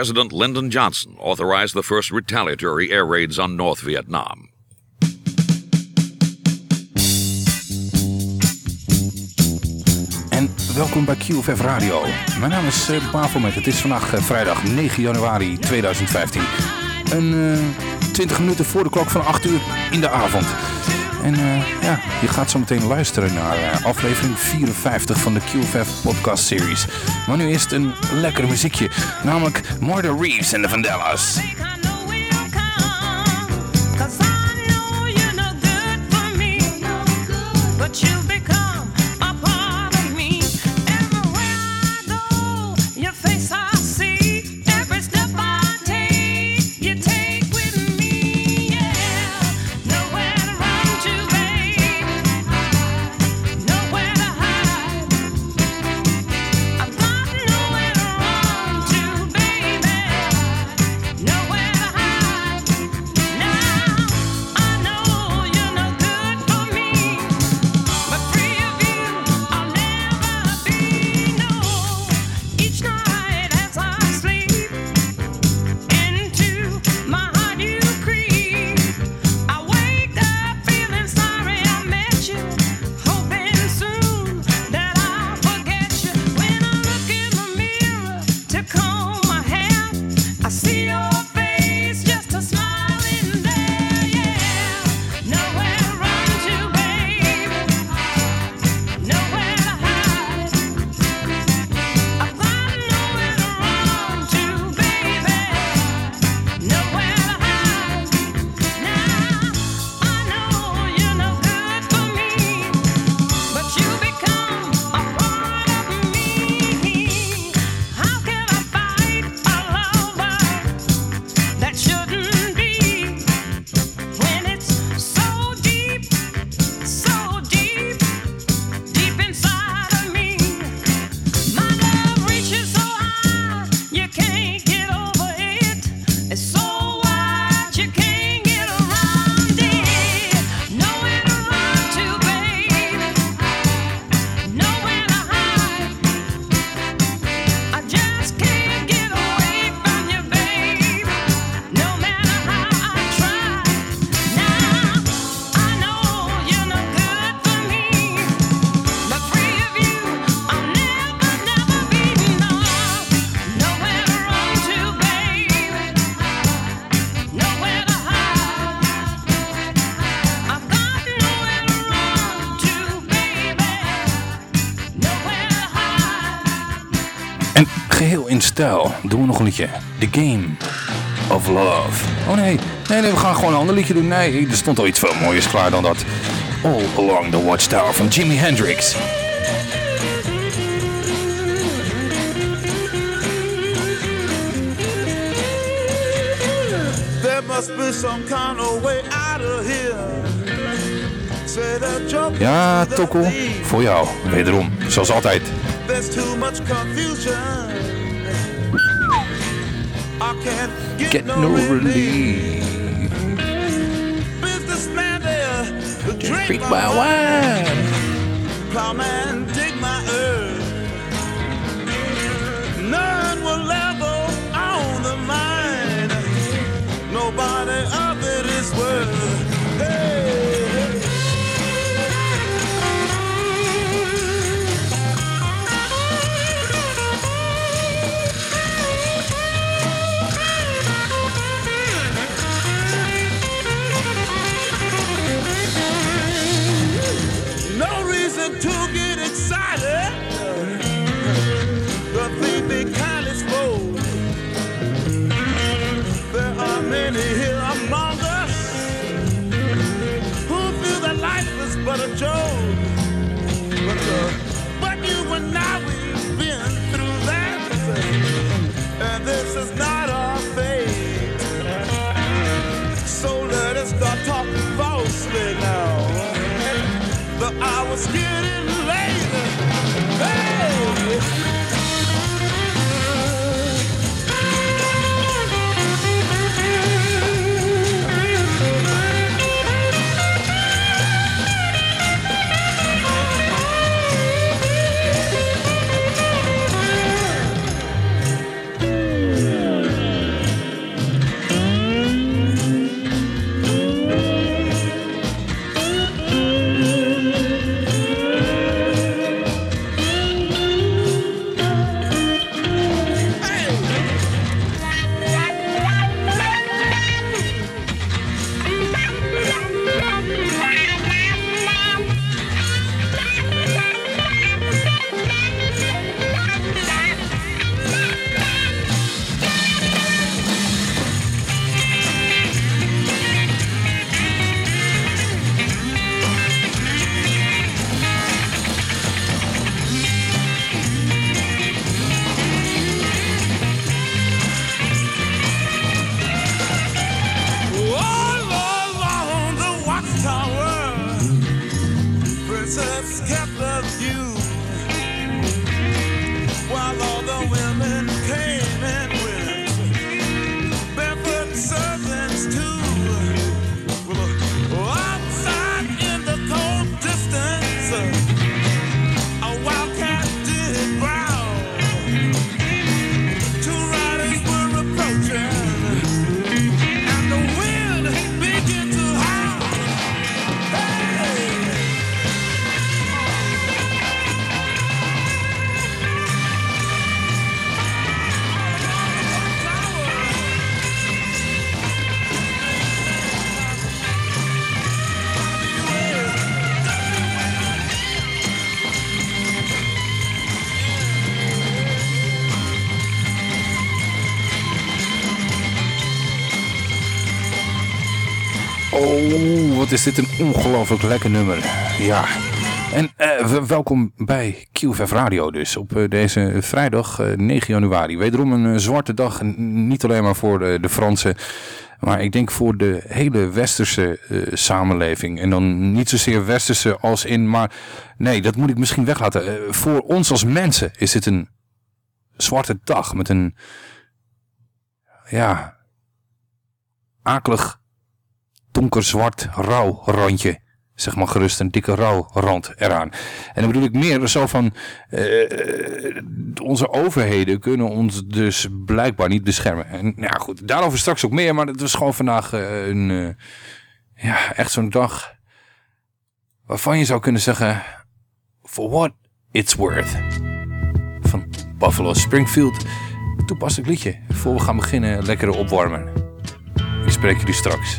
President Lyndon Johnson authorized the first retaliatory air raids on North Vietnam. En welkom bij QFF Radio. Mijn naam is Bafomet. Het is vandaag uh, vrijdag 9 januari 2015. Een uh, 20 minuten voor de klok van 8 uur in de avond. En uh, ja, je gaat zo meteen luisteren naar uh, aflevering 54 van de QFF podcast series. Maar nu eerst een lekker muziekje, namelijk Martha Reeves en de Vandellas. Stijl doen we nog een liedje. The Game of Love. Oh nee, nee, nee, we gaan gewoon een ander liedje doen. Nee, er stond al iets veel mooiers klaar dan dat. All Along the Watchtower van Jimi Hendrix. There must be some kind of way out of here. Ja, Tokkel, voor jou, wederom, zoals altijd. There's too much confusion. Get no relief. Businessman there, drink my wine. Plowman, dig my earth. None will ever own the mine. Nobody of it is worth. slowly now. The hour's getting wat is dit een ongelooflijk lekker nummer. Ja. En uh, welkom bij QFF Radio dus op uh, deze vrijdag uh, 9 januari. Wederom een zwarte dag, niet alleen maar voor de, de Fransen, maar ik denk voor de hele westerse samenleving. En dan niet zozeer westerse als in, maar nee, dat moet ik misschien weglaten. voor ons als mensen is dit een zwarte dag met een, ja, akelig donkerzwart rauw randje. Zeg maar gerust een dikke rouwrand eraan. En dan bedoel ik meer zo van... Uh, onze overheden kunnen ons dus blijkbaar niet beschermen. En ja goed, daarover straks ook meer. Maar het was gewoon vandaag uh, een... Uh, ja, echt zo'n dag... Waarvan je zou kunnen zeggen... For what it's worth. Van Buffalo Springfield. Toepasselijk liedje. Voor we gaan beginnen lekkere opwarmen. Ik spreek jullie straks.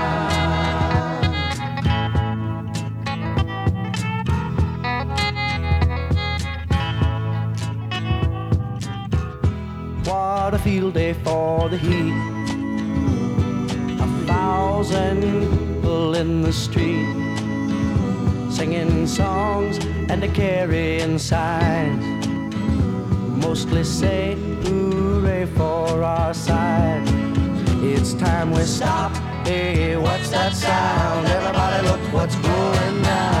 What a field day for the heat. A thousand people in the street singing songs and carrying signs. Mostly say hooray for our side. It's time we stop. Hey, what's that sound? Everybody, look what's going down.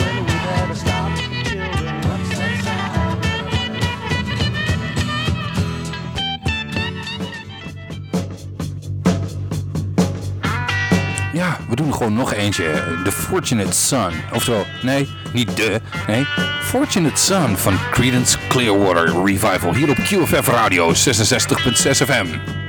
Ja, we doen gewoon nog eentje. The Fortunate Son. Oftewel, nee, niet de, nee. Fortunate Son van Credence Clearwater Revival. Hier op QFF Radio 66.6 FM.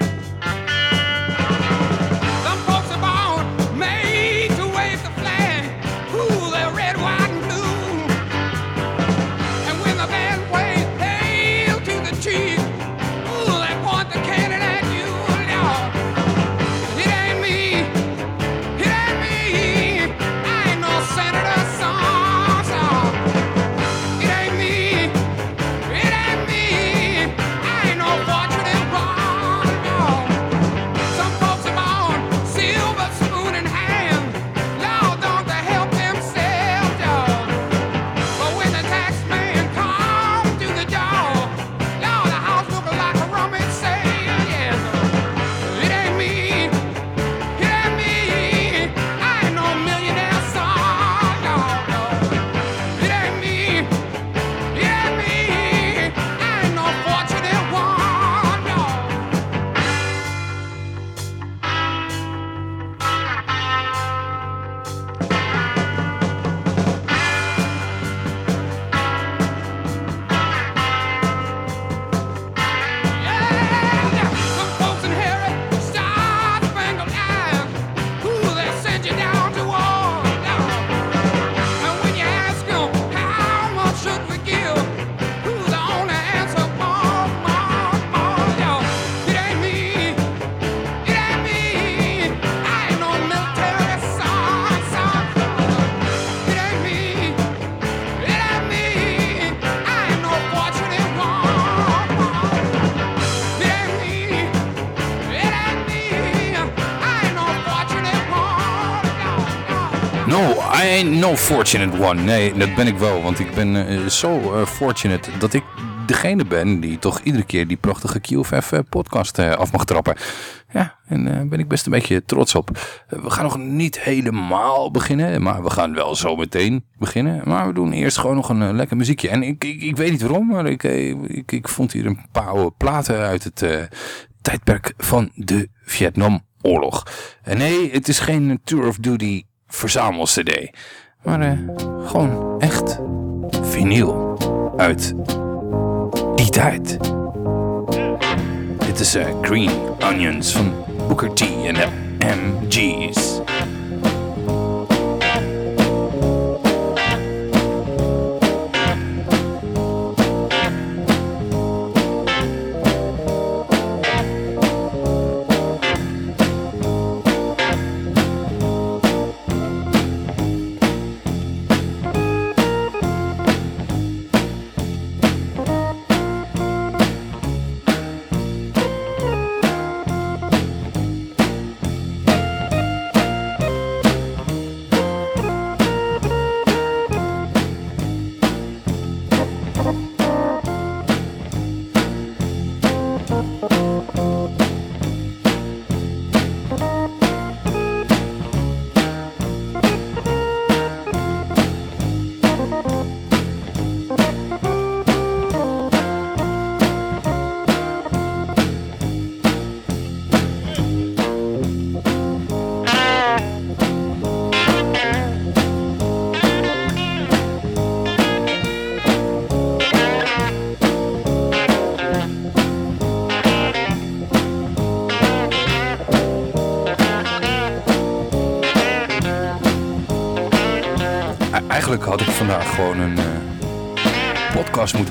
No, fortunate one. Nee, dat ben ik wel. Want ik ben eh, zo eh, fortunate dat ik degene ben die toch iedere keer die prachtige QFF podcast eh, af mag trappen. Ja, en daar ben ik best een beetje trots op. we gaan nog niet helemaal beginnen, maar we gaan wel zo meteen beginnen. Maar we doen eerst gewoon nog een lekker muziekje. En ik, ik, ik, weet niet waarom, maar ik, ik, ik vond hier een paar platen uit het tijdperk van de Vietnamoorlog. En nee, het is geen Tour of Duty verzamel-cd. Maar uh, gewoon echt vinyl uit die tijd. Dit is uh, Green Onions van Booker T en de MG's.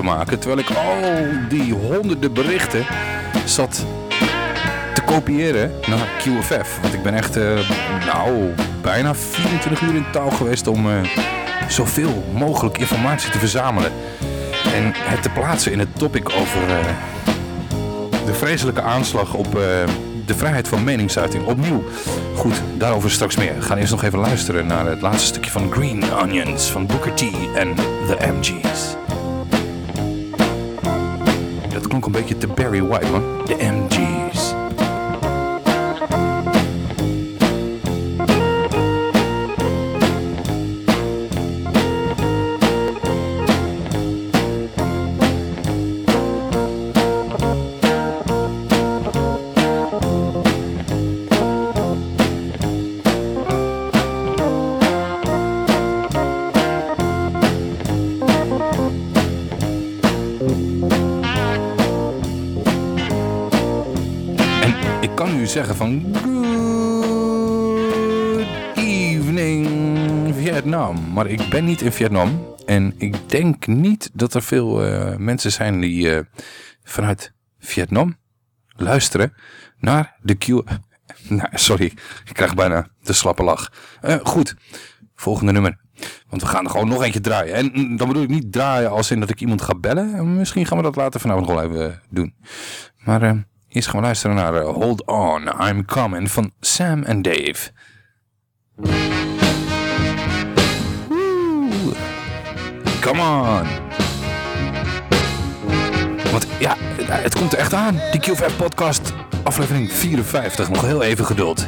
Maken. Terwijl ik al die honderden berichten zat te kopiëren naar QFF. Want ik ben echt, uh, nou, bijna 24 uur in touw geweest om uh, zoveel mogelijk informatie te verzamelen. En het te plaatsen in het topic over de vreselijke aanslag op de vrijheid van meningsuiting opnieuw. Goed, daarover straks meer. We gaan eerst nog even luisteren naar het laatste stukje van Green Onions van Booker T en The MG's. Dat klonk een beetje te Barry White, man. The MG's. Maar ik ben niet in Vietnam. En ik denk niet dat er veel uh, mensen zijn die uh, vanuit Vietnam luisteren naar de Q... nou, sorry, ik krijg bijna de slappe lach. Uh, goed, volgende nummer. Want we gaan er gewoon nog eentje draaien. En dan bedoel ik niet draaien als in dat ik iemand ga bellen. Misschien gaan we dat later vanavond wel even doen. Maar Eerst gaan we luisteren naar Hold On, I'm Coming van Sam en Dave. Come on. Want ja, het komt er echt aan. Die QVF podcast, aflevering 54. Nog heel even geduld.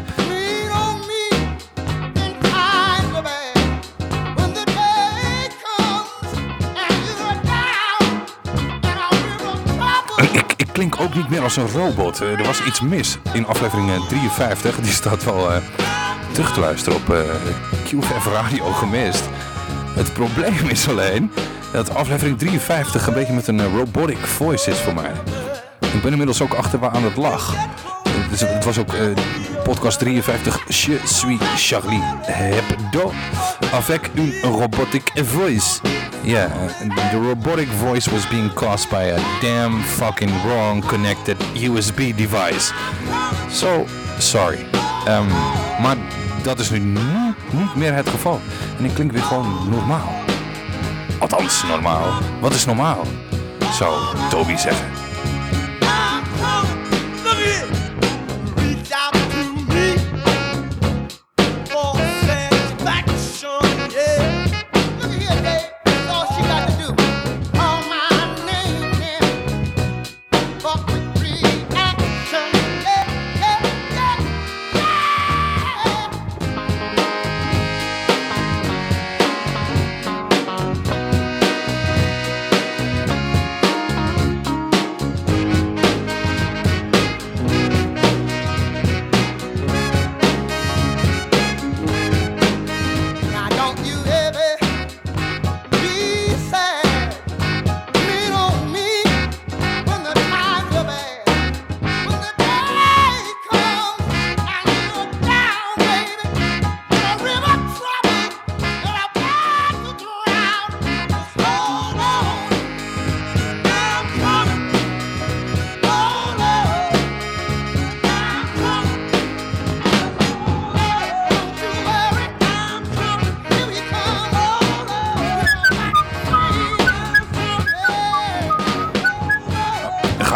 klink ook niet meer als een robot. Eh, er was iets mis in aflevering 53. Die staat wel uh, terug te luisteren op uh, QFF Radio gemist. Het probleem is alleen dat aflevering 53 een beetje met een robotic voice is voor mij. Ik ben inmiddels ook achter waar aan het lag. Het was ook podcast 53 Je suis Charlie Hebdo avec une robotic voice. Yeah, the robotic voice was being caused by a damn fucking wrong connected USB device. So, sorry. Um, maar dat is nu niet meer het geval. En ik klink weer gewoon normaal. Althans, normaal. Wat is normaal? Zou Toby zeggen.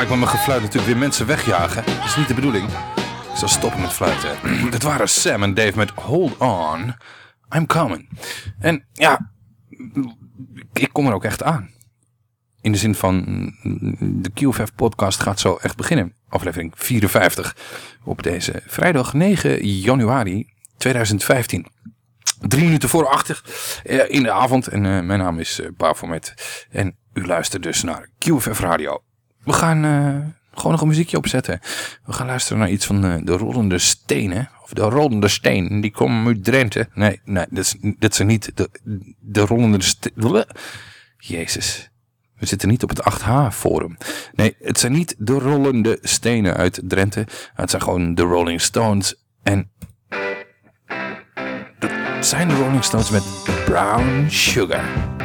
Ik met mijn gefluit natuurlijk weer mensen wegjagen. Dat is niet de bedoeling. Ik zal stoppen met fluiten. Dat waren Sam en Dave met Hold On, I'm Coming. En ja, ik kom er ook echt aan. In de zin van, de QFF podcast gaat zo echt beginnen. Aflevering 54 op deze vrijdag 9 januari 2015. Drie minuten voor achter eh, in de avond. En uh, mijn naam is uh. En u luistert dus naar QFF Radio. We gaan uh, gewoon nog een muziekje opzetten. We gaan luisteren naar iets van de rollende stenen. Of de rollende steen. Die komen uit Drenthe. Nee, nee dat, is, dat zijn niet de, de rollende stenen. Jezus. We zitten niet op het 8H forum. Nee, het zijn niet de rollende stenen uit Drenthe. Het zijn gewoon de Rolling Stones. En het zijn de Rolling Stones met Brown Sugar.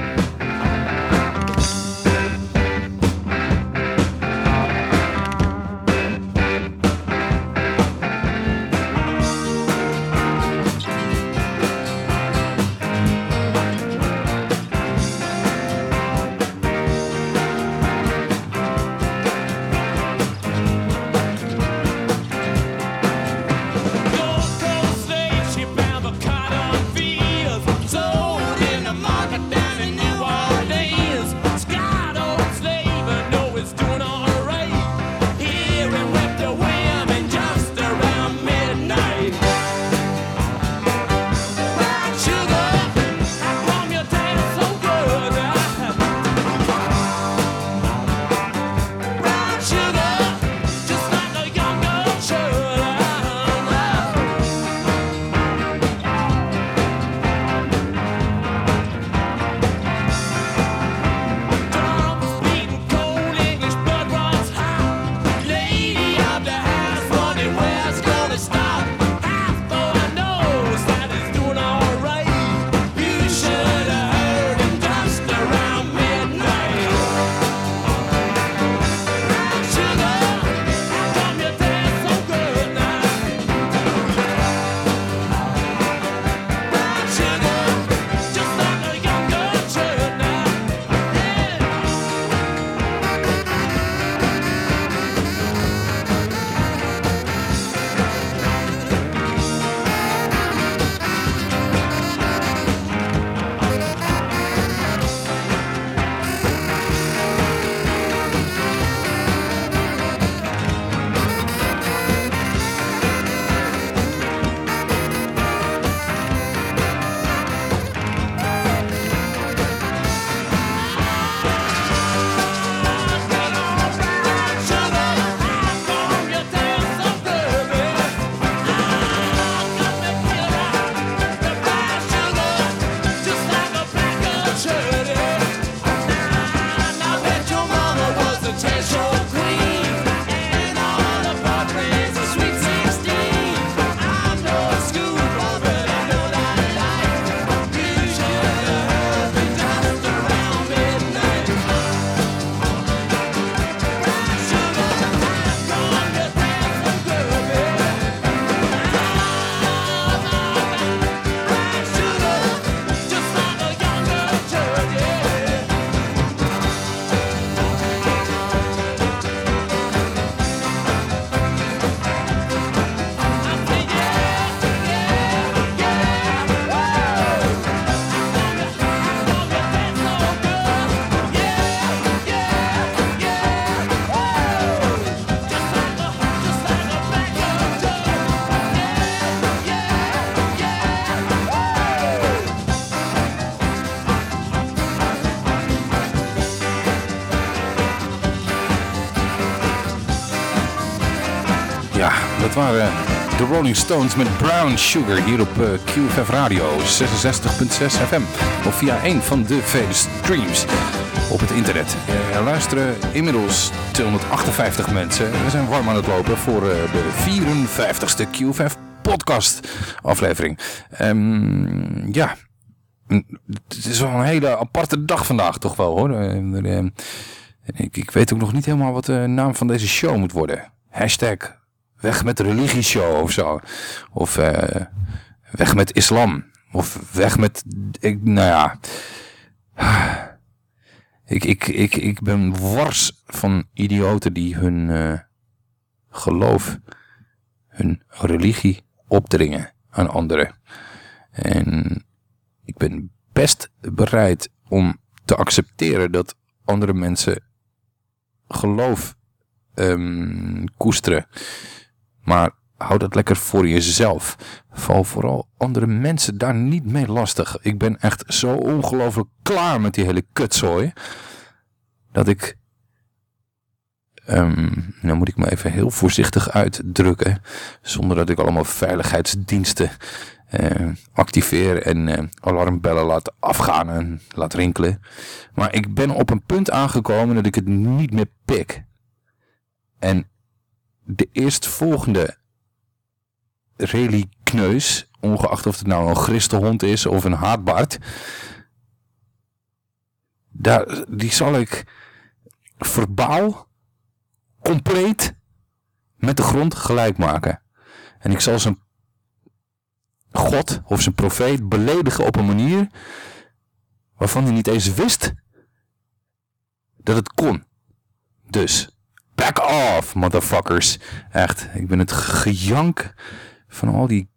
Dat waren de Rolling Stones met Brown Sugar hier op eh, QFF Radio 66.6 FM. Of via een van de vele streams op het internet. Uh, er luisteren inmiddels 258 mensen. We zijn warm aan het lopen voor uh, de 54ste QFF podcast aflevering. Um, ja, het is wel een hele aparte dag vandaag toch wel hoor. Ik, ik weet ook nog niet helemaal wat de naam van deze show moet worden. Hashtag weg met religieshow of zo. Of uh, weg met islam. Of weg met, ik, nou ja. Ik, ik, ik, ik ben wars van idioten die hun eh, geloof, hun religie opdringen aan anderen. En ik ben best bereid om te accepteren dat andere mensen geloof ehm, koesteren. Maar hou dat lekker voor jezelf. Val vooral andere mensen daar niet mee lastig. Ik ben echt zo ongelooflijk klaar met die hele kutzooi. Dat ik... ehm, nou moet ik me even heel voorzichtig uitdrukken. Zonder dat ik allemaal veiligheidsdiensten eh, activeer en eh, alarmbellen laat afgaan en laat rinkelen. Maar ik ben op een punt aangekomen dat ik het niet meer pik. En de eerstvolgende reliekneus, ongeacht of het nou een christenhond is of een haatbaard, daar, die zal ik verbaal compleet met de grond gelijk maken. En ik zal zijn God of zijn profeet beledigen op een manier waarvan hij niet eens wist dat het kon. Dus, back off, motherfuckers. Echt, ik ben het gejank van al die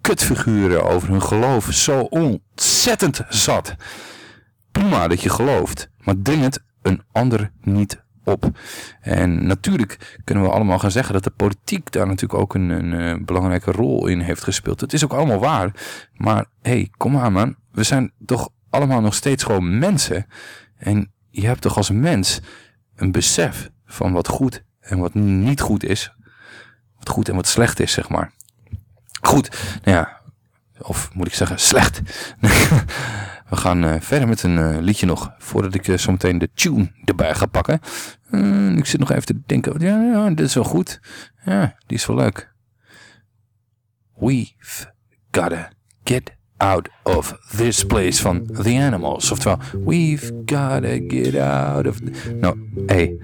kutfiguren over hun geloof zo ontzettend zat. Prima dat je gelooft, maar dring het een ander niet op. En natuurlijk kunnen we allemaal gaan zeggen dat de politiek daar natuurlijk ook een, een, eh, belangrijke rol in heeft gespeeld. Het is ook allemaal waar. Maar hey, kom aan man. We zijn toch allemaal nog steeds gewoon mensen. En je hebt toch als mens een besef van wat goed en wat niet goed is. Wat goed en wat slecht is, zeg maar. Goed, nou ja. Of moet ik zeggen, slecht. We gaan eh, verder met een eh, liedje nog. Voordat ik uh, zometeen de tune erbij ga pakken. ik zit nog even te denken. Ja, ja, dit is wel goed. Ja, die is wel leuk. We've gotta get out of this place van The Animals. Oftewel, we've gotta get out of... Nou. Hey,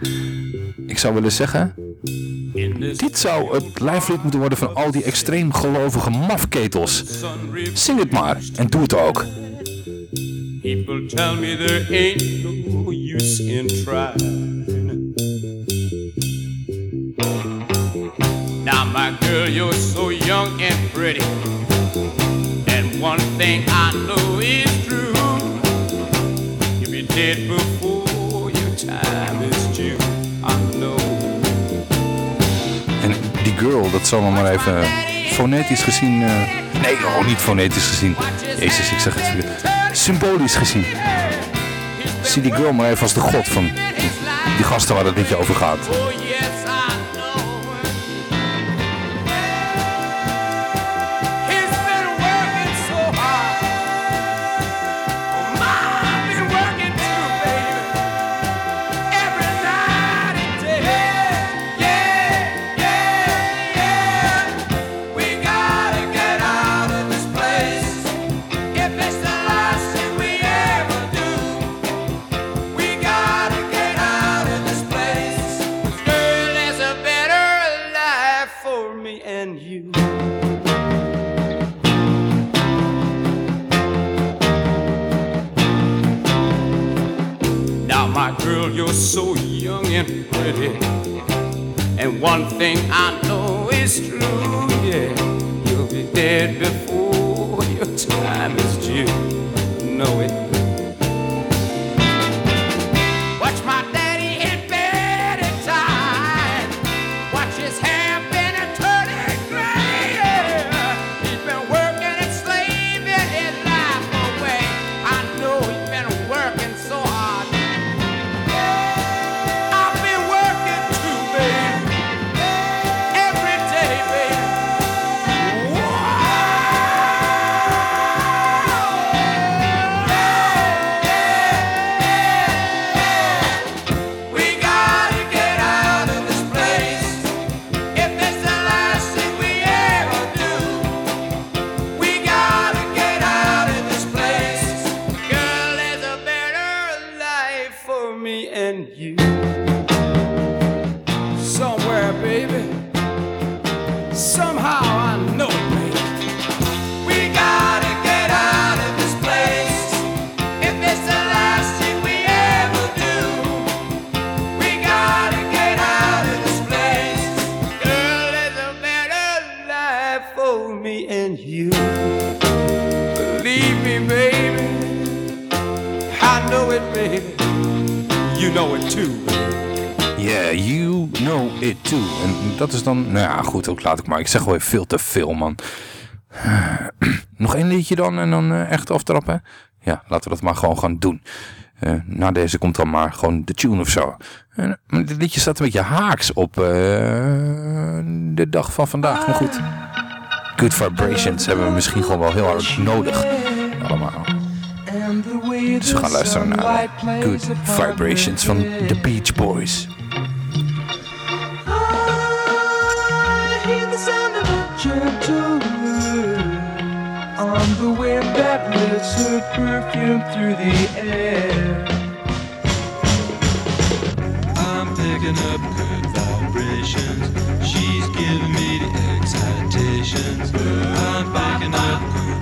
ik zou willen zeggen... Dit zou het lijflied moeten worden van al die extreem gelovige mafketels. Zing het maar en doe het ook. People tell me there ain't no use in trying. Now, my girl, you're so young and pretty. Thing I know is true. You'll be dead before your time is due. I know. En die girl, dat zal maar even fonetisch gezien... Uh, nee, oh, niet fonetisch gezien. Jezus, ik zeg het weer symbolisch gezien. Zie die girl maar even als de god van die gasten waar het liedje over gaat. And one thing I know is true, yeah, you'll be dead before your time is due. Know it. You know it too. Yeah, you know it too. En dat is dan, nou ja, goed, ook laat ik maar. Ik zeg even veel te veel, man. Nog één liedje dan en dan uh, echt aftrappen? Ja, laten we dat maar gewoon gaan doen. Uh, na deze komt dan maar gewoon de tune of zo. Uh, dit liedje staat een beetje haaks op de dag van vandaag. Maar goed, Good Vibrations hebben we misschien gewoon wel heel hard nodig. Allemaal. Dus we gaan luisteren naar Good Vibrations van The Beach Boys. on the wind that lifts her perfume through the air. I'm picking up good vibrations. She's giving me the excitations. I'm picking up good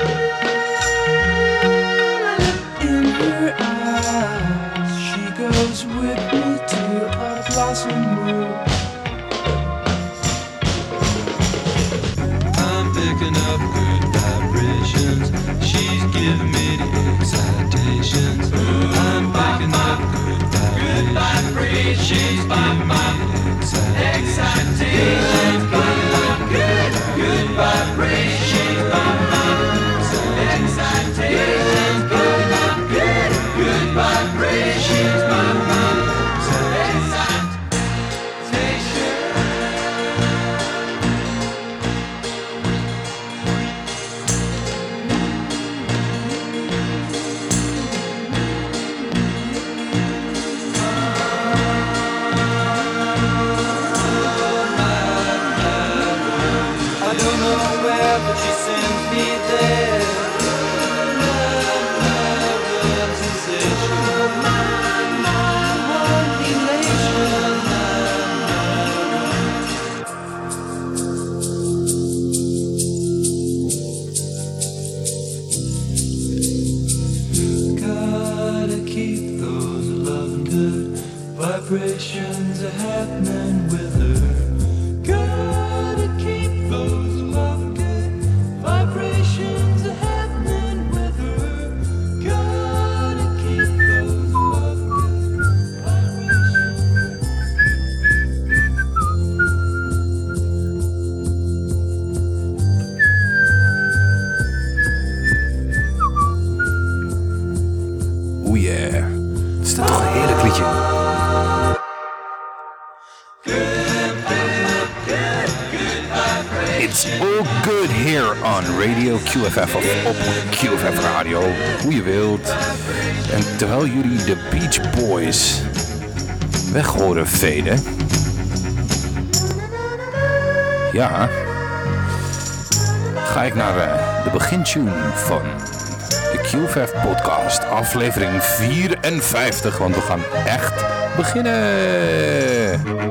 Her eyes, she goes with me to a blossom room. I'm picking up good vibrations. She's giving me the excitations. I'm picking up good vibrations. She's giving me the excitations. Here on Radio QFF of op QFF Radio, hoe je wilt. En terwijl jullie de Beach Boys weg horen veden. Ja, ga ik naar eh, de begintune van de QFF podcast, aflevering 54, want we gaan echt beginnen.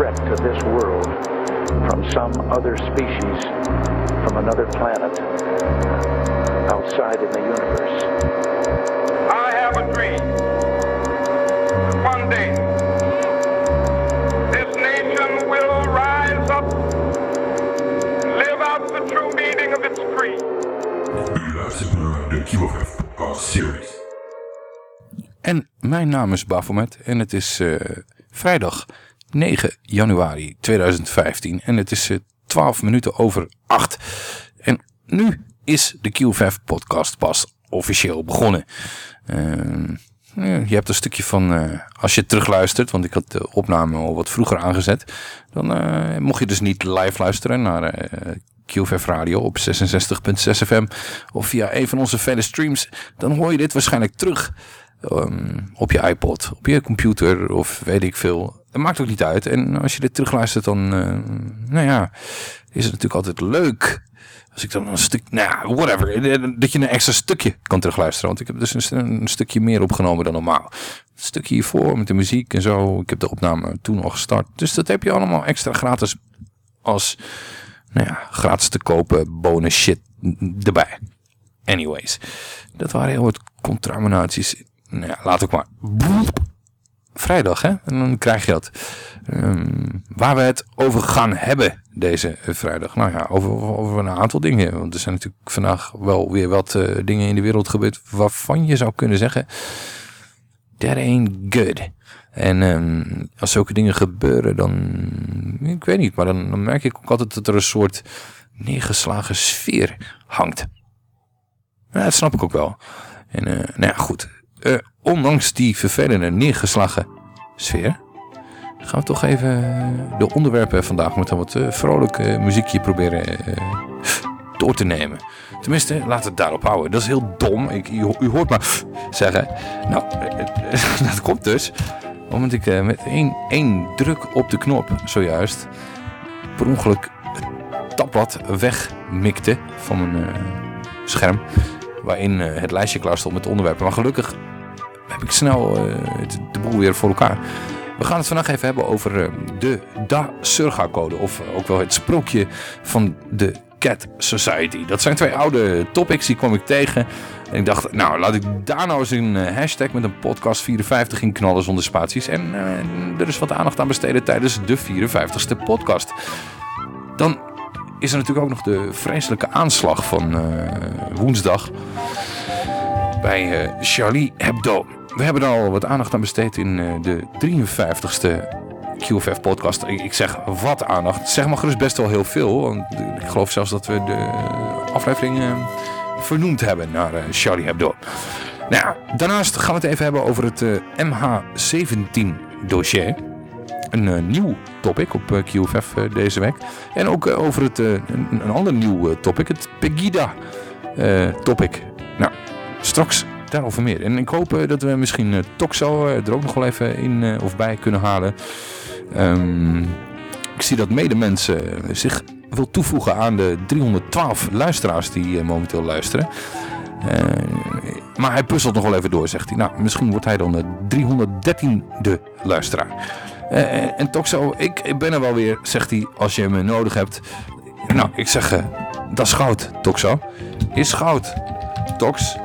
threat to this world from some other species, from another planet, outside in the universe. I have a dream. that One day, this nation will rise up and live out the true meaning of its creed. U luistert naar de QFF Podcast Series. En mijn naam is Bafomet en het is eh, vrijdag 9 januari 2015 en het is 12 minuten over 8. En nu is de QVF podcast pas officieel begonnen. Uh, je hebt een stukje van, uh, als je terugluistert, want ik had de opname al wat vroeger aangezet. Dan uh, mocht je dus niet live luisteren naar QVF Radio op 66.6 FM. Of via een van onze vele streams. Dan hoor je dit waarschijnlijk terug um, op je iPod, op je computer of weet ik veel. Het maakt ook niet uit. En als je dit terugluistert dan, nou ja, is het natuurlijk altijd leuk als ik dan een stuk, nou whatever, dat je een extra stukje kan terugluisteren. Want ik heb dus een, stukje meer opgenomen dan normaal. Een stukje hiervoor met de muziek en zo. Ik heb de opname toen al gestart. Dus dat heb je allemaal extra gratis als, nou ja, gratis te kopen bonus shit erbij. Anyways, dat waren heel wat contaminaties. Nou ja, laat ik maar. Vrijdag, hè? En dan krijg je dat. Um, waar we het over gaan hebben deze vrijdag. Nou ja, over, over een aantal dingen. Want er zijn natuurlijk vandaag wel weer wat uh, dingen in de wereld gebeurd waarvan je zou kunnen zeggen... That ain't good. En um, als zulke dingen gebeuren, dan... Ik weet niet, maar dan, merk ik ook altijd dat er een soort neergeslagen sfeer hangt. Dat snap ik ook wel. En uh, nou ja, goed. Uh, ondanks die vervelende neergeslagen sfeer gaan we toch even de onderwerpen vandaag met een wat uh, vrolijk uh, muziekje proberen door te nemen. Tenminste, laat het daarop houden. Dat is heel dom. Ik, u, hoort maar zeggen. Nou, dat komt dus omdat ik met één, één druk op de knop zojuist per ongeluk het tabblad wegmikte van mijn scherm. Waarin het lijstje klaar stond met onderwerpen. Maar gelukkig heb ik snel de boel weer voor elkaar. We gaan het vandaag even hebben over eh, de Da Surga code. Of ook wel het sprookje van de Cat Society. Dat zijn twee oude topics, die kwam ik tegen. En ik dacht, nou laat ik daar nou eens een eh, hashtag met een podcast 54 in knallen zonder spaties. En er is wat aandacht aan besteden tijdens de 54ste podcast. Dan is er natuurlijk ook nog de vreselijke aanslag van uh, woensdag bij uh, Charlie Hebdo. We hebben er al wat aandacht aan besteed in uh, de 53ste QFF podcast. Ik, zeg wat aandacht. Zeg maar gerust best wel heel veel. Want ik geloof zelfs dat we de aflevering vernoemd hebben naar Charlie Hebdo. Nou ja, daarnaast gaan we het even hebben over het MH17 dossier. Een nieuw topic op QFF deze week. En ook over het, een, ander nieuw topic. Het Pegida topic. Nou, straks daarover meer. En ik hoop uh, dat we misschien uh, Toxo uh, er ook nog wel even in of bij kunnen halen. Um, ik zie dat medemensen zich wil toevoegen aan de 312 luisteraars die momenteel luisteren. maar hij puzzelt nog wel even door, zegt hij. Nou, misschien wordt hij dan de 313e luisteraar. En Toxo, ik, ik ben er wel weer, zegt hij, als je me nodig hebt. Nou, ik zeg, dat is goud, Toxo. Is goud. Tox,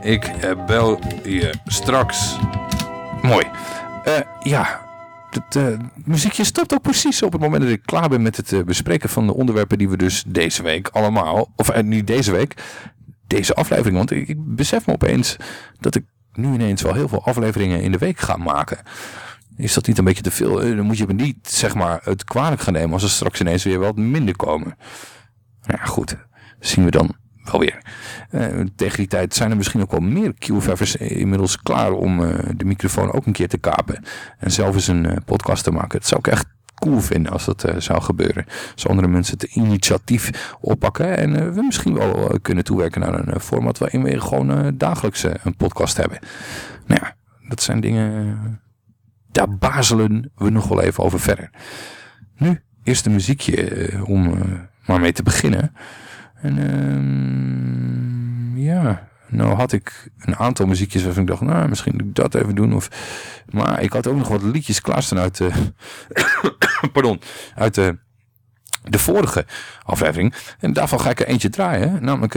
ik bel je straks. Mooi. Ja, het muziekje stopt ook precies op het moment dat ik klaar ben met het bespreken van de onderwerpen die we dus deze week allemaal, of niet deze week, deze aflevering, want ik, ik, besef me opeens dat ik nu ineens wel heel veel afleveringen in de week ga maken. Is dat niet een beetje te veel? Dan moet je me niet, zeg maar, het kwalijk gaan nemen als er straks ineens weer wat minder komen. Nou ja, goed. Zien we dan alweer. Uh, tegen die tijd zijn er misschien ook wel meer QFF'ers inmiddels klaar om uh, de microfoon ook een keer te kapen. En zelf eens een podcast te maken. Dat zou ik echt cool vinden als dat zou gebeuren. Als andere mensen het initiatief oppakken. En we misschien wel kunnen toewerken naar een format waarin we gewoon dagelijks een podcast hebben. Nou ja, dat zijn dingen... Daar bazelen we nog wel even over verder. Nu eerst een muziekje om maar mee te beginnen. En um, ja, nou had ik een aantal muziekjes waarvan ik dacht, nou misschien moet ik dat even doen. Of, maar ik had ook nog wat liedjes klaarstaan uit, de, pardon, uit de, de vorige aflevering. En daarvan ga ik er eentje draaien, namelijk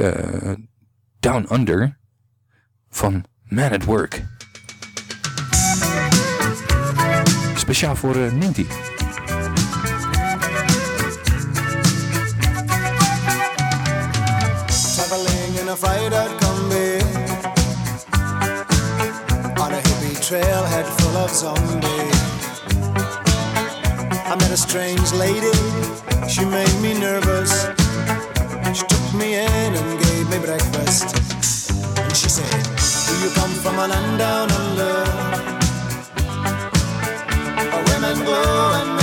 Down Under van Man at Work. Speciaal voor uh, Ninty. a fried-out combi On a hippie full of zombies a strange lady. She made me nervous. She took me in and gave me breakfast. And she said, Do you come from a land down under? Where women glow and men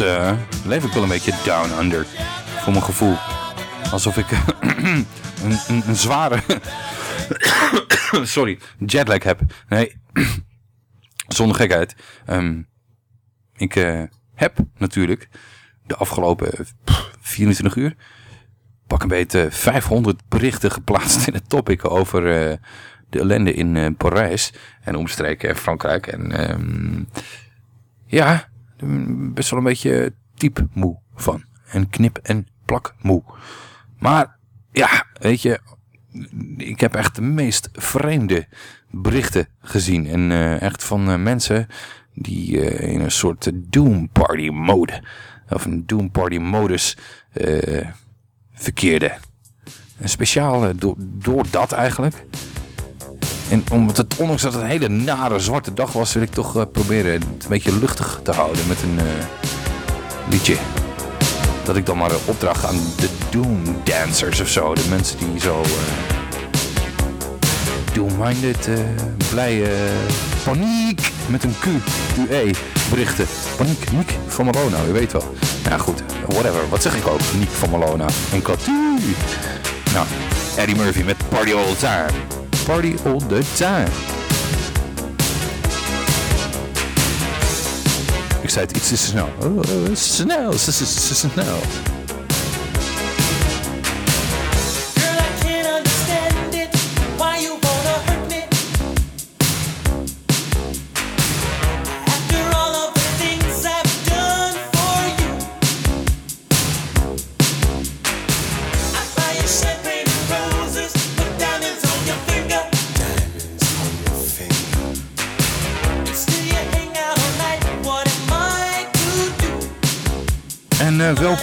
Eh, leef ik wel een beetje down under. Voor mijn gevoel. Alsof ik een, een, zware... Sorry, jetlag heb. Nee, zonder gekheid. Ehm, ik eh, heb natuurlijk de afgelopen pff, 24 uur... pak een beetje 500 berichten geplaatst in het topic over eh, de ellende in Parijs en omstreken en Frankrijk. En ehm, ja, best wel een beetje type moe van. En knip en plak moe. Maar ja, weet je, ik heb echt de meest vreemde berichten gezien. En eh, echt van eh, mensen die eh, in een soort doom party mode, of een doom party modus verkeerden. En speciaal door, door dat eigenlijk. En omdat het, ondanks dat het een hele nare zwarte dag was, wil ik toch eh, proberen het een beetje luchtig te houden met een eh, liedje. Dat ik dan maar eh, opdracht aan de Doom Dancers of zo. De mensen die zo doom-minded, blij, eh, paniek met een Q, UE berichten. Paniek, Niek van Malona, u weet wel. Nou goed, whatever, wat zeg ik ook? Niek van Malona en Katu. Nou, Eddie Murphy met Party All The Time. Party All The Time. Ik zei het iets te snel. Oh, oh, snel,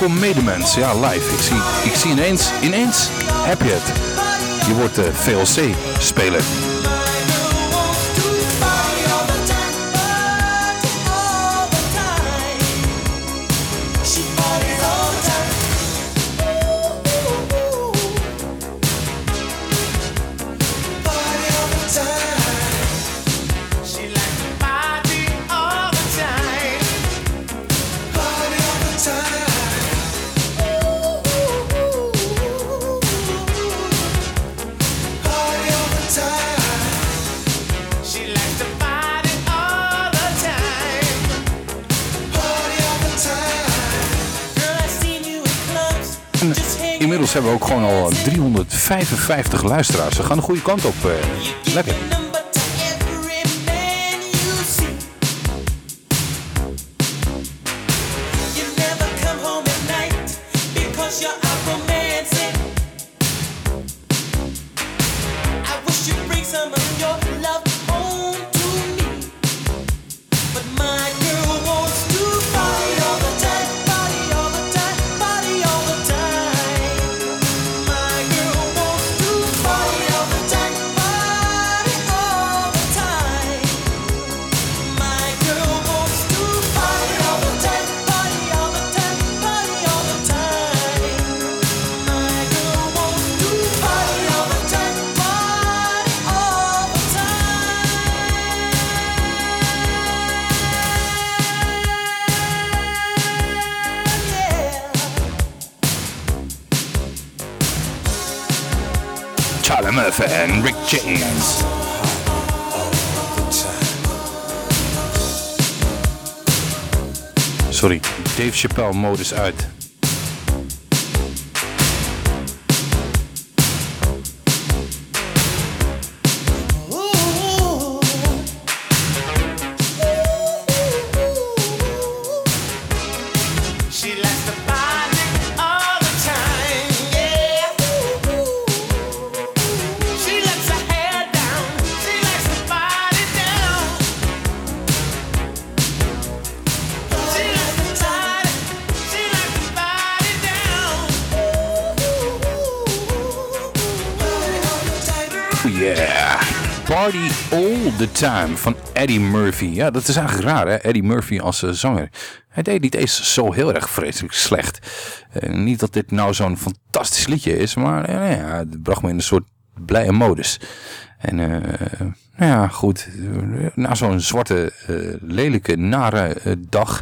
medemens. Ja, live. Ik zie, ik zie ineens, ineens heb je het. Je wordt de VLC-speler. Inmiddels hebben ook gewoon al 355 luisteraars. We gaan de goede kant op. eh, lekker. Sorry, Dave Chappelle modus uit. The Time van Eddie Murphy. Ja, dat is eigenlijk raar hè, Eddie Murphy als eh, zanger. Hij deed niet eens zo heel erg vreselijk slecht. Eh, niet dat dit nou zo'n fantastisch liedje is, maar eh, nou ja, het bracht me in een soort blije modus. En nou ja, goed. Na zo'n zwarte, lelijke, nare dag...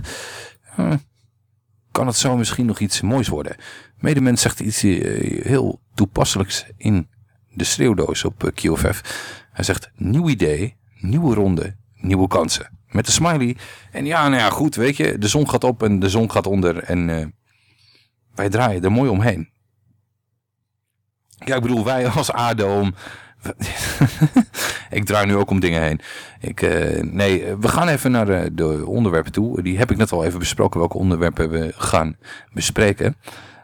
kan het zo misschien nog iets moois worden. Medemens zegt iets heel toepasselijks in de schreeuwdoos op QFF. Hij zegt, nieuw idee, nieuwe ronde, nieuwe kansen. Met de smiley. En ja, nou ja, goed, weet je, de zon gaat op en de zon gaat onder. En eh, wij draaien er mooi omheen. Ja, ik bedoel, wij als ADO om... ik draai nu ook om dingen heen. Ik, eh, nee, eh, we gaan even naar de, de onderwerpen toe. Die heb ik net al even besproken, welke onderwerpen we gaan bespreken.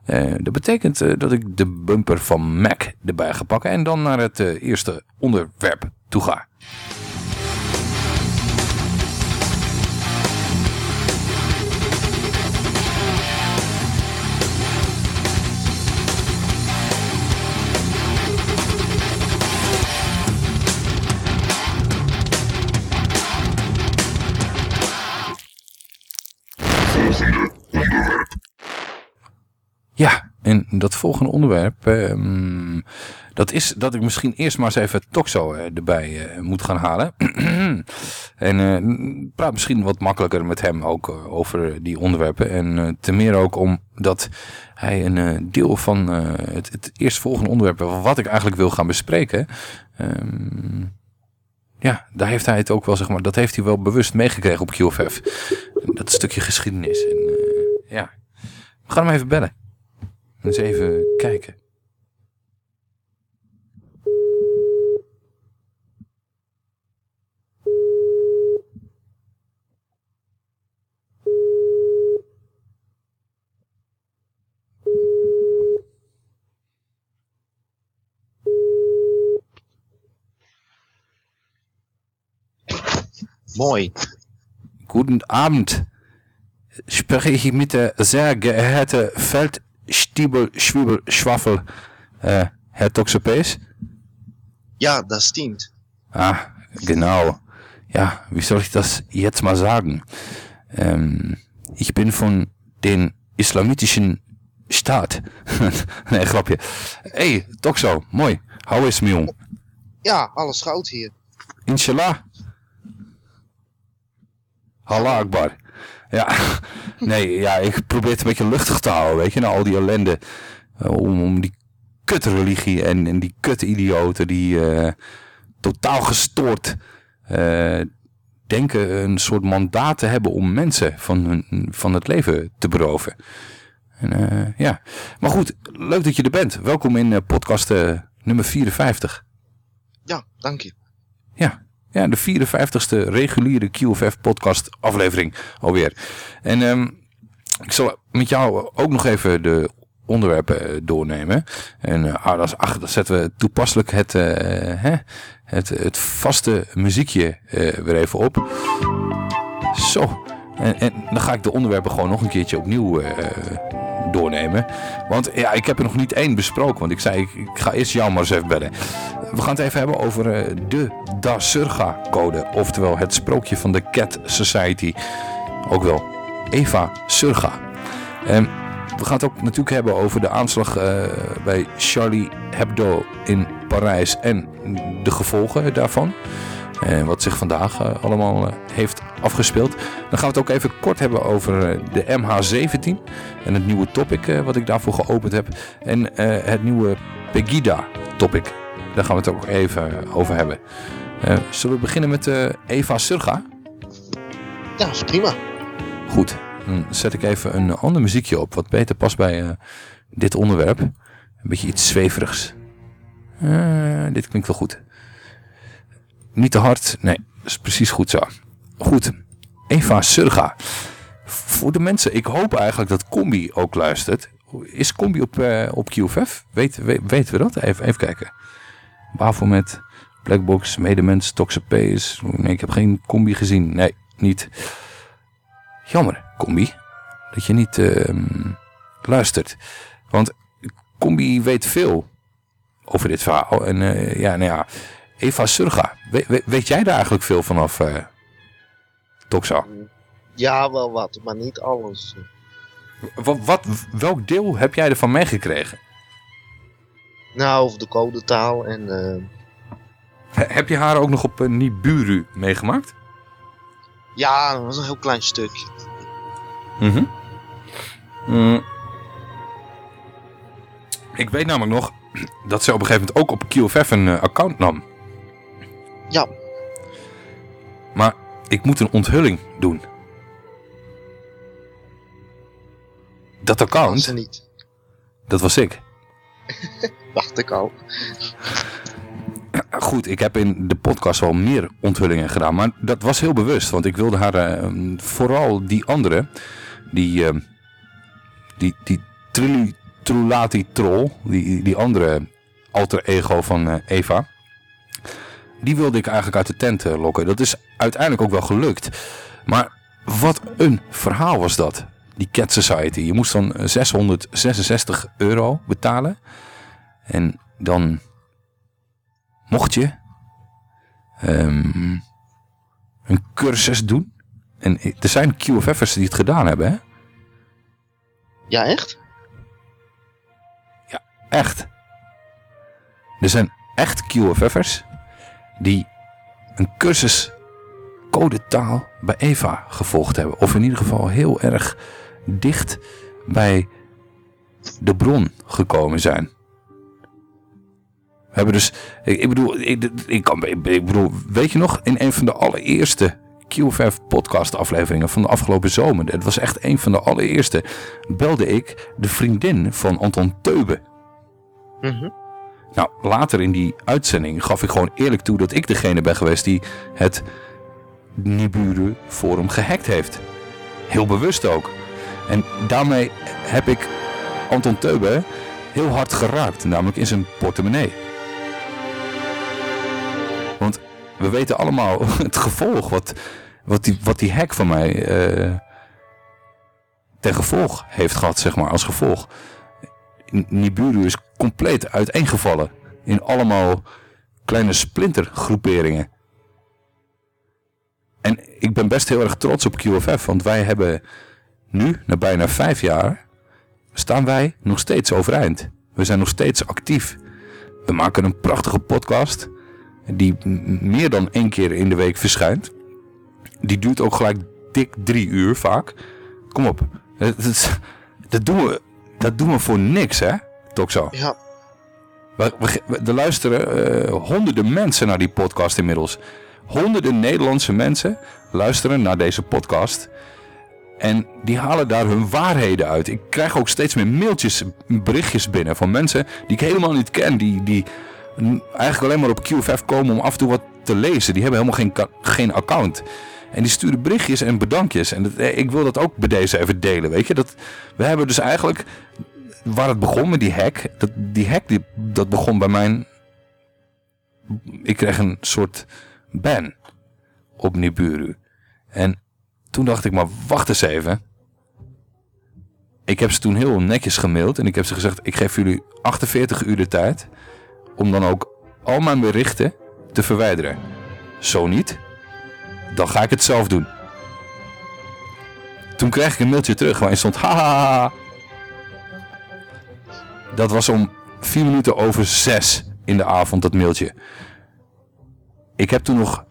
Eh, dat betekent eh, dat ik de bumper van Mac erbij ga pakken en dan naar het eh, eerste onderwerp toe ga. Ja, en dat volgende onderwerp, ehm, dat is dat ik misschien eerst maar eens even Toxo eh, erbij eh, moet gaan halen. en eh, praat misschien wat makkelijker met hem ook over die onderwerpen. En ten meer ook omdat hij een deel van het, het eerstvolgende onderwerp, wat ik eigenlijk wil gaan bespreken... ehm, ja, daar heeft hij het ook wel, zeg maar, dat heeft hij wel bewust meegekregen op QFF. Dat stukje geschiedenis. En, ja, we gaan hem even bellen. Eens even kijken. Mooi. Guten Abend. spreche ich mit der sehr geehrte Feldstiebel, Schwiebel, Schwaffel, äh, Herr Toxopees? Ja, das stimmt. Ah, genau. Ja, wie soll ich das jetzt mal sagen? Ähm, ich bin von den islamitischen Staat. nee, grapje. Hey, Toxo, mooi. How is me, jong? Ja, alles goud hier. Inshallah. Allah Akbar. Ja, nee, ja, ik probeer het een beetje luchtig te houden, weet je, na al die ellende. eh, om, om die kutreligie en, en die kutidioten die eh, totaal gestoord eh, denken een soort mandaat te hebben om mensen van, hun, van het leven te beroven. En, ja. Maar goed, leuk dat je er bent. Welkom in podcast nummer 54. Ja, dank je. Ja, ja de 54ste reguliere QFF podcast aflevering alweer. En ehm, ik zal met jou ook nog even de onderwerpen eh, doornemen. En ah, dat is, ach, dan zetten we toepasselijk het, eh, hè, het, het vaste muziekje weer even op. Zo. En, en dan ga ik de onderwerpen gewoon nog een keertje opnieuw doornemen. Want ja, ik heb er nog niet één besproken. Want ik zei, ik, ga eerst jou maar eens even bellen. We gaan het even hebben over eh, de Da Surga code. Oftewel het sprookje van de Cat Society. Ook wel Eva Surga. En we gaan het ook natuurlijk hebben over de aanslag eh, bij Charlie Hebdo in Parijs. En de gevolgen daarvan. En wat zich vandaag eh, allemaal eh, heeft afgespeeld. Dan gaan we het ook even kort hebben over eh, de MH17. En het nieuwe topic eh, wat ik daarvoor geopend heb. En eh, het nieuwe Pegida topic. Daar gaan we het ook even over hebben. Eh, zullen we beginnen met eh, Eva Surga? Ja, is prima. Goed, dan zet ik even een ander muziekje op. Wat beter past bij eh, dit onderwerp. Een beetje iets zweverigs. Eh, dit klinkt wel goed. Niet te hard. Nee, dat is precies goed zo. Goed. Eva Surga. Voor de mensen, ik hoop eigenlijk dat Combi ook luistert. Is Combi op, eh, op QFF? Weet, weet, weten we dat? Even, even kijken. Bafomet, Blackbox, Medemens, Toxapees. Nee, ik heb geen Combi gezien. Nee, niet. Jammer, Combi. Dat je niet ehm, luistert. Want Combi weet veel over dit verhaal. En eh, ja, nou ja. Eva Surga. We- we- weet jij daar eigenlijk veel vanaf, eh Toxa? Ja, wel wat, maar niet alles. Wat, wat, welk deel heb jij ervan meegekregen? Nou, over de codetaal en... eh, He- Heb je haar ook nog op uh, Nibiru meegemaakt? ja, dat was een heel klein stukje. Mhm. Mm. Ik weet namelijk nog dat ze op een gegeven moment ook op QFF een eh, account nam. Ja. Maar ik moet een onthulling doen. Dat account, Ze niet. dat was ik. Wacht ik al. Goed, ik heb in de podcast wel meer onthullingen gedaan. Maar dat was heel bewust. Want ik wilde haar eh, vooral die andere. Die, eh, die, die Trulati Troll. Die, die andere alter ego van eh, Eva. Die wilde ik eigenlijk uit de tent eh, lokken. Dat is uiteindelijk ook wel gelukt. Maar wat een verhaal was dat. Die Cat Society. Je moest dan eh, 666 euro betalen. En dan mocht je ehm, een cursus doen. En er zijn QFF'ers die het gedaan hebben, hè? Ja, echt? Echt. Er zijn echt QFF'ers die een cursus codetaal bij Eva gevolgd hebben. Of in ieder geval heel erg dicht bij de bron gekomen zijn. We hebben dus, ik, bedoel, ik, ik, kan, ik, bedoel, weet je nog, in een van de allereerste QFF podcast afleveringen van de afgelopen zomer, het was echt een van de allereerste, belde ik de vriendin van Anton Teube. Mhm. Nou, later in die uitzending gaf ik gewoon eerlijk toe dat ik degene ben geweest die het Nibiru forum gehackt heeft. Heel bewust ook. En daarmee heb ik Anton Teube heel hard geraakt, namelijk in zijn portemonnee. Want we weten allemaal het gevolg wat, wat, die, wat die hack van mij eh, ten gevolg heeft gehad, zeg maar, als gevolg. Nibiru is compleet uiteengevallen in allemaal kleine splintergroeperingen. En ik ben best heel erg trots op QFF, want wij hebben nu, na bijna vijf jaar, staan wij nog steeds overeind. We zijn nog steeds actief. We maken een prachtige podcast, die meer dan één keer in de week verschijnt. Die duurt ook gelijk dik drie uur vaak. Kom op, dat, dat doen, we, dat doen we voor niks, hè, Toxo? Ja. We, er luisteren eh, honderden mensen naar die podcast inmiddels. Honderden Nederlandse mensen luisteren naar deze podcast. En die halen daar hun waarheden uit. Ik krijg ook steeds meer mailtjes, berichtjes binnen van mensen die ik helemaal niet ken. Die, die eigenlijk alleen maar op QFF komen om af en toe wat te lezen. Die hebben helemaal geen, geen account. En die sturen berichtjes en bedankjes. En dat, eh, ik wil dat ook bij deze even delen, weet je. Dat, we hebben dus eigenlijk, waar het begon met die hack. Dat, die hack die, dat begon bij mijn... Ik kreeg een soort ban op Nibiru. En toen dacht ik, maar wacht eens even. Ik heb ze toen heel netjes gemaild en ik heb ze gezegd, ik geef jullie 48 uur de tijd om dan ook al mijn berichten te verwijderen. Zo niet, dan ga ik het zelf doen. Toen kreeg ik een mailtje terug waarin stond, haha. Dat was om 4 minuten over 6 in de avond, dat mailtje. Ik heb toen nog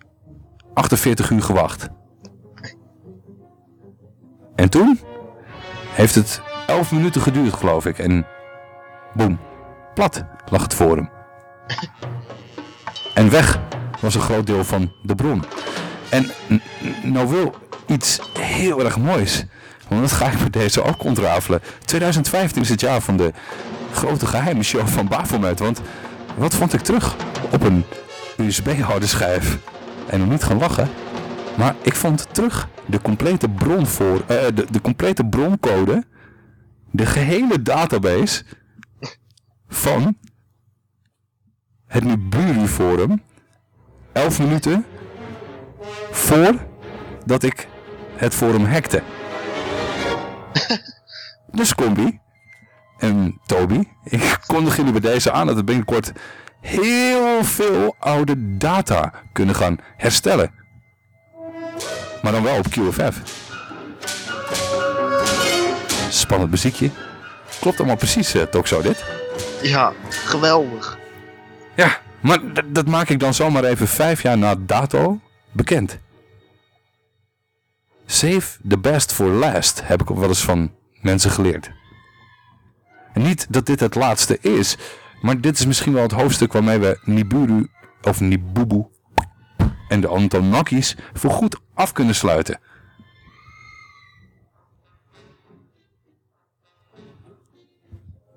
48 uur gewacht. En toen heeft het 11 minuten geduurd, geloof ik. En boem, plat lag het forum. En weg was een groot deel van de bron. En nou wil iets heel erg moois. Want dat ga ik met deze ook ontrafelen. 2015 is het jaar van de grote geheime show van Bafelmet. Want wat vond ik terug op een USB-harde schijf? En nog niet gaan lachen. Maar ik vond terug de complete bron voor, eh, de, de complete broncode, de gehele database van het Nibiru forum, 11 minuten voordat ik het forum hackte. Dus Combi en Toby, ik kondig jullie bij deze aan dat we binnenkort heel veel oude data kunnen gaan herstellen. Maar dan wel op QFF. Spannend muziekje. Klopt allemaal precies, uh, Toxo, dit? Ja, geweldig. Ja, maar dat maak ik dan zomaar even vijf jaar na dato bekend. Save the best for last, heb ik wel eens van mensen geleerd. Niet dat dit het laatste is, maar dit is misschien wel het hoofdstuk waarmee we Nibiru, of Nibubu, en de Antonakis voorgoed af kunnen sluiten.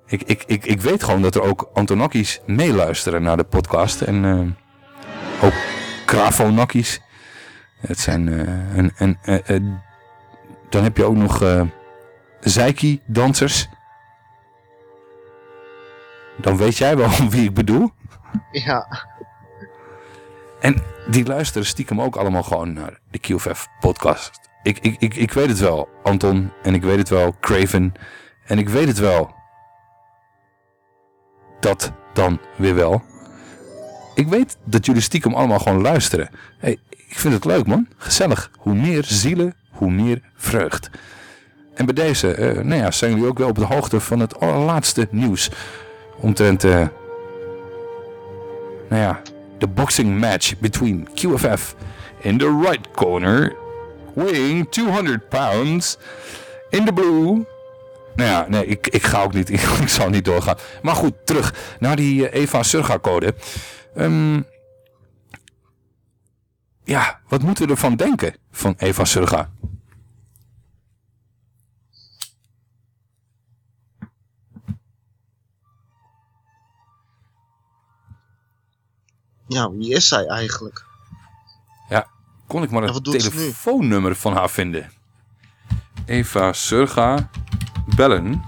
Ik, ik, ik, ik weet gewoon dat er ook Antonakis meeluisteren naar de podcast. En eh, ook Krafonakis. Het zijn... eh, en, en, eh, eh, dan heb je ook nog eh Zeiki-dansers. Dan weet jij wel wie ik bedoel. Ja. En die luisteren stiekem ook allemaal gewoon naar de QFF podcast. Ik, ik, ik, ik weet het wel, Anton. En ik weet het wel, Craven. En ik weet het wel. Dat dan weer wel. Ik weet dat jullie stiekem allemaal gewoon luisteren. Hey, ik vind het leuk man. Gezellig. Hoe meer zielen, hoe meer vreugd. En bij deze, eh, nou ja, zijn jullie ook wel op de hoogte van het allerlaatste nieuws. Omtrent, eh, nou ja, de boxing match between QFF in the right corner, weighing 200 pounds, in the blue. Nou ja, nee, ik, ik ga ook niet, ik, zal niet doorgaan. Maar goed, terug naar die eh, Eva Surga code. Ehm, ja, wat moeten we ervan denken van Eva Surga? Ja, wie is zij eigenlijk? Ja, kon ik maar nu? telefoonnummer van haar vinden. Eva Surga bellen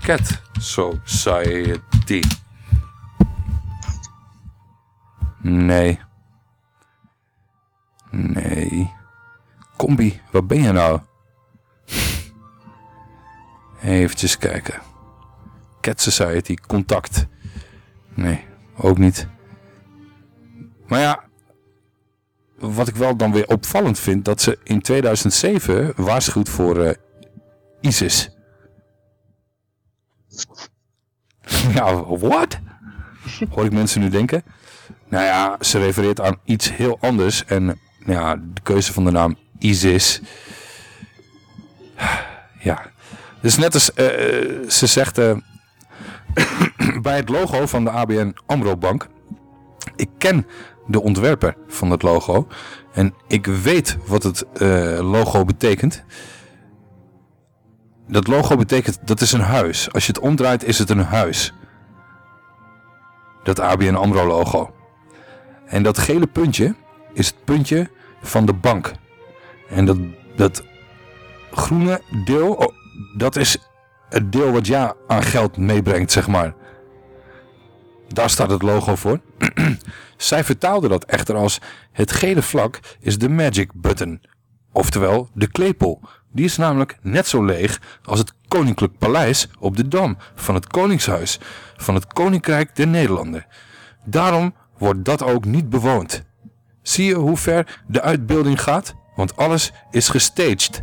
Cat Society. Nee. Nee. Combi, waar ben je nou? Eventjes kijken. Cat Society, contact. Nee, ook niet. Maar ja, wat ik wel dan weer opvallend vind, dat ze in 2007 waarschuwt voor eh, ISIS. ja, wat? Hoor ik mensen nu denken? Nou ja, ze refereert aan iets heel anders. En ja, de keuze van de naam ISIS. Ja, dus net als eh, ze zegt eh, bij het logo van de ABN AMRO Bank. Ik ken de ontwerper van het logo. En ik weet wat het eh, logo betekent. Dat logo betekent, dat is een huis. Als je het omdraait is het een huis. Dat ABN AMRO logo. En dat gele puntje is het puntje van de bank. En dat, dat groene deel, oh, dat is het deel wat ja aan geld meebrengt, zeg maar. Daar staat het logo voor. Zij vertaalde dat echter als het gele vlak is de magic button. Oftewel de klepel. Die is namelijk net zo leeg als het koninklijk paleis op de Dam van het Koningshuis van het Koninkrijk der Nederlanden. Daarom wordt dat ook niet bewoond. Zie je hoe ver de uitbeelding gaat? Want alles is gestaged.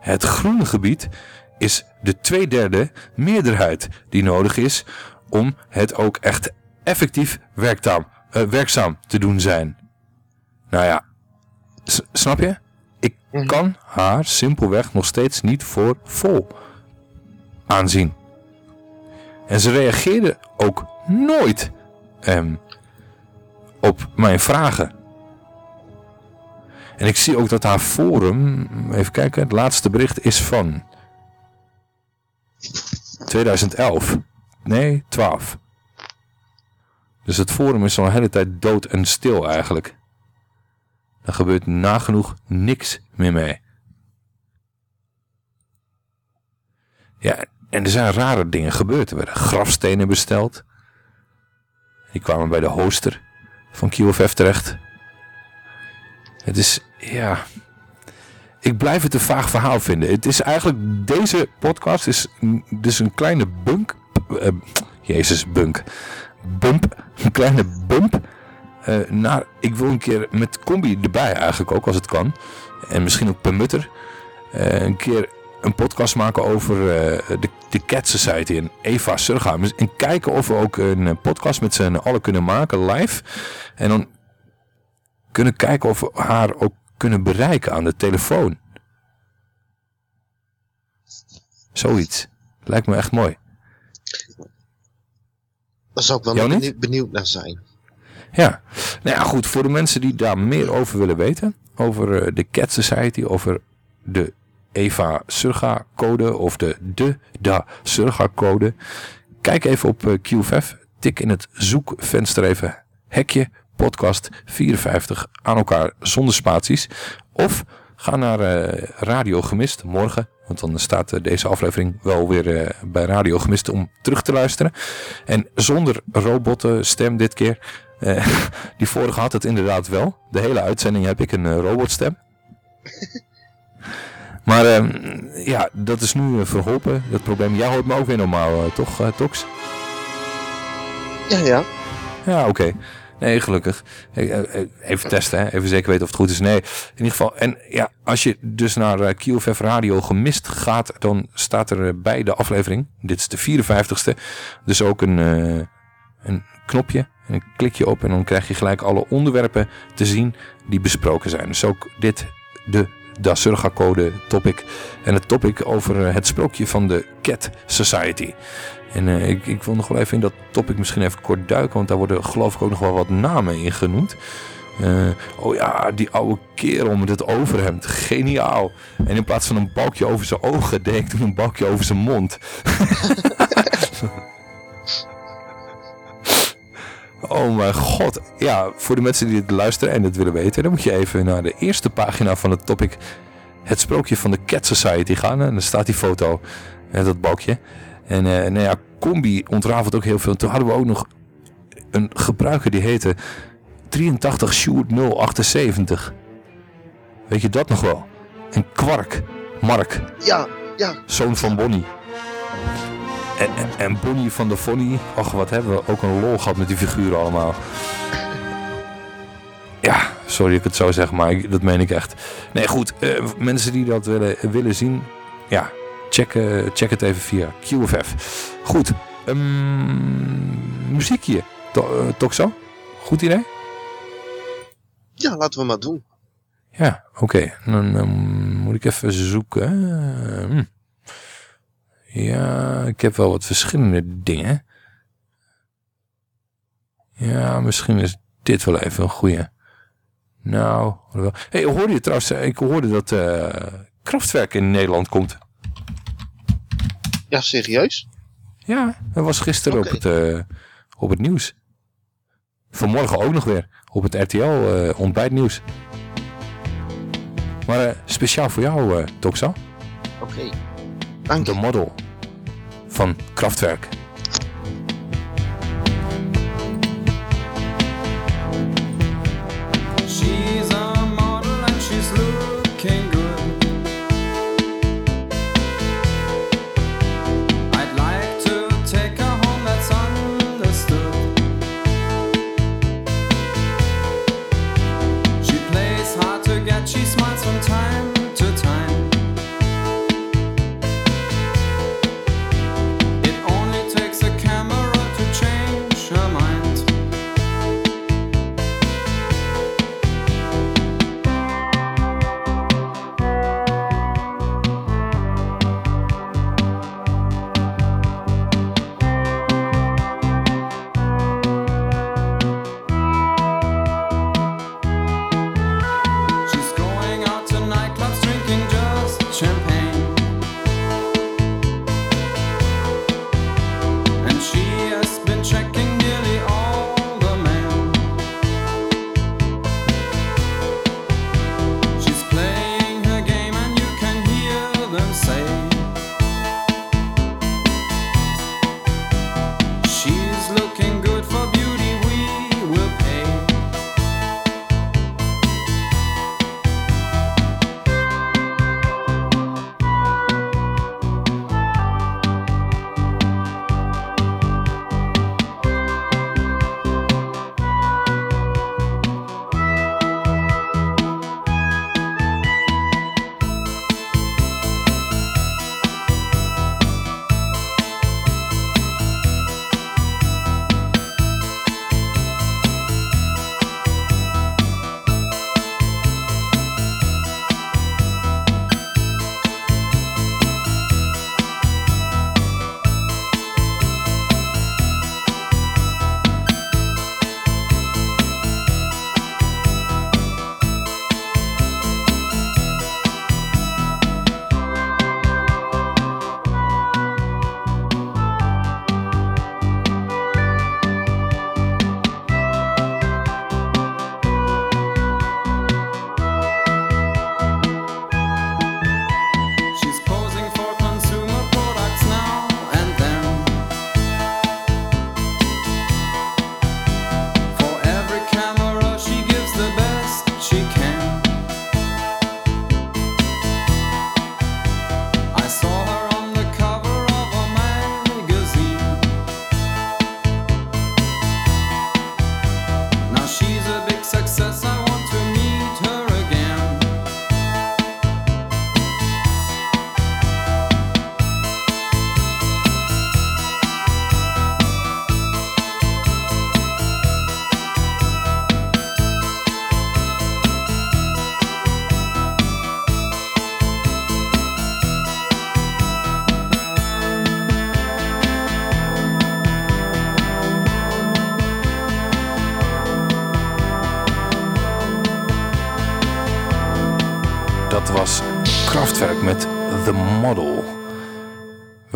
Het groene gebied is de tweederde meerderheid die nodig is om het ook echt effectief eh, werkzaam te doen zijn. Nou ja, s- snap je? Ik kan haar simpelweg nog steeds niet voor vol aanzien. En ze reageerde ook nooit ehm, op mijn vragen. En ik zie ook dat haar forum, even kijken, het laatste bericht is van 2011. Nee, 12. Dus het forum is al een hele tijd dood en stil eigenlijk. Daar gebeurt nagenoeg niks meer mee. Ja, en er zijn rare dingen gebeurd. Er werden grafstenen besteld. Die kwamen bij de hoster van QFF terecht. Het is, ja... Ik blijf het een vaag verhaal vinden. Het is eigenlijk, deze podcast is dus een kleine bunk. eh, Jezus, bunk. Bump. Een kleine bump. eh, naar, ik wil een keer met combi erbij eigenlijk ook, als het kan. En misschien ook per mutter. eh, een keer een podcast maken over de, de Cat Society en Eva Surga. En kijken of we ook een podcast met z'n allen kunnen maken, live. En dan kunnen kijken of we haar ook kunnen bereiken aan de telefoon. Zoiets. Lijkt me echt mooi. Daar zou ik wel benieuwd, benieuwd naar zijn. Ja, nou ja, goed. Voor de mensen die daar meer over willen weten, over eh, de Cat Society, over de Eva Surga code of de de da Surga code, kijk even op eh, QFF, tik in het zoekvenster even hekje podcast 54 aan elkaar zonder spaties. Of ga naar eh, Radio Gemist morgen, want dan staat eh, deze aflevering wel weer eh, bij Radio Gemist om terug te luisteren. En zonder robotstem dit keer. Die vorige had het inderdaad wel. De hele uitzending heb ik een robotstem. Maar ehm, ja, dat is nu verholpen, dat probleem. Jij hoort me ook weer normaal, toch, Tox? Ja, ja. Ja, oké. Nee, gelukkig. Eh, eh, Even testen, hè? even zeker weten of het goed is. Nee, in ieder geval. En ja, als je dus naar eh, QFF Radio gemist gaat, dan staat er bij de aflevering, dit is de 54ste, dus ook een, eh, een knopje. En dan klik je op en dan krijg je gelijk alle onderwerpen te zien die besproken zijn. Dus ook dit, de Da Surga Code topic. En het topic over het sprookje van de Cat Society. En eh, ik, ik wil nog wel even in dat topic misschien even kort duiken, want daar worden geloof ik ook nog wel wat namen in genoemd. Eh, oh ja, die oude kerel met het overhemd. Geniaal. En in plaats van een balkje over zijn ogen, deed ik toen een balkje over zijn mond. oh mijn god. Ja, voor de mensen die dit luisteren en het willen weten, dan moet je even naar de eerste pagina van het topic Het sprookje van de Cat Society gaan. En dan staat die foto en dat balkje. En eh, nou ja, Combi ontrafelt ook heel veel. Toen hadden we ook nog een gebruiker die heette 83 Sjoerd 078. Weet je dat nog wel? En Kwark, Mark, Ja, ja. zoon van Bonnie. En, en, en Bonnie van de Fonny. Och, wat hebben we ook een lol gehad met die figuren allemaal. Ja, sorry dat ik het zo zeg, maar ik- dat meen ik echt. Nee, goed. eh, mensen die dat willen, willen zien, ja, check, eh, check het even via QFF. Goed. muziekje. To, eh, toch zo? Goed idee? Ja, laten we maar doen. Ja, oké. Dan ehm, moet ik even zoeken. Hm. Ja, ik heb wel wat verschillende dingen. Ja, misschien is dit wel even een goeie. Nou, wel. hey, hoorde je trouwens, eh, ik hoorde dat eh Kraftwerk in Nederland komt. Ja, serieus? Ja, dat was gisteren op, het, eh, op het nieuws. Vanmorgen ook nog weer. Op het RTL eh, ontbijtnieuws. Maar eh, speciaal voor jou, Toxa. Oké. De model van Kraftwerk.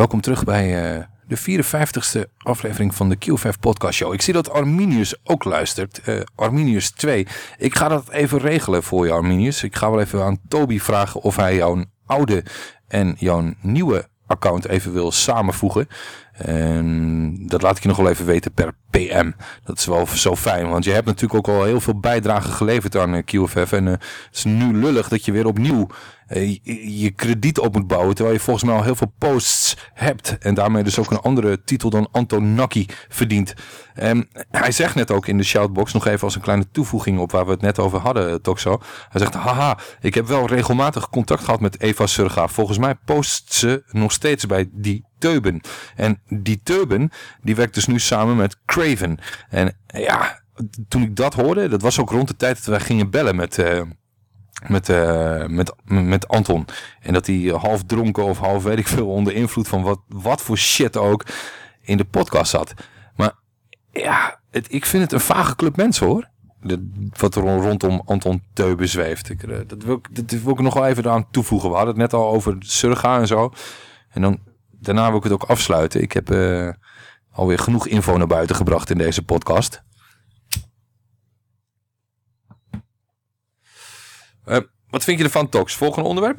Welkom terug bij eh, de 54ste aflevering van de QFF Podcast Show. Ik zie dat Arminius ook luistert. Eh, Arminius 2. Ik ga dat even regelen voor je, Arminius. Ik ga wel even aan Toby vragen of hij jouw oude en jouw nieuwe account even wil samenvoegen. En dat laat ik je nog wel even weten per PM. Dat is wel zo fijn, want je hebt natuurlijk ook al heel veel bijdragen geleverd aan eh, QFF. En het is nu lullig dat je weer opnieuw je, je krediet op moet bouwen. Terwijl je volgens mij al heel veel posts hebt. En daarmee dus ook een andere titel dan Antonaki verdient. Ehm, hij zegt net ook in de shoutbox, nog even als een kleine toevoeging op waar we het net over hadden, eh, Toxo. Hij zegt, haha, ik heb wel regelmatig contact gehad met Eva Surga. Volgens mij post ze nog steeds bij die Teuben. En die Teuben, die werkt dus nu samen met Craven. En eh, ja, toen ik dat hoorde, dat was ook rond de tijd dat wij gingen bellen met... eh, met, eh, met, met Anton. En dat hij half dronken of half weet ik veel onder invloed van wat, wat voor shit ook in de podcast zat. Maar ja, het, ik vind het een vage club mensen hoor. Wat er rondom Anton Teuben zweeft. Eh, dat, wil ik, wil ik nog wel even aan toevoegen. We hadden het net al over Surga en zo. En dan, daarna wil ik het ook afsluiten. Ik heb eh, alweer genoeg info naar buiten gebracht in deze podcast. Eh, wat vind je ervan, Tox? Volgende onderwerp?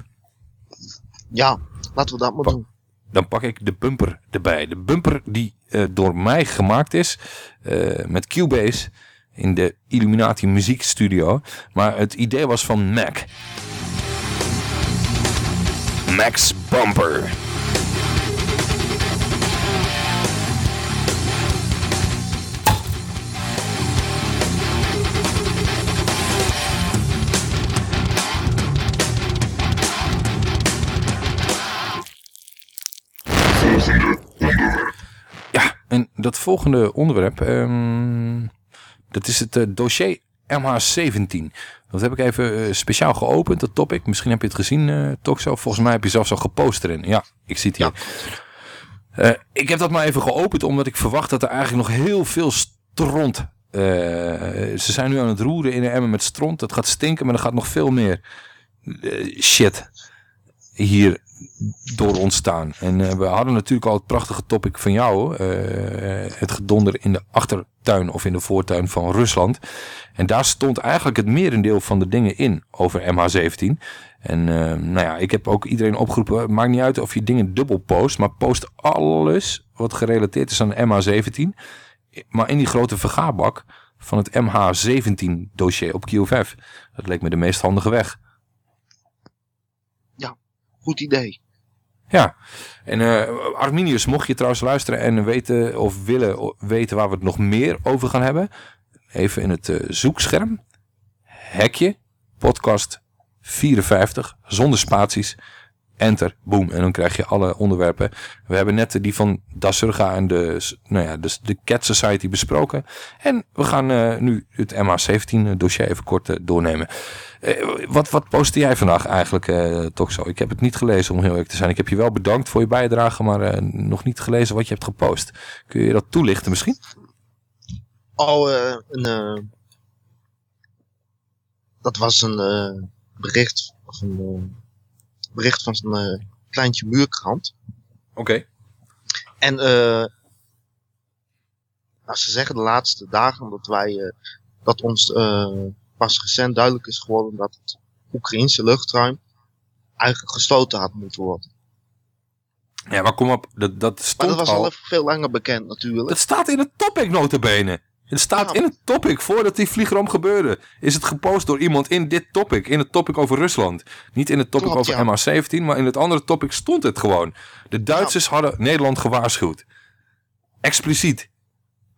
Ja, laten we dat maar doen. Dan pak ik de bumper erbij. De bumper die eh, door mij gemaakt is eh, met Cubase in de Illuminati muziekstudio. Maar het idee was van Mac. Max Bumper. En dat volgende onderwerp, ehm, dat is het eh, dossier MH17. Dat heb ik even eh, speciaal geopend, dat topic. Misschien heb je het gezien, eh Toxo. Volgens mij heb je zelfs al gepost erin. Ja, ik zie het hier. Ik heb dat maar even geopend, omdat ik verwacht dat er eigenlijk nog heel veel stront... ze zijn nu aan het roeren in de emmer met stront. Het gaat stinken, maar er gaat nog veel meer shit hier door ontstaan. En eh, we hadden natuurlijk al het prachtige topic van jou. eh, het gedonder in de achtertuin of in de voortuin van Rusland. En daar stond eigenlijk het merendeel van de dingen in over MH17. En eh, nou ja, ik heb ook iedereen opgeroepen. Maakt niet uit of je dingen dubbel post. Maar post alles wat gerelateerd is aan MH17. Maar in die grote vergaarbak van het MH17 dossier op QFF. Dat leek me de meest handige weg. Goed idee. Ja, en eh, Arminius, mocht je trouwens luisteren en weten of willen weten waar we het nog meer over gaan hebben. Even in het eh, zoekscherm. Hekje, podcast 54, zonder spaties. Enter, boom. En dan krijg je alle onderwerpen. We hebben net die van Dasurga en de, nou ja, de, de Cat Society besproken. En we gaan eh, nu het MH17 dossier even kort doornemen. Eh, wat, wat postte jij vandaag eigenlijk, eh toch zo? Ik heb het niet gelezen om heel eerlijk te zijn. Ik heb je wel bedankt voor je bijdrage, maar eh, nog niet gelezen wat je hebt gepost. Kun je dat toelichten misschien? Oh, een, dat was een bericht, of een bericht van een kleintje muurkrant. Oké. En eh nou, ze zeggen de laatste dagen dat wij, dat ons pas recent duidelijk is geworden dat het Oekraïnse luchtruim eigenlijk gestoten had moeten worden. Ja, maar kom op, dat, dat Maar stond dat was al... even veel langer bekend natuurlijk. Het staat in het topic notabene. Het staat in het topic, voordat die vliegramp gebeurde, is het gepost door iemand in dit topic, in het topic over Rusland. Niet in het topic Klopt, over ja. MH17, maar in het andere topic stond het gewoon. De Duitsers hadden Nederland gewaarschuwd. Expliciet.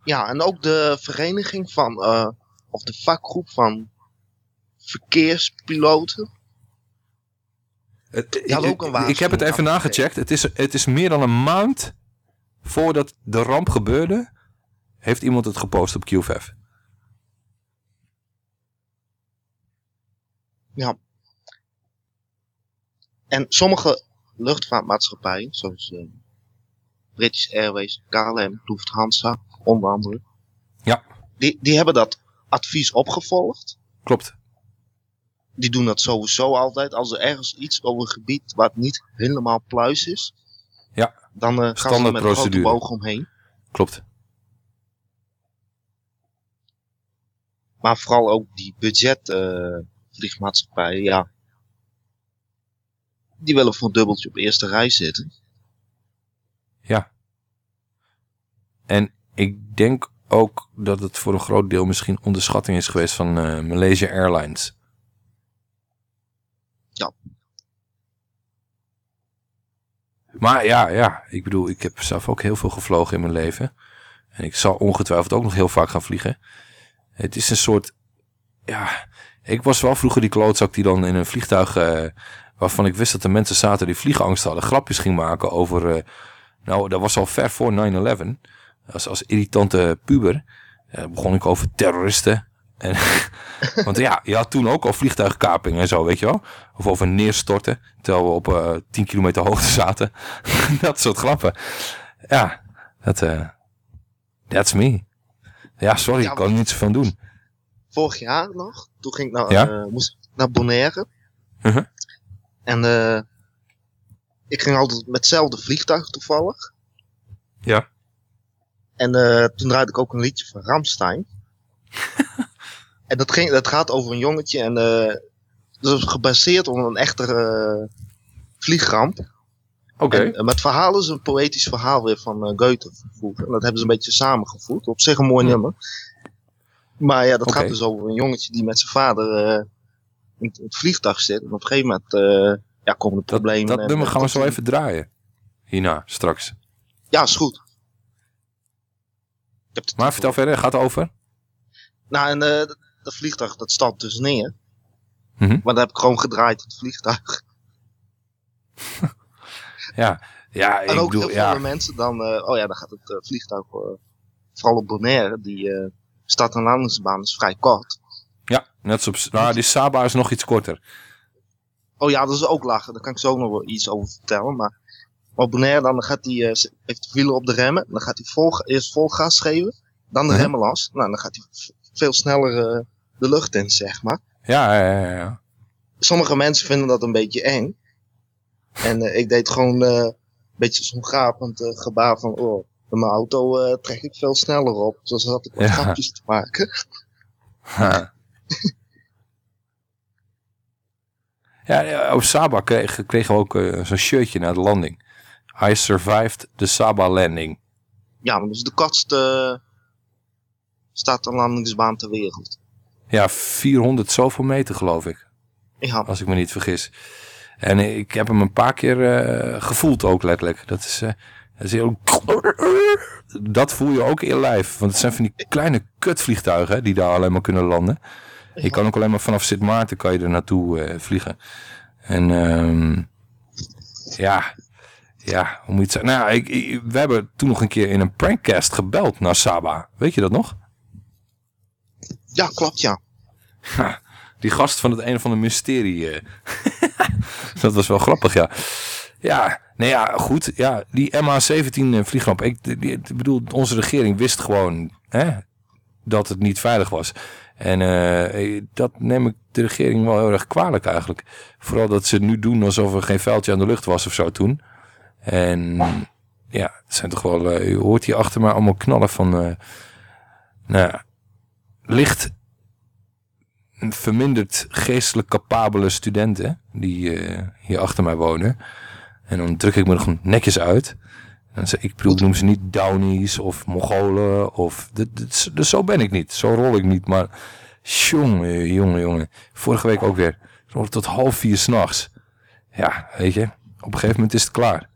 Ja, en ook de vereniging van, eh, of de vakgroep van verkeerspiloten. Het- hadden ook een ik, ik heb het even nagecheckt. Het is, het is meer dan een maand voordat de ramp gebeurde, heeft iemand het gepost op QFF. Ja. En sommige luchtvaartmaatschappijen, zoals eh, British Airways, KLM, Lufthansa, onder andere. Ja. Die, die hebben dat advies opgevolgd. Klopt. Die doen dat sowieso altijd. Als er ergens iets over een gebied wat niet helemaal pluis is, Ja, dan eh gaan ze er met een grote boog omheen. Klopt. Maar vooral ook die budget eh, vliegmaatschappijen, ja. Die willen voor een dubbeltje op eerste rij zitten. Ja. En ik denk ook dat het voor een groot deel misschien onderschatting is geweest van eh, Malaysia Airlines. Maar ja, ja, ik bedoel, ik heb zelf ook heel veel gevlogen in mijn leven. En ik zal ongetwijfeld ook nog heel vaak gaan vliegen. Het is een soort, ja, ik was wel vroeger die klootzak die dan in een vliegtuig, eh, waarvan ik wist dat er mensen zaten die vliegangst hadden, grapjes ging maken over, eh, nou, dat was al ver voor 9-11. Als, als irritante puber eh, begon ik over terroristen. En, want ja, je had toen ook al vliegtuigkaping en zo, weet je wel. Of over neerstorten, terwijl we op eh 10 kilometer hoogte zaten. dat soort grappen. Ja, dat, eh that's me. Ja, sorry, ik kan er niet zoveel aan doen. Vorig jaar nog, toen ging ik naar, Ja? eh, moest naar Bonaire. Mhm. En ik ging altijd met hetzelfde vliegtuig toevallig. Ja. En toen draaide ik ook een liedje van Ramstein. en dat, ging, dat gaat over een jongetje en eh, dat is gebaseerd op een echte eh, vliegramp. Oké. En, eh, maar het verhaal is een poëtisch verhaal weer van Goethe vroeger. En dat hebben ze een beetje samengevoegd. Op zich een mooi nummer. Maar ja, dat gaat dus over een jongetje die met zijn vader eh, in het- vliegtuig zit. En op een gegeven moment eh, ja, komen de problemen. Dat nummer gaan we zo even draaien. Hierna, straks. Ja, is goed. Maar vertel verder, gaat het over? Nou, en dat, dat vliegtuig dat stort dus neer. Mhm. Maar dan heb ik gewoon gedraaid het vliegtuig. Ja, ja ik en ook bedoel, heel ja. veel mensen dan, eh, oh ja, dan gaat het eh, vliegtuig, eh, vooral op Bonaire, die start- en landingsbaan is vrij kort. Ja, net zoals... Nou, die Saba is nog iets korter. Oh ja, dat is ook lachen, daar kan ik zo nog wel iets over vertellen. Maar op Bonaire dan gaat hij, heeft de wielen op de remmen, dan gaat hij vol, eerst vol gas geven, dan de Mhm. remmen los. Nou, dan gaat hij veel sneller eh, de lucht in, zeg maar. Ja, ja, ja, ja. sommige mensen vinden dat een beetje eng. En eh, ik deed gewoon eh, een beetje zo'n gapend gebaar van, oh, met mijn auto trek ik veel sneller op. Dus had ik wat Ja. grapjes te maken. Ha. Ja, op Saba kreeg, kregen we ook zo'n shirtje na de landing. I survived the Saba landing. Ja, dat is de kortste start- en landingsbaan ter wereld. Ja, 400 zoveel meter geloof ik. Ja. Als ik me niet vergis. En ik heb hem een paar keer eh, gevoeld ook letterlijk. Dat is, eh, dat is heel... Dat voel je ook in je lijf. Want het zijn van die kleine kutvliegtuigen hè, die daar alleen maar kunnen landen. Je kan ook alleen maar vanaf Sint Maarten kan je er naartoe eh, vliegen. En ehm, ja, ja, hoe moet je het zeggen? Nou ja, ik, ik- we hebben toen nog een keer in een prankcast gebeld naar Saba. Weet je dat nog? Ja, klopt ja. Die gast van het een of andere mysterie. eh. dat was wel grappig, ja. Ja, nee ja, goed. Ja, die MH17 eh, vliegramp. Ik, ik bedoel, onze regering wist gewoon hè, dat het niet veilig was. En eh, dat neem ik de regering wel heel erg kwalijk eigenlijk. Vooral dat ze nu doen alsof er geen vuiltje aan de lucht was of zo toen. En ja, het zijn toch wel... eh, je hoort hier achter mij allemaal knallen van... eh, nou licht verminderd geestelijk capabele studenten die eh, hier achter mij wonen. En dan druk ik me er gewoon netjes uit. En zeg, ik bedoel, noem ze niet Downies of Mongolen of... Dus zo ben ik niet. Zo rol ik niet. Maar jongen, jongen, jongen. Vorige week ook weer. Tot half vier s'nachts. Ja, weet je. Op een gegeven moment is het klaar.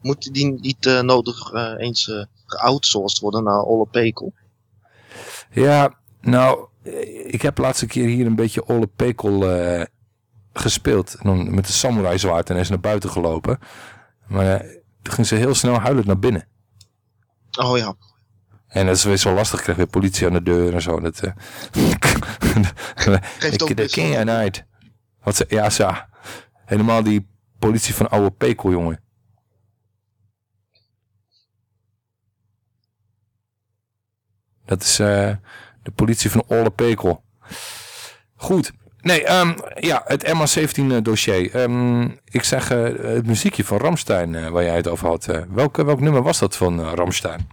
Moet die niet eh, nodig eh, eens geoutsourced worden naar Olle Pekel? Ja, nou, eh, ik heb laatste keer hier een beetje Olle Pekel eh, gespeeld. En met een samurai zwaard en is naar buiten gelopen. Maar eh, toen ging ze heel snel huilend naar binnen. Oh ja. En dat is weer zo lastig. Ik kreeg weer politie aan de deur en zo. Dat, ik, dat ken jij niet. Wat ze, ja, ze, helemaal die politie van oude Pekel, jongen. Dat is eh, de politie van Olle Pekel. Goed. Nee, ehm, ja, het MA17 dossier. Ehm, ik zeg eh, het muziekje van Ramstein eh, waar jij het over had. eh, welke, welk nummer was dat van eh, Ramstein?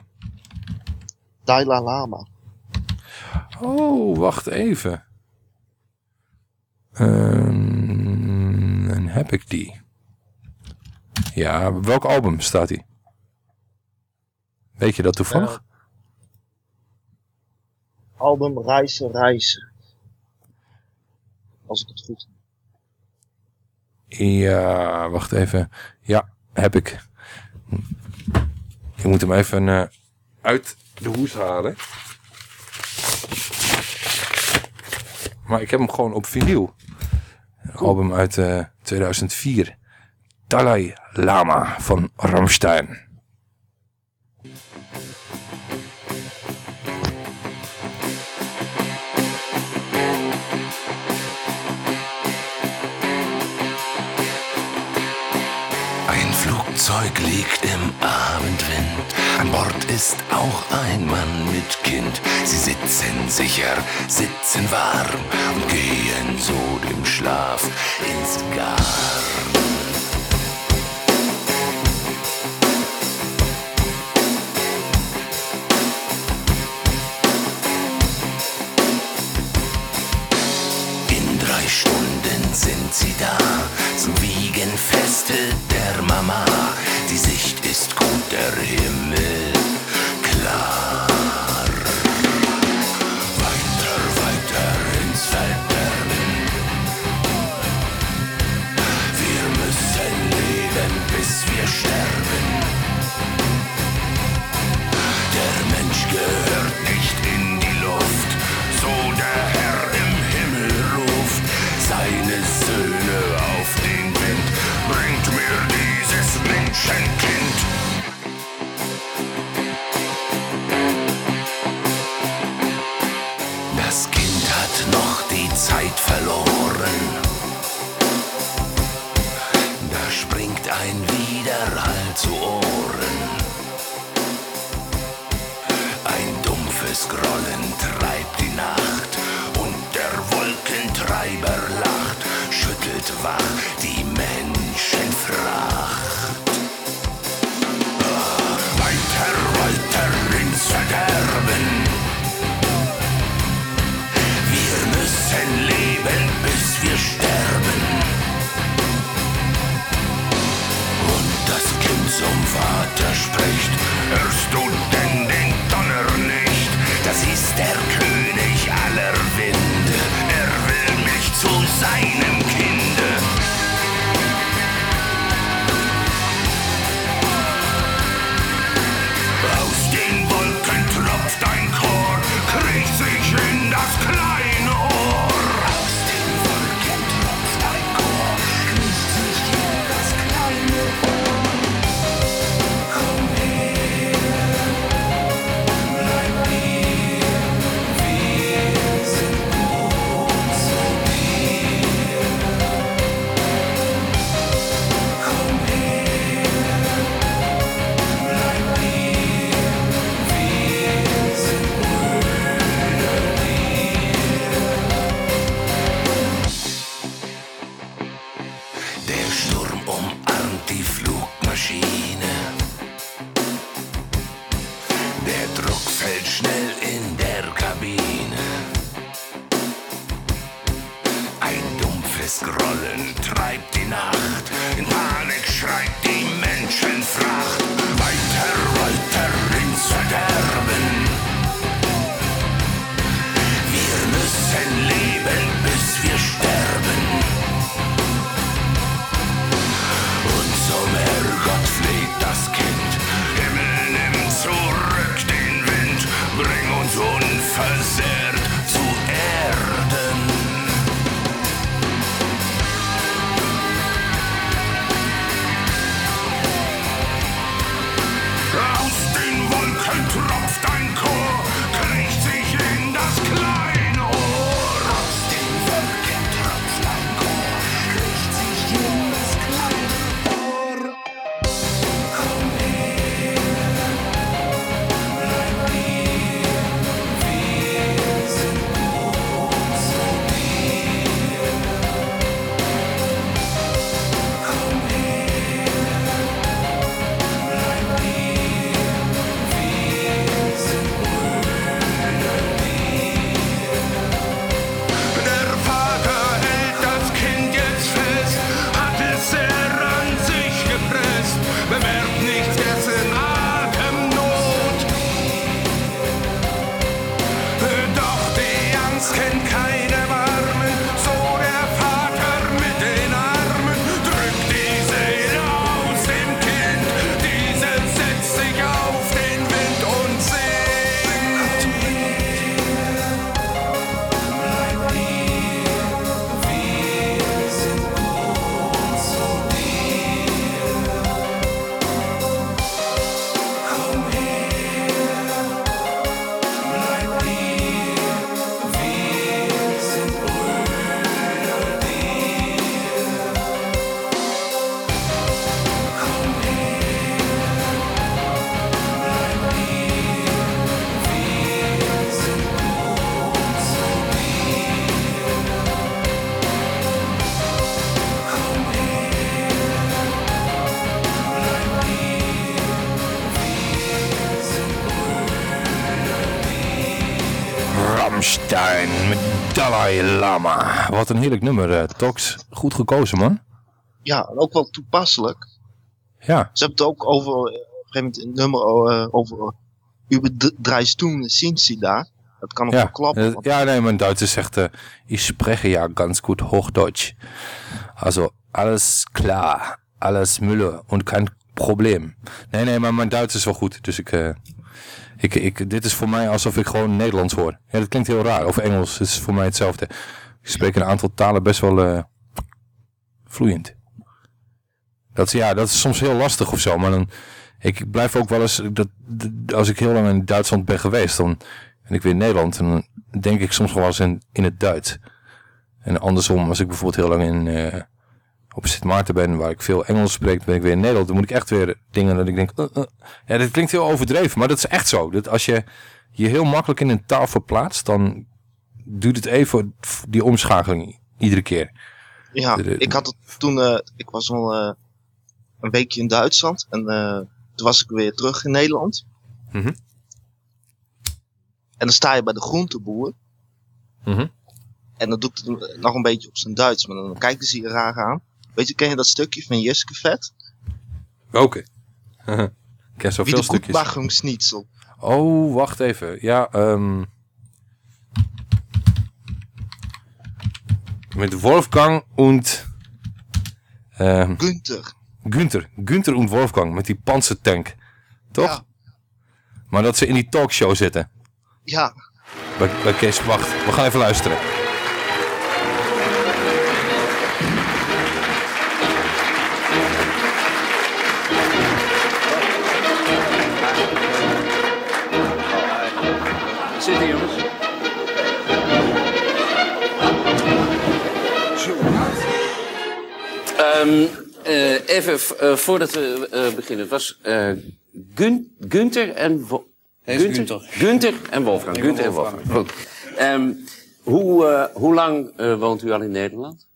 Dalai Lama. Oh, wacht even. Ehm, dan heb ik die. Ja, welk album staat die? Weet je dat toevallig? album Reizen, Reizen. Als ik het goed Ja, wacht even. Ja, heb ik. Ik moet hem even eh, uit de hoes halen. Maar ik heb hem gewoon op vinyl. Een album uit eh, 2004. Dalai Lama van Ramstein. liegt im Abendwind. An Bord ist auch ein Mann mit Kind. Sie sitzen sicher, sitzen warm und gehen so dem Schlaf ins Garn. In drei Stunden sind sie da zum Wiegenfeste Dalai Lama. Wat een heerlijk nummer, eh, Tox. Goed gekozen, man. Ja, en ook wel toepasselijk. Ja. Ze hebben het ook over, eh, op een gegeven moment een nummer over uh, über drei Stunden sind sie da. Dat kan ook wel eh, ja, nee, mijn Duits zegt, eh ich spreche ja ganz gut Hochdeutsch. Also, alles klar, alles Mülle und kein Probleem. Nee, nee, maar mijn Duits is wel goed, dus ik... ik, dit is voor mij alsof ik gewoon Nederlands hoor. Ja, dat klinkt heel raar. Of Engels, is voor mij hetzelfde. Ik spreek een aantal talen best wel eh, vloeiend. Dat, ja, dat is soms heel lastig of zo. Maar dan, ik blijf ook wel eens... Dat, dat- als ik heel lang in Duitsland ben geweest... Dan, en ik weer in Nederland... Dan denk ik soms wel eens in, in het Duits. En andersom, als ik bijvoorbeeld heel lang in... eh, op Sint Maarten ben, waar ik veel Engels spreek, ben ik weer in Nederland. Dan moet ik echt weer dingen dat ik denk... eh, eh. Ja, dit klinkt heel overdreven, maar dat is echt zo. Dat als je je heel makkelijk in een taal verplaatst... dan duurt het even die omschakeling iedere keer. Ja, ik had het toen, eh, ik was al een weekje in Duitsland en toen was ik weer terug in Nederland. Mhm. En dan sta je bij de groenteboer Mhm. en dan doe ik het nog een beetje op zijn Duits, maar dan kijken ze je raar aan. Weet je, ken je dat stukje van Jiske Vet? Welke? ik ken zoveel Wie de stukjes. Oh, wacht even. Ja, ehm Met Wolfgang und... ehm Günther. Günther. Günther und Wolfgang. Met die panzertank. Toch? Maar dat ze in die talkshow zitten. Ja, Bij, bij Kees, wacht. We gaan even luisteren. Ehm, eh, even eh, voordat we eh, beginnen. Het was Gun Gunther en Wo- Hij is Gunther? Gunther en Wolfgang. Gunther en Wolfgang. Wolfgang. Goed. Ehm, hoe, hoe lang woont u al in Nederland?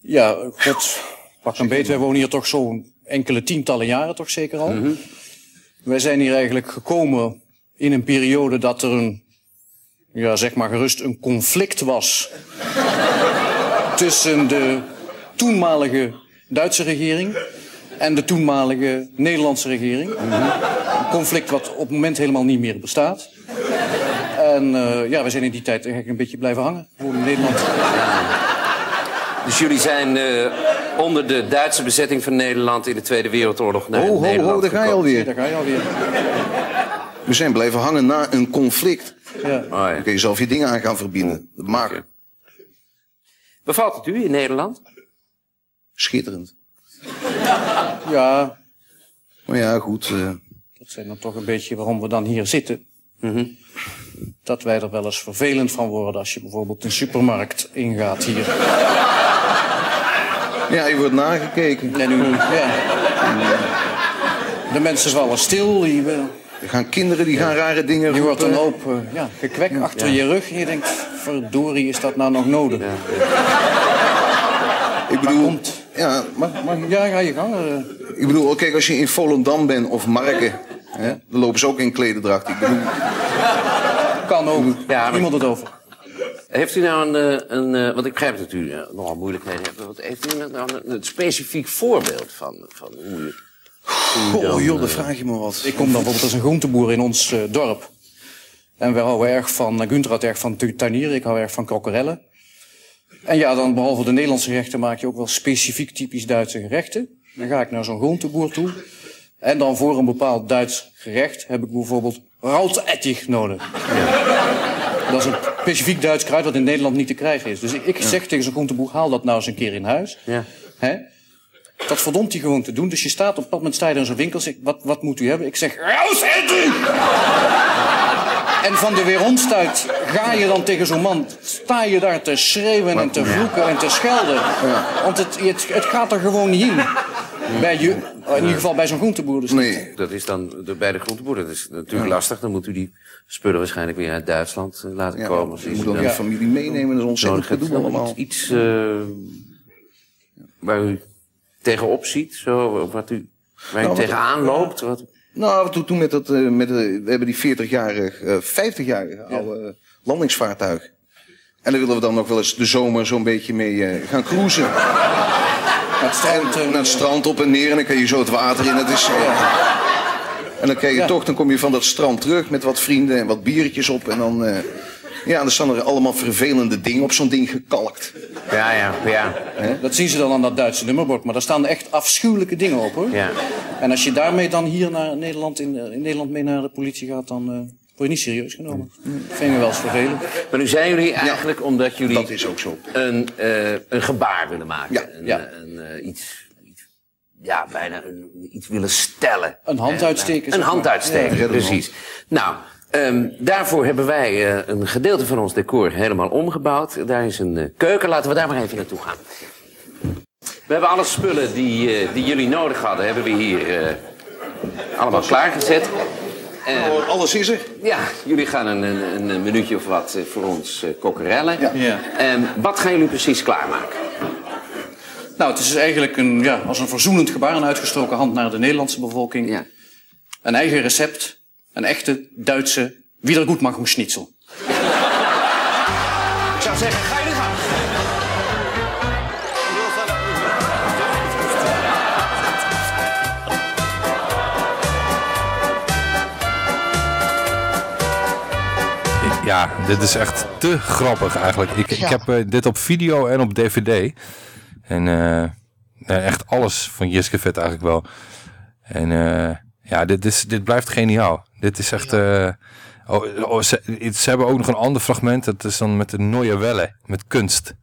Ja, god, pak een beetje. Wij wonen hier toch zo'n enkele tientallen jaren toch zeker al. Wij zijn hier eigenlijk gekomen in een periode dat er een, ja zeg maar gerust, een conflict was tussen de toenmalige Duitse regering en de toenmalige Nederlandse regering. Een conflict wat op het moment helemaal niet meer bestaat. En eh, ja, we zijn in die tijd eigenlijk een beetje blijven hangen. In Nederland. Dus jullie zijn eh, onder de Duitse bezetting van Nederland in de Tweede Wereldoorlog naar Ho, ho, Nederland ho, daar ga je gekomen. alweer. Daar ga je alweer. We zijn blijven hangen na een conflict. Ja. Dan kun je zelf je dingen aan gaan verbinden. Dat mag. Bevalt het u in Nederland? Schitterend. Ja, Maar ja, goed. eh, dat zijn dan toch een beetje waarom we dan hier zitten. Dat wij er wel eens vervelend van worden als je bijvoorbeeld een supermarkt ingaat hier. ja, je wordt nagekeken. En nu, ja. De mensen vallen stil. Die, eh, Er gaan kinderen die gaan rare dingen je wordt een hoop eh, ja, gekwek achter je rug. En je denkt, verdorie, is dat nou nog nodig? Ik bedoel, ja, maar, maar ja, ga je gang. eh. ik bedoel, kijk, als je in Volendam bent of Marken, hè, dan lopen ze ook in klederdracht. Ik bedoel, Kan ook. Ja, maar- Niemand het over. Heeft u nou een, eh, een eh, want ik begrijp dat u nogal moeilijkheden hebt, wat heeft u nou een, een specifiek voorbeeld van, van hoe je... hoe je oh dan, joh, dan vraag je me wat. Ik kom dan bijvoorbeeld als een groenteboer in ons dorp. En wij houden erg van, Gunther houdt erg van tu- tuinieren, ik hou erg van krokorellen. En ja, dan behalve de Nederlandse gerechten maak je ook wel specifiek typisch Duitse gerechten. Dan ga ik naar zo'n groenteboer toe. En dan voor een bepaald Duits gerecht heb ik bijvoorbeeld rautettich nodig. Dat is een specifiek Duits kruid wat in Nederland niet te krijgen is. Dus ik, ik zeg tegen zo'n groenteboer, haal dat nou eens een keer in huis. Ja. Hè? Dat verdomd hij gewoon te doen. Dus je staat op bepaald moment sta je in zo'n winkel. Wat, wat moet u hebben? Ik zeg, rautettich! En van de weeromstuit ga je dan tegen zo'n man, sta je daar te schreeuwen en te vloeken en te schelden. Want het, het, het gaat er gewoon niet in. Bij je, in ieder geval bij zo'n groenteboer. Dus nee. Dat is dan de, bij de groenteboer. Dat is natuurlijk lastig. Dan moet u die spullen waarschijnlijk weer uit Duitsland eh, laten komen. je moet dan je familie meenemen, dat is ontzettend gedoe allemaal. Iets, iets eh, waar u tegenop ziet, zo, of wat u, waar u Nou, wat- tegenaan loopt. Wat, Nou, toen, toen met dat, eh, met, eh, we hebben die 40-jarige, eh 50-jarige oude landingsvaartuig. En daar willen we dan nog wel eens de zomer zo'n beetje mee eh, gaan cruisen. Naar het, strand, naar het strand op en neer en dan kan je zo het water in. Het is, eh, En dan krijg je toch, dan kom je van dat strand terug met wat vrienden en wat biertjes op. En dan, eh, ja, dan staan er allemaal vervelende dingen op zo'n ding gekalkt. Ja, ja, ja. Dat zien ze dan aan dat Duitse nummerbord. Maar daar staan er echt afschuwelijke dingen op hoor. Ja. En als je daarmee dan hier naar Nederland, in, in Nederland mee naar de politie gaat, dan eh, word je niet serieus genomen. Dat vind ik wel eens vervelend. Maar nu zijn jullie eigenlijk omdat jullie dat is ook zo. Een, eh, een gebaar willen maken. Ja. Een, Ja. eh, een, eh, iets, iets- ja, bijna een, iets willen stellen. Een hand Eh, uitsteken, Een hand uitsteken, precies. Nou, ehm, daarvoor hebben wij eh, een gedeelte van ons decor helemaal omgebouwd. Daar is een eh, keuken. Laten we daar maar even naartoe gaan. We hebben alle spullen die, eh, die jullie nodig hadden, hebben we hier eh, allemaal klaargezet. Eh, Alles is er. ja, jullie gaan een, een, een minuutje of wat voor ons eh kokkerellen. Ja. Ehm, wat gaan jullie precies klaarmaken? Nou, het is eigenlijk een, ja, als een verzoenend gebaar, een uitgestoken hand naar de Nederlandse bevolking. Een eigen recept, een echte Duitse Wiedergutmachungsschnitzel. Ik zou zeggen, ga je gang. Ja, dit is echt te grappig eigenlijk. Ik, ik heb eh, dit op video en op dvd. En eh, eh, echt alles van Jiske Vet eigenlijk wel. En eh, ja, dit, is, dit blijft geniaal. Dit is echt... eh, oh, oh, ze, ze hebben ook nog een ander fragment. Dat is dan met de Neue Welle. Met kunst.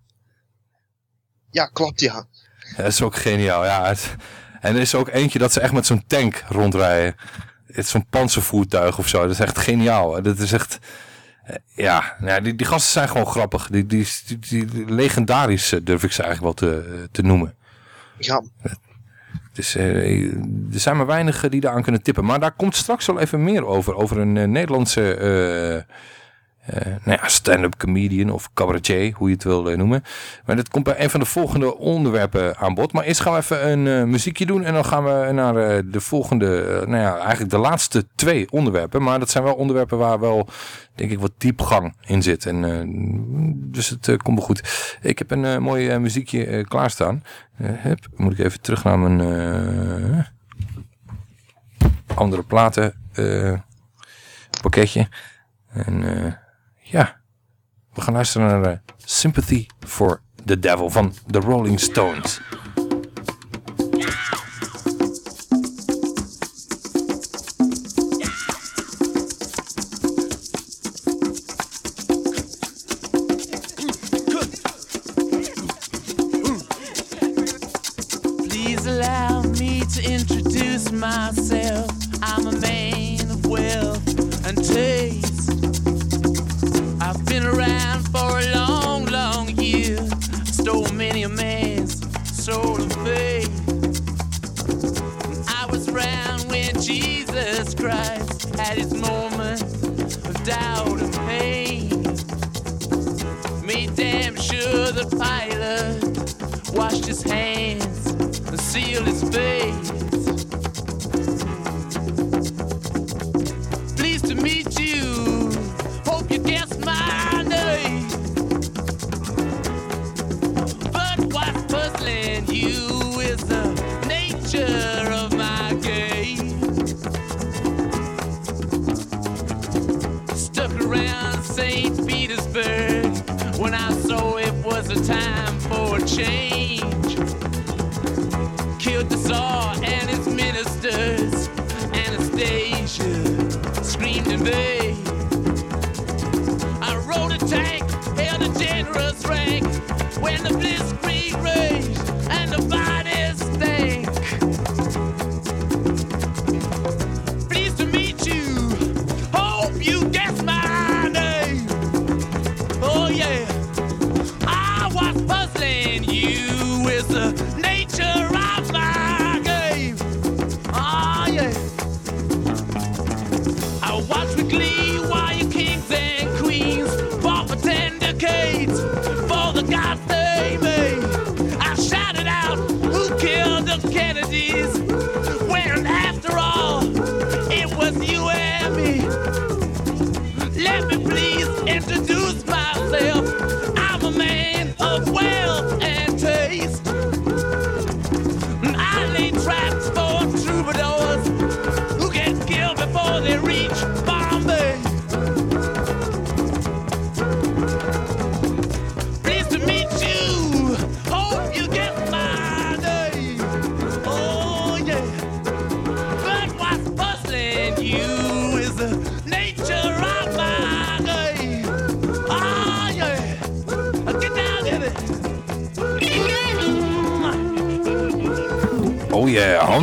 Ja, klopt, ja. Ja, dat is ook geniaal, ja. Het- en er is ook eentje dat ze echt met zo'n tank rondrijden. Het is zo'n panzervoertuig of zo. Dat is echt geniaal. Dat is echt... eh, Ja, nou ja die, die gasten zijn gewoon grappig. Die, die, die, die- legendarisch eh, durf ik ze eigenlijk wel te, te noemen. Ja, Eh, er zijn maar weinigen die daaraan kunnen tippen. Maar daar komt straks wel even meer over. Over een eh, Nederlandse eh, nou ja, stand-up comedian of cabaretier, hoe je het wil eh, noemen. Maar dat komt bij een van de volgende onderwerpen aan bod. Maar eerst gaan we even een eh, muziekje doen. En dan gaan we naar eh, de volgende, eh, nou ja, eigenlijk de laatste twee onderwerpen. Maar dat zijn wel onderwerpen waar wel, denk ik, wat diepgang in zit. En, eh, dus het eh, komt wel goed. Ik heb een eh, mooi eh, muziekje eh, klaarstaan. Eh, hup, moet ik even terug naar mijn eh, andere platen eh, pakketje. En eh, ja, we gaan luisteren naar eh, Sympathy for the Devil van The Rolling Stones.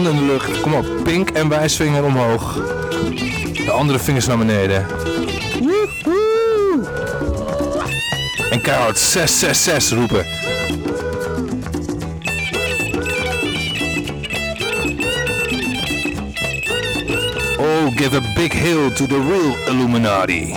Kom op, pink en wijsvinger omhoog. De andere vingers naar beneden. En keihard 666 roepen. Oh, give a big hail to the real Illuminati.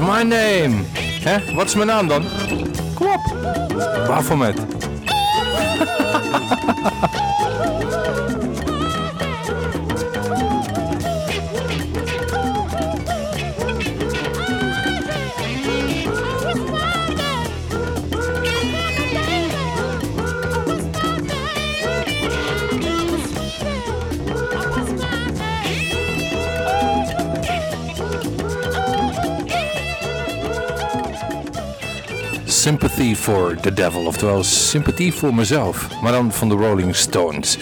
What's my name? Hè? Wat is mijn naam dan? Kom op. Baphomet. For the Devil, oftewel sympathie voor mezelf, maar dan van de Rolling Stones.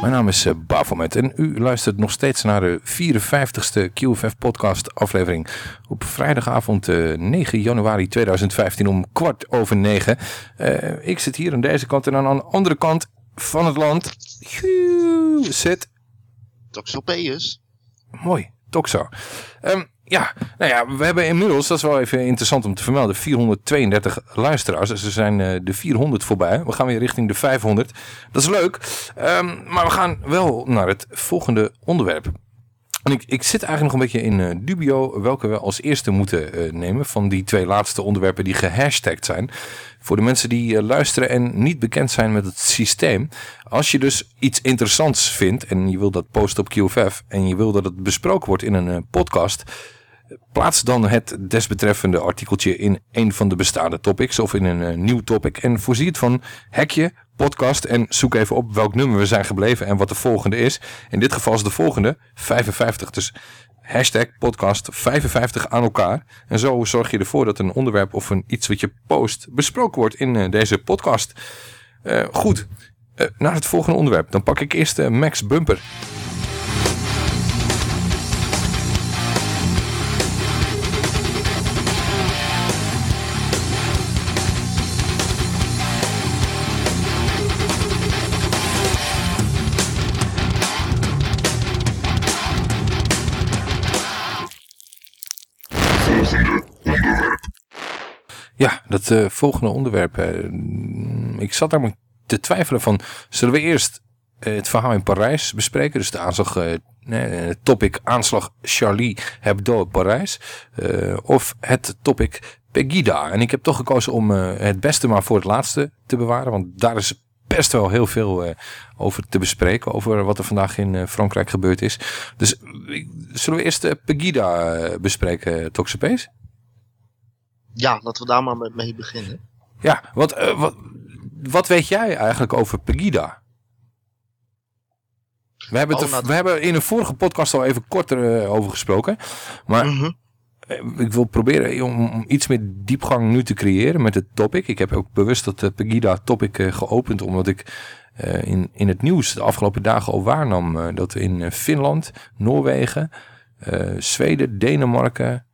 Mijn naam is eh, Baphomet en u luistert nog steeds naar de 54ste QFF podcast aflevering op vrijdagavond eh, 9 januari 2015 om kwart over negen. Eh, ik zit hier aan deze kant en aan de andere kant van het land zit... Toxopeus. Mooi, Toxo. Ehm, ja, nou ja, we hebben inmiddels, dat is wel even interessant om te vermelden, 432 luisteraars. Dus er zijn eh, de 400 voorbij. We gaan weer richting de 500. Dat is leuk. Ehm, maar we gaan wel naar het volgende onderwerp. En ik, ik zit eigenlijk nog een beetje in eh, dubio welke we als eerste moeten eh, nemen van die twee laatste onderwerpen die gehashtagd zijn. Voor de mensen die luisteren en niet bekend zijn met het systeem. Als je dus iets interessants vindt en je wil dat posten op QFF en je wil dat het besproken wordt in een podcast... Plaats dan het desbetreffende artikeltje in een van de bestaande topics of in een eh, nieuw topic. En voorzie het van hekje, podcast en zoek even op welk nummer we zijn gebleven en wat de volgende is. In dit geval is de volgende 55. Dus hashtag podcast 55 aan elkaar. En zo zorg je ervoor dat een onderwerp of een iets wat je post besproken wordt in eh, deze podcast. Eh, goed, naar het volgende onderwerp. Dan pak ik eerst Max Bumper. Ja, dat eh, volgende onderwerp. eh, mm, ik zat daar te twijfelen van... Zullen we eerst eh, het verhaal in Parijs bespreken? Dus de aanslag eh, topic aanslag Charlie Hebdo Parijs. eh, of het topic Pegida. En ik heb toch gekozen om het beste maar voor het laatste te bewaren. Want daar is best wel heel veel over te bespreken. Over wat er vandaag in Frankrijk gebeurd is. Dus zullen we eerst Pegida bespreken, Toxapees? Ja, laten we daar maar mee- mee beginnen. Ja, wat, eh, wat, wat weet jij eigenlijk over Pegida? We hebben, het Oh, nou, we hebben in een vorige podcast al even korter eh, over gesproken. Maar Mhm. eh, ik wil proberen om, iets meer diepgang nu te creëren met het topic. Ik heb ook bewust dat Pegida topic geopend. Omdat ik in, in het nieuws de afgelopen dagen al waarnam dat in Finland, Noorwegen, Zweden, Denemarken,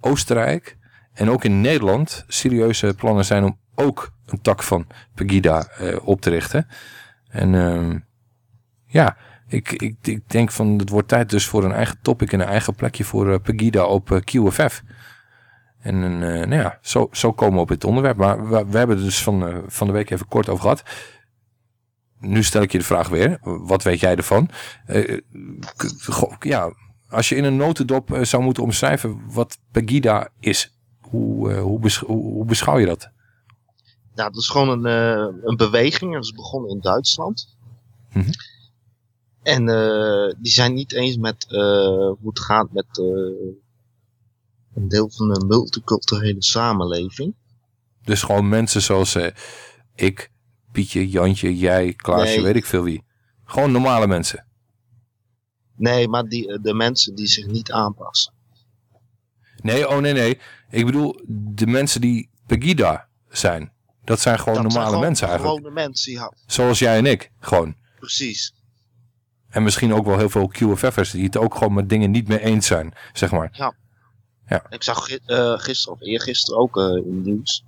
Oostenrijk en ook in Nederland serieuze plannen zijn om ook een tak van Pegida eh, op te richten. En ehm, ja, ik, ik, ik denk van het wordt tijd dus voor een eigen topic en een eigen plekje voor eh, Pegida op eh, QFF. En nou ja, zo, zo komen we op het onderwerp. Maar we, we hebben het dus van, van de week even kort over gehad. Nu stel ik je de vraag weer. Wat weet jij ervan? Goh, ja, als je in een notendop zou moeten omschrijven wat Pegida is. Hoe, eh, hoe, besch- hoe, beschouw je dat? Nou, dat is gewoon een, eh, een beweging. Dat is begonnen in Duitsland. Mhm. En eh, die zijn niet eens met hoe het gaat met een deel van de multiculturele samenleving. Dus gewoon mensen zoals ik, Pietje, Jantje, jij, Klaasje, Nee. weet ik veel wie. Gewoon normale mensen. Nee, maar die, de mensen die zich niet aanpassen. Nee, oh nee, nee. Ik bedoel, de mensen die Pegida zijn. Dat zijn gewoon Dat zijn normale gewoon mensen eigenlijk. Gewone mensen, ja. Zoals jij en ik, gewoon. Precies. En misschien ook wel heel veel QFF'ers die het ook gewoon met dingen niet mee eens zijn, zeg maar. Ja. Ja. Ik zag eh, gisteren of eergisteren ook eh, in het nieuws.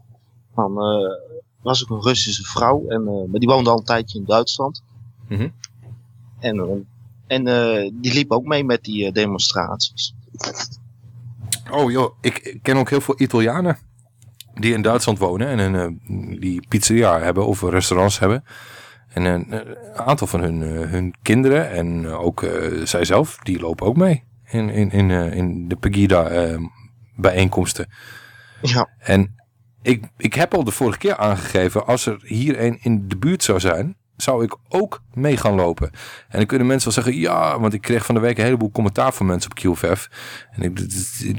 Van, eh was ook een Russische vrouw. En, maar die woonde al een tijdje in Duitsland. Mhm. En, en die liep ook mee met die demonstraties. Oh joh, ik ik ken ook heel veel Italianen die in Duitsland wonen en een, eh, die pizzeria hebben of restaurants hebben. En een, een aantal van hun, eh, hun kinderen en eh, ook eh, zijzelf, die lopen ook mee in, in, in, eh, in de Pegida eh, bijeenkomsten. Ja. En ik, ik heb al de vorige keer aangegeven, als er hier een in de buurt zou zijn, zou ik ook mee gaan lopen. En dan kunnen mensen wel zeggen, ja, want ik kreeg van de week een heleboel commentaar van mensen op QFF. En ik,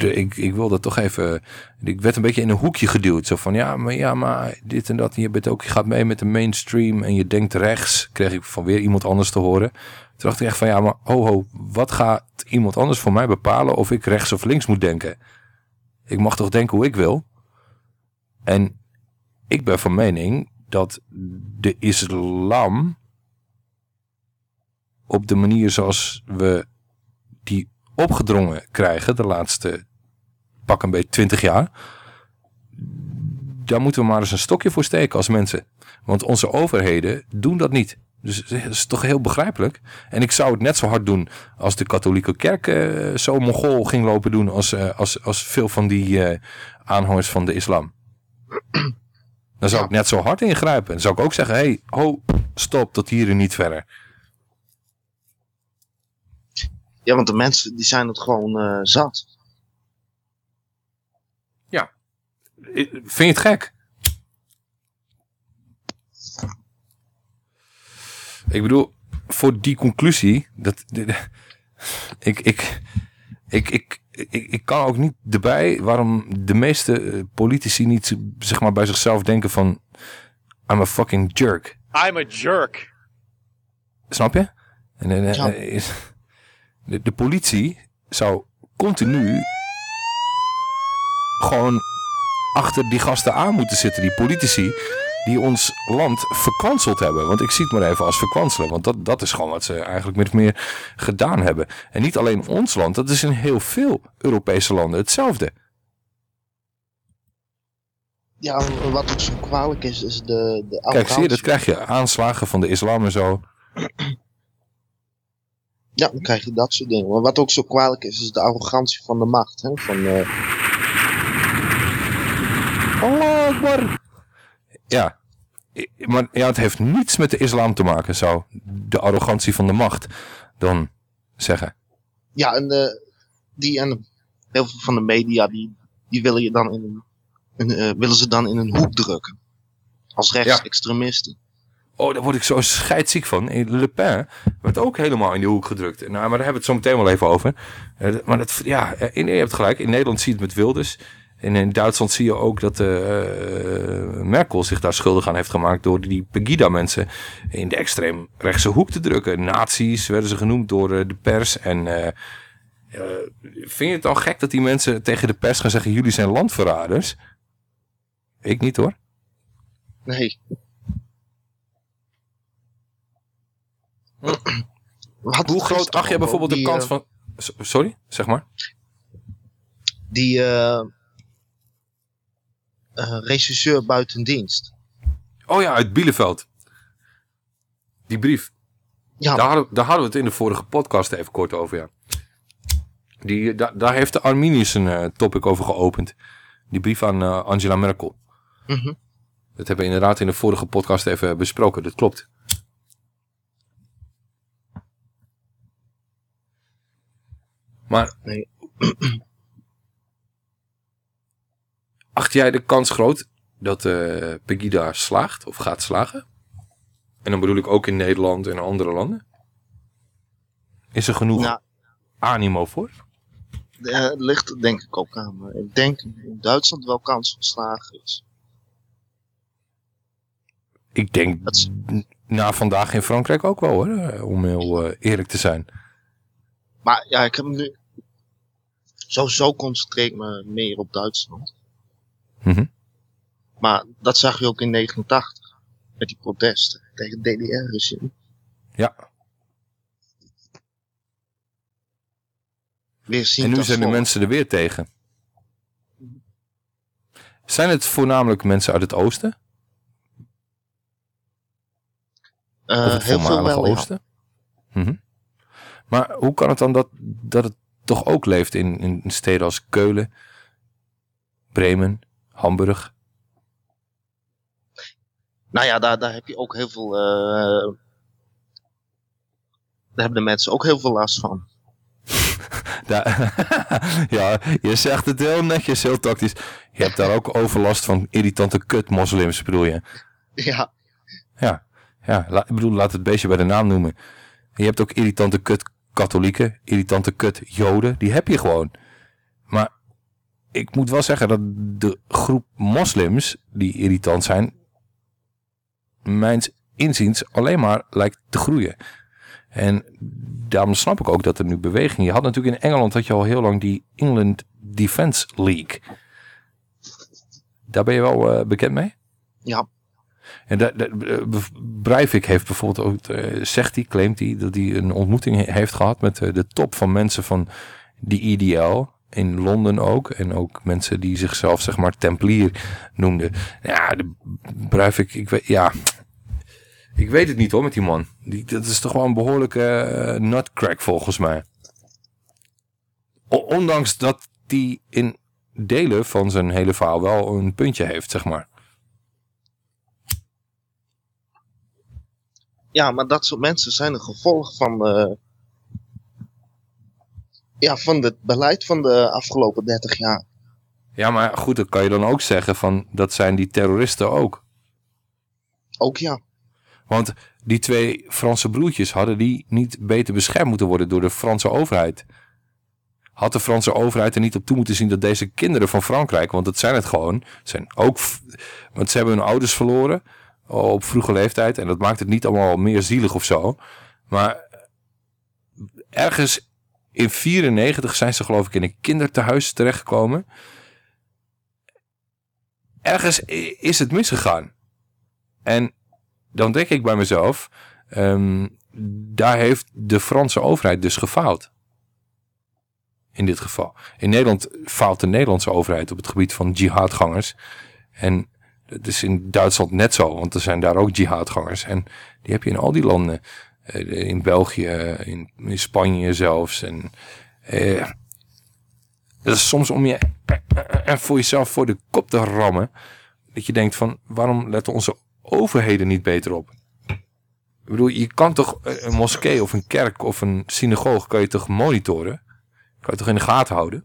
ik, ik wil dat toch even, ik werd een beetje in een hoekje geduwd. Zo van, ja, maar, ja, maar dit en dat, je, bent ook, je gaat mee met de mainstream en je denkt rechts. Kreeg ik van weer iemand anders te horen. Toen dacht ik echt van, ja, maar ho, ho, wat gaat iemand anders voor mij bepalen of ik rechts of links moet denken? Ik mag toch denken hoe ik wil? En ik ben van mening dat de islam op de manier zoals we die opgedrongen krijgen de laatste pak een beetje 20 jaar, daar moeten we maar eens een stokje voor steken als mensen. Want onze overheden doen dat niet. Dus dat is toch heel begrijpelijk. En ik zou het net zo hard doen als de katholieke kerk eh, zo mongool ging lopen doen als, eh, als, als veel van die eh, aanhangers van de islam. Dan zou ik net zo hard ingrijpen. Dan zou ik ook zeggen, hé, hey, ho, stop, tot hier en niet verder. Ja, want de mensen die zijn het gewoon eh, zat. Ja. Vind je het gek? Ik bedoel, voor die conclusie, dat, ik, ik, ik, ik, ik, ik kan ook niet erbij waarom de meeste eh, politici niet zeg maar bij zichzelf denken van I'm a fucking jerk. I'm a jerk. Snap je? En, en, Ja. eh, is- de, de politie zou continu gewoon achter die gasten aan moeten zitten, die politici die ons land verkwanseld hebben. Want ik zie het maar even als verkwanselen, want dat, dat is gewoon wat ze eigenlijk of meer gedaan hebben. En niet alleen ons land, dat is in heel veel Europese landen hetzelfde. Ja, wat ook zo kwalijk is, is de, de Kijk, zie je, dat krijg je aanslagen van de islam en zo. Ja, dan krijg je dat soort dingen. Maar wat ook zo kwalijk is, is de arrogantie van de macht. Hè? Van, eh, Allah Akbar. Ja. Maar ja, het heeft niets met de islam te maken, zou de arrogantie van de macht dan zeggen. Ja, en de, die en heel veel van de media, die, die willen, je dan in eh, willen ze dan in een hoek drukken. Als rechtsextremisten. Oh, daar word ik zo scheidziek van. Eh, Le Pen werd ook helemaal in die hoek gedrukt. Nou, maar daar hebben we het zo meteen wel even over. Eh, maar dat, ja, eh, in, je hebt gelijk. In Nederland zie je het met Wilders. En in Duitsland zie je ook dat eh, Merkel zich daar schuldig aan heeft gemaakt... door die Pegida-mensen in de extreem rechtse hoek te drukken. Nazi's werden ze genoemd door eh, de pers. En eh, eh, vind je het dan gek dat die mensen tegen de pers gaan zeggen... jullie zijn landverraders? Ik niet hoor. Nee. Hoe groot acht jij bijvoorbeeld de kans eh, van... Sorry, zeg maar. Die eh eh, regisseur buiten dienst. Oh ja, uit Bielefeld. Die brief. Ja. Daar, hadden, daar hadden we het in de vorige podcast even kort over, ja. Die, da- daar heeft de Arminius een eh, topic over geopend. Die brief aan eh, Angela Merkel. Mhm. Dat hebben we inderdaad in de vorige podcast even besproken. Dat klopt. Maar Nee. Acht jij de kans groot dat eh Pegida slaagt of gaat slagen? En dan bedoel ik ook in Nederland en andere landen. Is er genoeg Nou. animo voor? Het ligt er denk ik ook aan. Maar ik denk in Duitsland wel kans van slagen is. Ik denk na vandaag in Frankrijk ook wel hoor, eh, om heel eh, eerlijk te zijn. Maar ja, ik heb nu... Sowieso concentreer ik me meer op Duitsland. Mhm. Maar dat zag je ook in 89. Met die protesten tegen het DDR-regime. Ja. Weer zien En nu zijn de mensen er weer tegen. Zijn het voornamelijk mensen uit het oosten? Eh, of het heel veel wel, ja. oosten? Mhm. Maar hoe kan het dan dat, dat het toch ook leeft in, in steden als Keulen, Bremen, Hamburg? Nou ja, daar, daar heb je ook heel veel... eh, daar hebben de mensen ook heel veel last van. Ja, je zegt het heel netjes, heel tactisch. Je hebt daar ook overlast van irritante kut-moslims, bedoel je? Ja. Ja, ja la- ik bedoel, laat het beestje bij de naam noemen. Je hebt ook irritante kut-katholieken, irritante kut-joden. Die heb je gewoon. Maar ik moet wel zeggen dat de groep moslims die irritant zijn... mijns inziens alleen maar lijkt te groeien. En daarom snap ik ook dat er nu beweging... Je had natuurlijk in Engeland had je al heel lang die England Defence League. Daar ben je wel eh, bekend mee? Ja. En eh, Breivik heeft bijvoorbeeld ook, eh, zegt hij, claimt hij, dat hij een ontmoeting he- heeft gehad met de top van mensen van die IDL. In Londen ook. En ook mensen die zichzelf, zeg maar, Templier noemden. Ja, de ik weet, ja... Ik weet het niet hoor, met die man. Die, dat is toch wel een behoorlijke eh, nutcrack volgens mij. Ondanks dat die in delen van zijn hele verhaal wel een puntje heeft, zeg maar. Ja, maar dat soort mensen zijn een gevolg van... eh, ja, van het beleid van de afgelopen 30 jaar. Ja, maar goed, dan kan je dan ook zeggen van dat zijn die terroristen ook. Ook ja. Want die twee Franse broertjes hadden die niet beter beschermd moeten worden door de Franse overheid. Had de Franse overheid er niet op toe moeten zien dat deze kinderen van Frankrijk, want dat zijn het gewoon, zijn ook, want ze hebben hun ouders verloren op vroege leeftijd en dat maakt het niet allemaal meer zielig of zo. Maar ergens in 94 zijn ze geloof ik in een kindertehuis terechtgekomen. Ergens is het misgegaan. En dan denk ik bij mezelf, ehm, daar heeft de Franse overheid dus gefaald. In dit geval. In Nederland faalt de Nederlandse overheid op het gebied van jihadgangers. En het is in Duitsland net zo, want er zijn daar ook jihadgangers. En die heb je in al die landen. Eh, In België, in, in Spanje zelfs. En, eh, dat is soms om je en voor jezelf voor de kop te rammen. Dat je denkt van, waarom letten onze overheden niet beter op? Ik bedoel, je kan toch een moskee of een kerk of een synagoge kan je toch monitoren? Kan je toch in de gaten houden?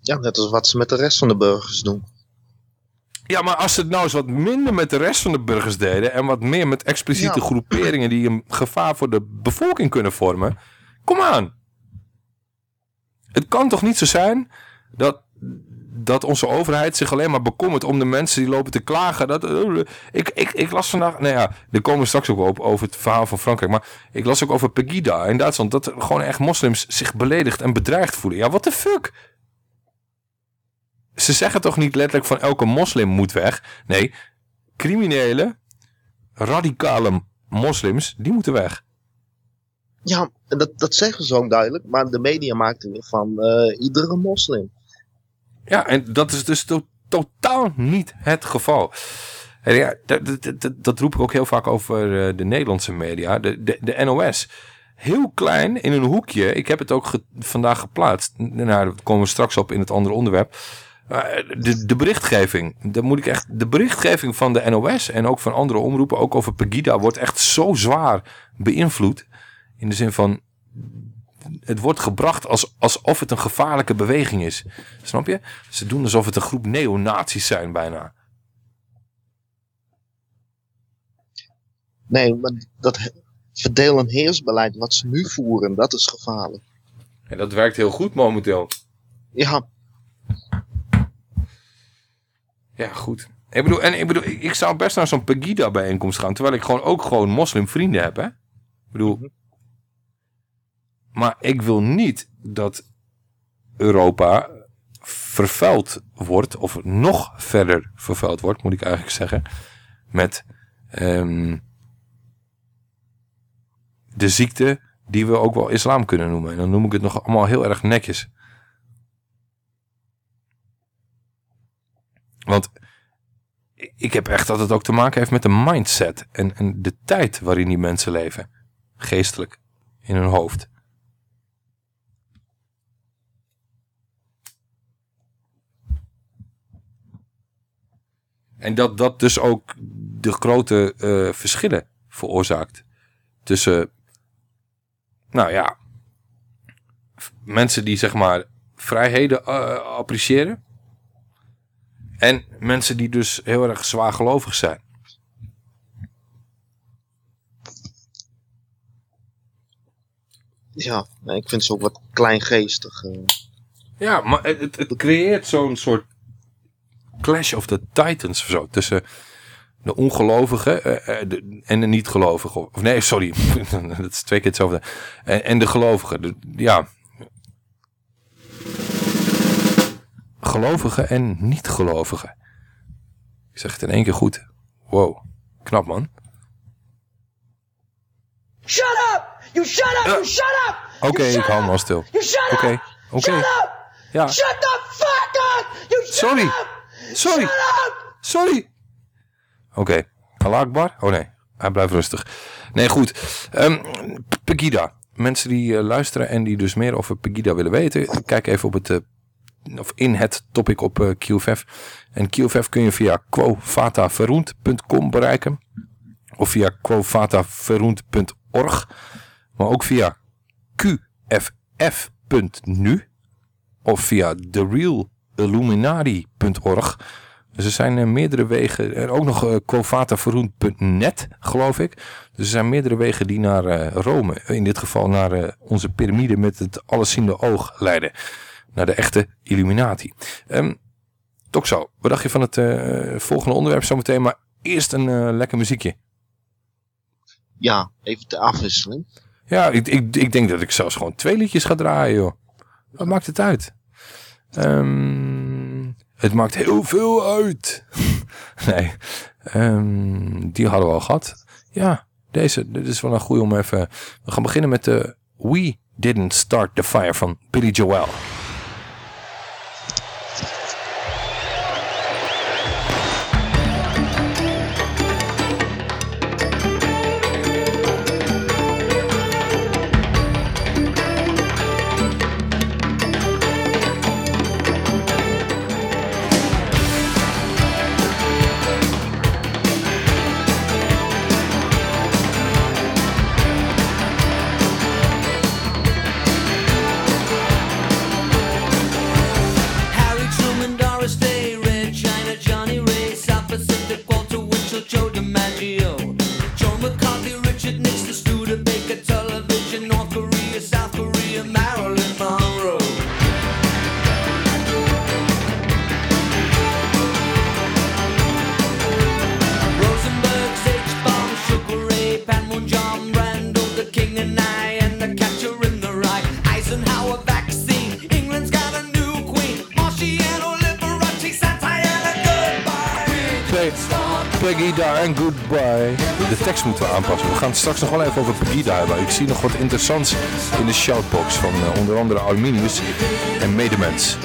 Ja, net als wat ze met de rest van de burgers doen. Ja, maar als ze het nou eens wat minder met de rest van de burgers deden... en wat meer met expliciete Ja. groeperingen... die een gevaar voor de bevolking kunnen vormen... Kom aan! Het kan toch niet zo zijn dat, dat onze overheid zich alleen maar bekommert... om de mensen die lopen te klagen. Dat, eh, ik, ik, ik las vandaag... Nou ja, daar komen we straks ook op over het verhaal van Frankrijk. Maar ik las ook over Pegida in Duitsland... dat er gewoon echt moslims zich beledigd en bedreigd voelen. Ja, what the fuck? Ze zeggen toch niet letterlijk van elke moslim moet weg? Nee, criminele, radicale moslims, die moeten weg. Ja, en dat, dat zeggen ze ook duidelijk, maar de media maakt er van eh, iedere moslim. Ja, en dat is dus to- totaal niet het geval. En ja, dat, dat, dat, roep ik ook heel vaak over eh, de Nederlandse media, de, de, de NOS. Heel klein, in een hoekje. Ik heb het ook ge- vandaag geplaatst. Nou, daar komen we straks op in het andere onderwerp. Maar de, de berichtgeving, daar moet ik echt, de berichtgeving van de NOS en ook van andere omroepen, ook over Pegida, wordt echt zo zwaar beïnvloed. In de zin van, het wordt gebracht als, alsof het een gevaarlijke beweging is. Snap je? Ze doen alsof het een groep neonazies zijn bijna. Nee, maar dat verdeel- en heersbeleid wat ze nu voeren, dat is gevaarlijk. En dat werkt heel goed momenteel. Ja, Ja, goed. Ik bedoel, en ik bedoel, ik zou best naar zo'n Pegida bijeenkomst gaan, terwijl ik gewoon ook gewoon moslimvrienden heb, hè? Ik bedoel, maar ik wil niet dat Europa vervuild wordt, of nog verder vervuild wordt, moet ik eigenlijk zeggen, met ehm, de ziekte die we ook wel islam kunnen noemen. En dan noem ik het nog allemaal heel erg netjes. Want ik heb echt dat het ook te maken heeft met de mindset en, en de tijd waarin die mensen leven. Geestelijk, in hun hoofd. En dat dat dus ook de grote eh, verschillen veroorzaakt. Tussen, nou ja, mensen die zeg maar vrijheden eh, appreciëren. En mensen die dus heel erg zwaargelovig zijn. ja ik vind ze ook wat kleingeestig. eh. Ja, maar het, creëert zo'n soort clash of the titans of zo. Tussen de ongelovigen eh, eh, de- en de niet-gelovigen. Of nee, sorry. dat is twee keer hetzelfde. En, en de gelovigen. Ja. Gelovigen en niet-gelovigen. Ik zeg het in één keer goed. Wow. Knap man. Shut up! You shut up! You shut up! Oké, ik hou me al stil. Oké, up! oké. Shut up! Ja. Shut the fuck up! You shut Sorry. up! Sorry. Shut up! Sorry. Oké. Allah Akbar? Oh nee, hij blijft rustig. Nee, goed. Ehm, Pegida. Mensen die eh, luisteren en die dus meer over Pegida willen weten, kijk even op het, eh, of in het topic op eh, QFF. En QFF kun je via quovataverroend.com bereiken. Of via quovataverroend.org. Maar ook via qff.nu. Of via therealilluminati.org. Dus er zijn eh, meerdere wegen. En ook nog uh, quovataverroend.net, geloof ik. Dus er zijn meerdere wegen die naar eh, Rome, in dit geval naar eh, onze piramide met het allesziende oog leiden. Naar de echte Illuminati. Um, Toxo, wat dacht je van het eh, volgende onderwerp zometeen? Maar eerst een eh, lekker muziekje. Ja, even de afwisseling. Ja, ik, ik, ik denk dat ik zelfs gewoon twee liedjes ga draaien, joh. Wat maakt het uit? Ehm, het maakt heel veel uit. nee, ehm, die hadden we al gehad. Ja, deze, dit is wel een goeie om even... We gaan beginnen met de We Didn't Start the Fire van Billy Joel. De tekst moeten we aanpassen. We gaan straks nog wel even over Pegida hebben. Ik zie nog wat interessants in de shoutbox van eh, onder andere Arminius en Medemens.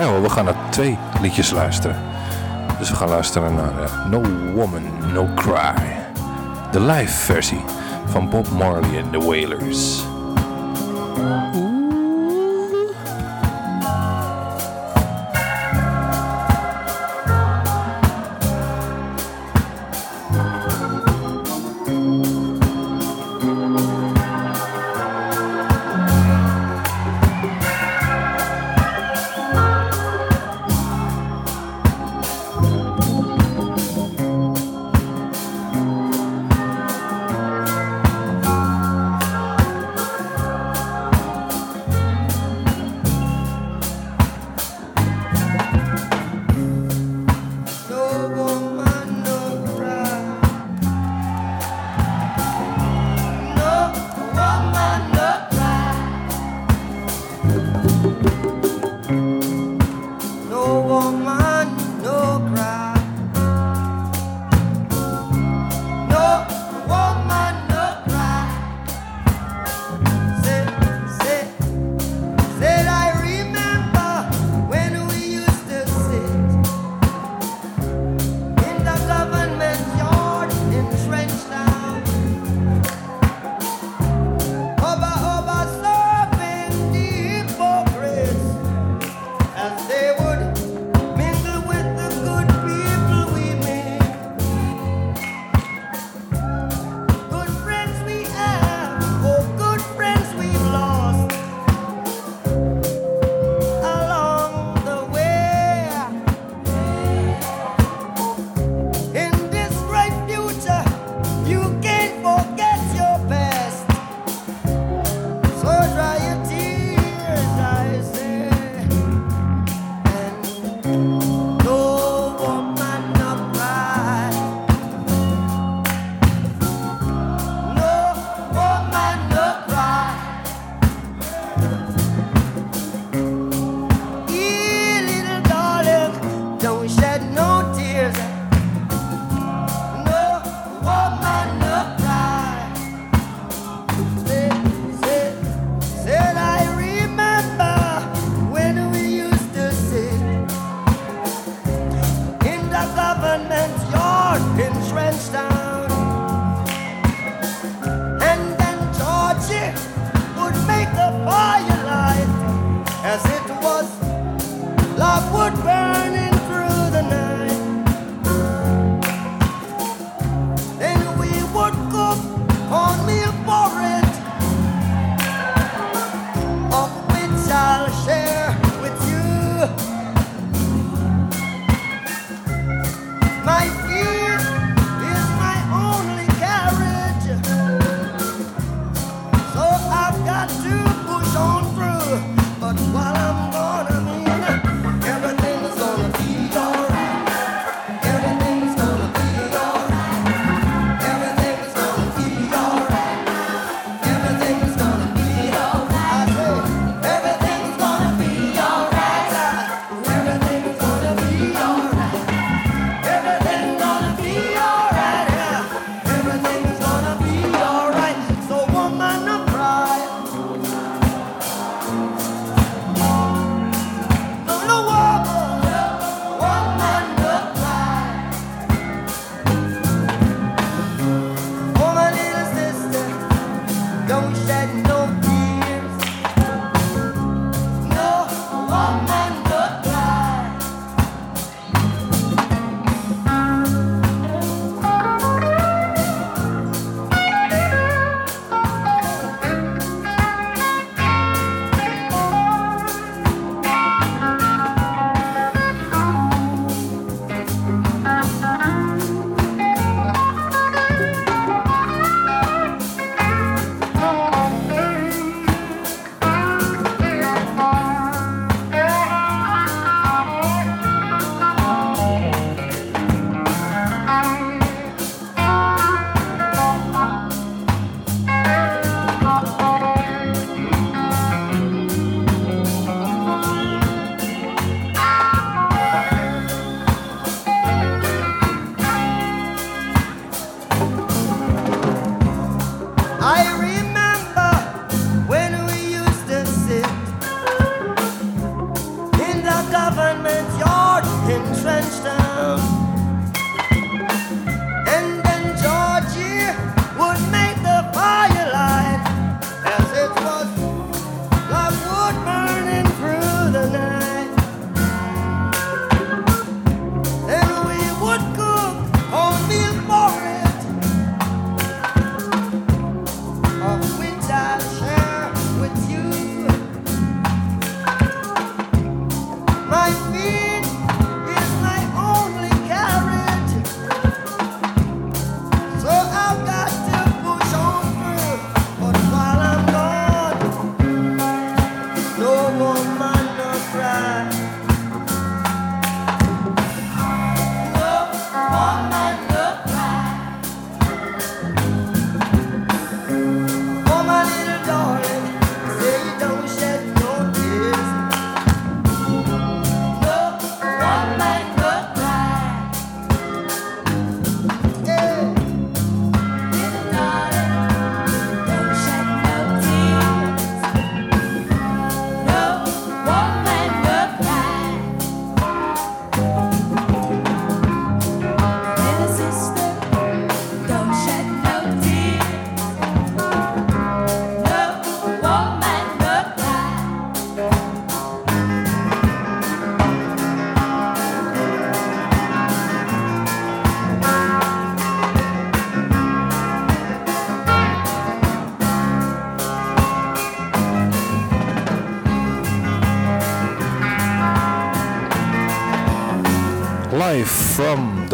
we gaan naar twee liedjes luisteren. Dus we gaan luisteren naar eh, No Woman, No Cry. De live versie van Bob Marley en The Wailers.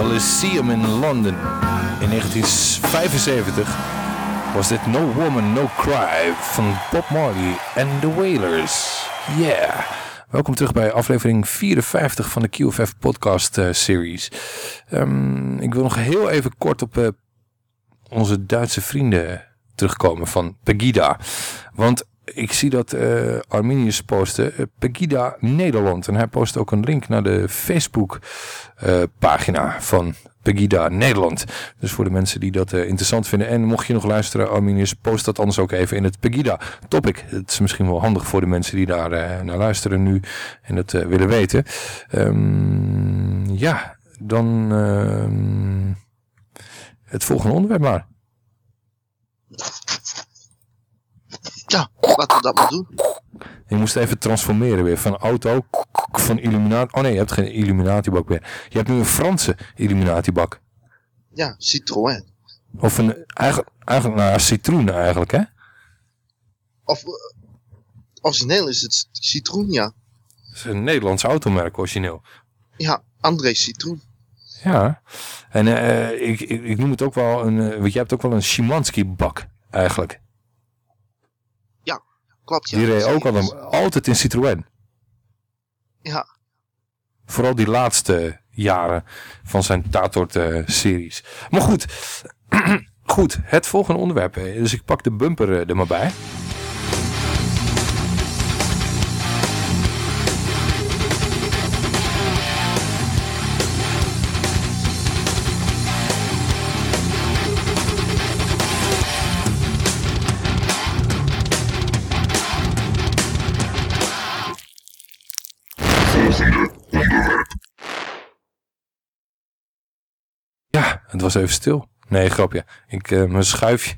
Lyceum in London. In 1975 was dit No Woman No Cry van Bob Marley en The Wailers. Yeah! Welkom terug bij aflevering 54 van de QFF podcast eh, series. Ehm, ik wil nog heel even kort op eh, onze Duitse vrienden terugkomen van Pegida. Want ik zie dat eh, Arminius postte eh, Pegida Nederland. En hij post ook een link naar de Facebook eh, pagina van Pegida Nederland. Dus voor de mensen die dat interessant vinden. En mocht je nog luisteren, Arminius, post dat anders ook even in het Pegida topic. Het is misschien wel handig voor de mensen die daar naar luisteren nu en dat willen weten. Ehm, ja, dan ehm, het volgende onderwerp maar. Ja, laten we dat maar doen. Je moest even transformeren weer van auto, van Illuminati. Oh nee, je hebt geen Illuminati-bak meer. Je hebt nu een Franse Illuminati-bak. Ja, Citroën. Of een, eigenlijk, eigenlijk nou, citroen eigenlijk, hè? Of, eh, origineel is het Citroen, ja. Dat is een Nederlands automerk origineel. Ja, André Citroen. Ja, en eh, ik, ik, ik noem het ook wel een, eh, want je hebt ook wel een Szymanski-bak eigenlijk. Klopt, ja. Die reed ook al altijd in Citroën. Ja. Vooral die laatste jaren van zijn Tatort-series. maar goed, goed, het volgende onderwerp. Dus ik pak de bumper eh, er maar bij. Het was even stil. Nee, grapje. Ik, eh, mijn schuifje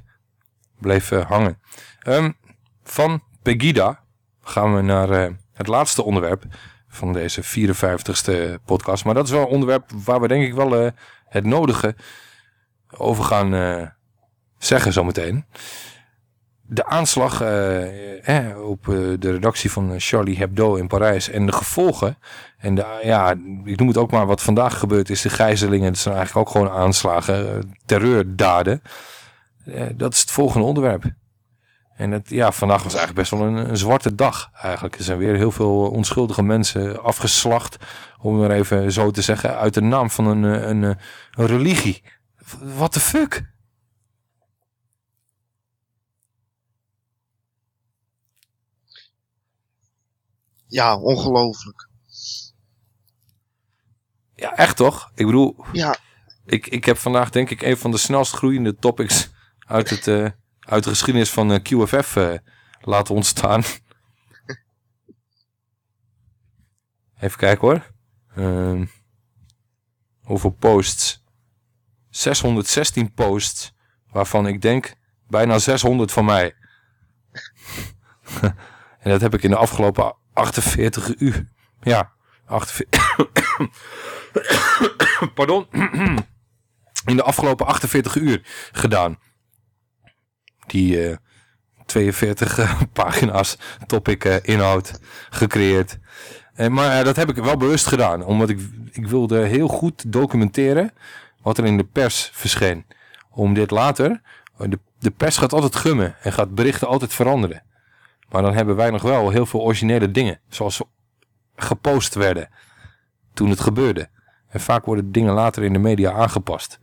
bleef eh, hangen. Ehm, van Pegida gaan we naar eh, het laatste onderwerp van deze 54ste podcast. Maar dat is wel een onderwerp waar we denk ik wel het nodige over gaan zeggen zometeen. De aanslag eh, op eh, de redactie van Charlie Hebdo in Parijs en de gevolgen. En de, ja, ik noem het ook maar wat vandaag gebeurd is. De gijzelingen, dat zijn eigenlijk ook gewoon aanslagen, eh, terreurdaden. Dat is het volgende onderwerp. En het, ja, vandaag was eigenlijk best wel een, een zwarte dag eigenlijk. Er zijn weer heel veel onschuldige mensen afgeslacht, om maar even zo te zeggen, uit de naam van een, een, een religie. What the fuck? Ja, ongelooflijk. Ja, echt toch? Ik bedoel, Ja. ik, ik heb vandaag denk ik een van de snelst groeiende topics uit, het, eh, uit de geschiedenis van eh, QFF eh, laten ontstaan. Even kijken hoor. Ehm, hoeveel posts? 616 posts, waarvan ik denk bijna 600 van mij. en dat heb ik in de afgelopen 48 uur. Ja, 48. Pardon. in de afgelopen 48 uur gedaan. Die eh, 42 eh, pagina's topic eh, inhoud gecreëerd. En, maar eh, dat heb ik wel bewust gedaan. Omdat ik, ik wilde heel goed documenteren wat er in de pers verscheen. Om dit later... De, de pers gaat altijd gummen en gaat berichten altijd veranderen. Maar dan hebben wij nog wel heel veel originele dingen. Zoals ze gepost werden toen het gebeurde. En vaak worden dingen later in de media aangepast.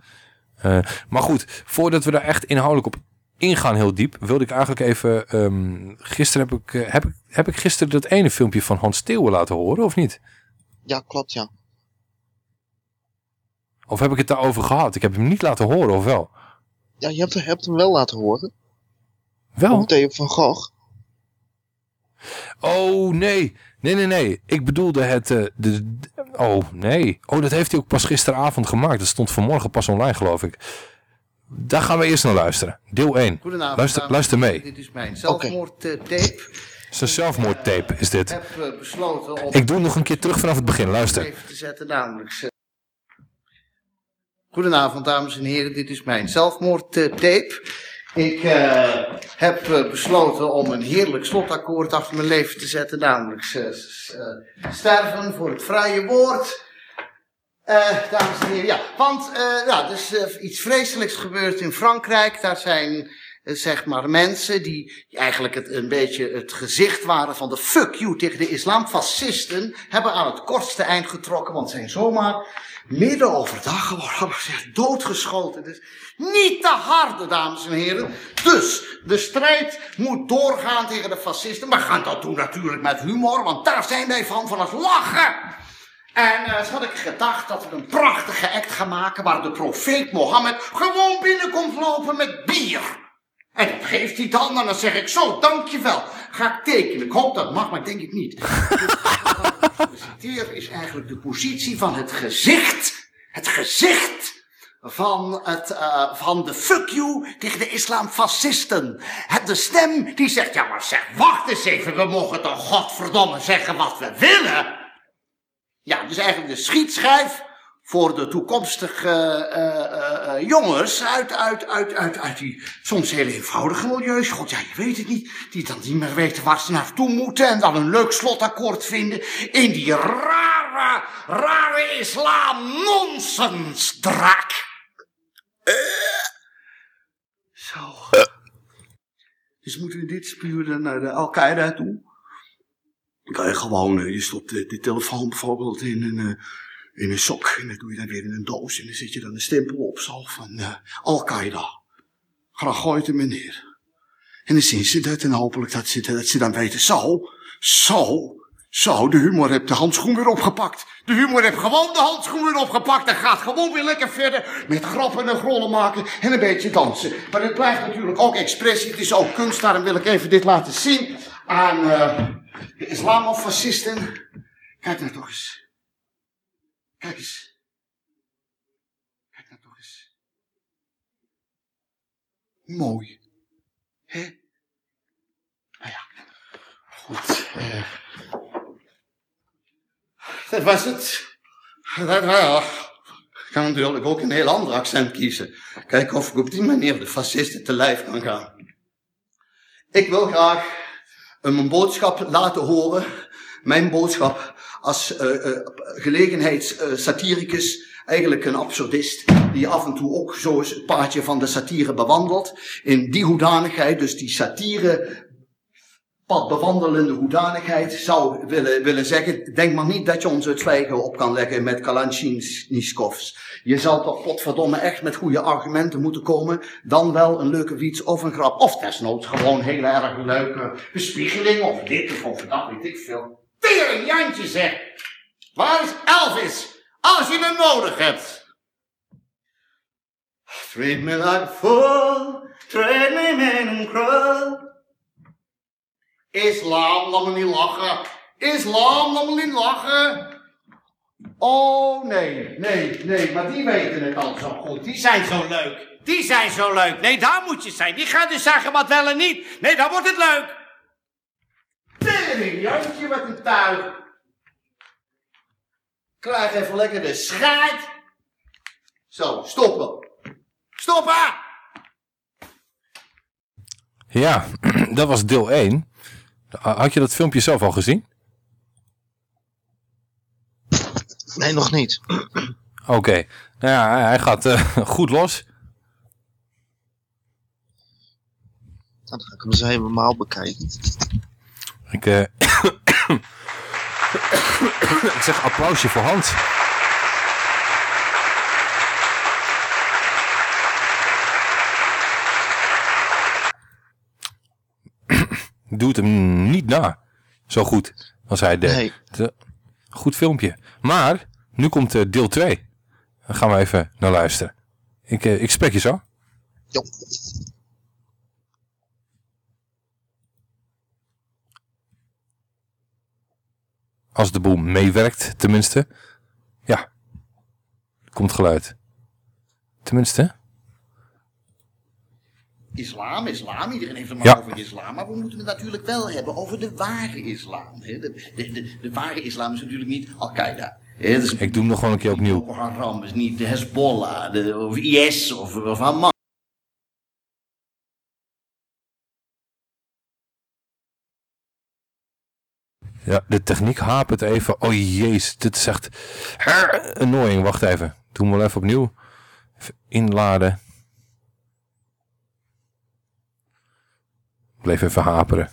Eh, maar goed, voordat we daar echt inhoudelijk op ingaan heel diep, wilde ik eigenlijk even... ehm, gisteren heb ik, eh, heb, ik, heb ik gisteren dat ene filmpje van Hans Steeuwen laten horen, of niet? Ja, klopt, ja. Of heb ik het daarover gehad? Ik heb hem niet laten horen, of wel? Ja, je hebt, hebt hem wel laten horen. Wel? Van Theo van Gogh. Oh, nee. Nee, nee, nee. Ik bedoelde het... eh, de, oh, nee. Oh, dat heeft hij ook pas gisteravond gemaakt. Dat stond vanmorgen pas online, geloof ik. Daar gaan we eerst naar luisteren. Deel 1. Goedenavond. Luister, luister mee. Dit is mijn zelfmoordtape. Een zelfmoordtape, is dit. Ik heb eh, besloten om... Ik doe nog een keer terug vanaf het begin. Luister. Even te zetten, namelijk... Goedenavond, dames en heren. Dit is mijn zelfmoordtape. Ik eh, heb eh, besloten om een heerlijk slotakkoord achter mijn leven te zetten, namelijk eh, sterven voor het vrije woord dames en heren, ja. Want ja, er is iets vreselijks gebeurd in Frankrijk. Daar zijn, zeg maar, mensen die, die eigenlijk het, een beetje het gezicht waren van de fuck you tegen de islam. Fascisten hebben aan het kortste eind getrokken, want zijn zomaar midden overdag zeg, doodgeschoten. Dus niet te harde, dames en heren. Dus de strijd moet doorgaan tegen de fascisten. We gaan dat doen natuurlijk met humor, want daar zijn wij van, van het lachen. En eh, zo had ik gedacht dat we een prachtige act gaan maken waar de profeet Mohammed gewoon binnenkomt lopen met bier. En dat geeft hij dan en dan zeg ik zo, dankjewel. Ga ik tekenen. Ik hoop dat het mag, maar denk ik niet. Presenteren is eigenlijk de positie van het gezicht. Het gezicht van, het, eh, van de fuck you tegen de islamfascisten. Het, de stem die zegt, ja maar zeg, wacht eens even, we mogen toch godverdomme zeggen wat we willen. Ja, dus eigenlijk de schietschijf voor de toekomstige eh, jongens uit, uit, uit, uit, uit die soms heel eenvoudige milieus. God, ja, je weet het niet. Die dan niet meer weten waar ze naartoe moeten en dan een leuk slotakkoord vinden in die rare, rare islam nonsens draak. Zo. Dus moeten we dit spuren naar de Al-Qaeda toe? Dan kan je gewoon, je stopt de, de telefoon bijvoorbeeld in een, in een sok. En dat doe je dan weer in een doos. En dan zet je dan een stempel op zo van eh, Al-Qaeda. Ga gooit hem neer. En dan zien ze dat en hopelijk dat ze, dat ze dan weten, zo, zo, zo, de humor heeft de handschoen weer opgepakt. De humor heeft gewoon de handschoen weer opgepakt en gaat gewoon weer lekker verder met grappen en grollen maken en een beetje dansen. Maar het blijft natuurlijk ook expressie, het is ook kunst, daarom wil ik even dit laten zien aan eh, de islamofascisten. Kijk nou toch eens. Kijk eens. Kijk nou toch eens. Mooi. Hè? Nou ja, goed. eh. dat was het. Dat, nou ja, ik kan natuurlijk ook een heel ander accent kiezen. Kijken of ik op die manier de fascisten te lijf kan gaan. Ik wil graag mijn boodschap laten horen. Mijn boodschap als uh, uh, gelegenheidssatiricus. Eigenlijk een absurdist die af en toe ook zo het paadje van de satire bewandelt. In die hoedanigheid, dus die satire pad bewandelende hoedanigheid zou willen, willen zeggen, denk maar niet dat je ons het zwijgen op kan leggen met Kalanshinskovs. Je zal toch potverdomme echt met goede argumenten moeten komen, dan wel een leuke wiets of een grap, of desnoods gewoon heel erg leuke bespiegeling, of dit of dat, weet ik veel. Tering Jantje zeg! Waar is Elvis? Als je hem nodig hebt. Treat me like fool, treat me man cruel. Islam, laat me niet lachen. Islam, laat me niet lachen. Oh, nee, nee, nee, maar die weten het al zo goed. Die zijn zo leuk. Die zijn zo leuk. Nee, daar moet je zijn. Die gaan dus zeggen wat wel en niet. Nee, dan wordt het leuk. Tering, Jantje, wat een tuig. Krijg even lekker de schijt. Zo, stoppen. Stoppen! Ja, dat was deel 1. Had je dat filmpje zelf al gezien? Nee, nog niet. Oké. Nou ja, hij gaat eh, goed los. Nou, dan ga ik hem eens helemaal bekijken. Ik, eh, ik zeg applausje voor Hans. Doe het hem niet na. Zo goed als hij deed. Nee. Eh, Goed filmpje. Maar, nu komt eh, deel 2. Daar gaan we even naar luisteren. Ik, eh, ik spreek je zo. Jo. Als de boel meewerkt, tenminste. Ja. Komt geluid. Tenminste. Islam, islam, iedereen heeft het maar Ja. over islam, maar we moeten het natuurlijk wel hebben over de ware islam. Hè? De, de, de, de ware islam is natuurlijk niet Al-Qaeda. is Ik doe hem nog gewoon een keer opnieuw. Haram, is niet de Hezbollah, de, of IS, of, of Hamas. Ja, de techniek hapert even. Oh jezus, dit is echt annoying. Wacht even. Doen we wel even opnieuw. Even inladen. Bleef even haperen.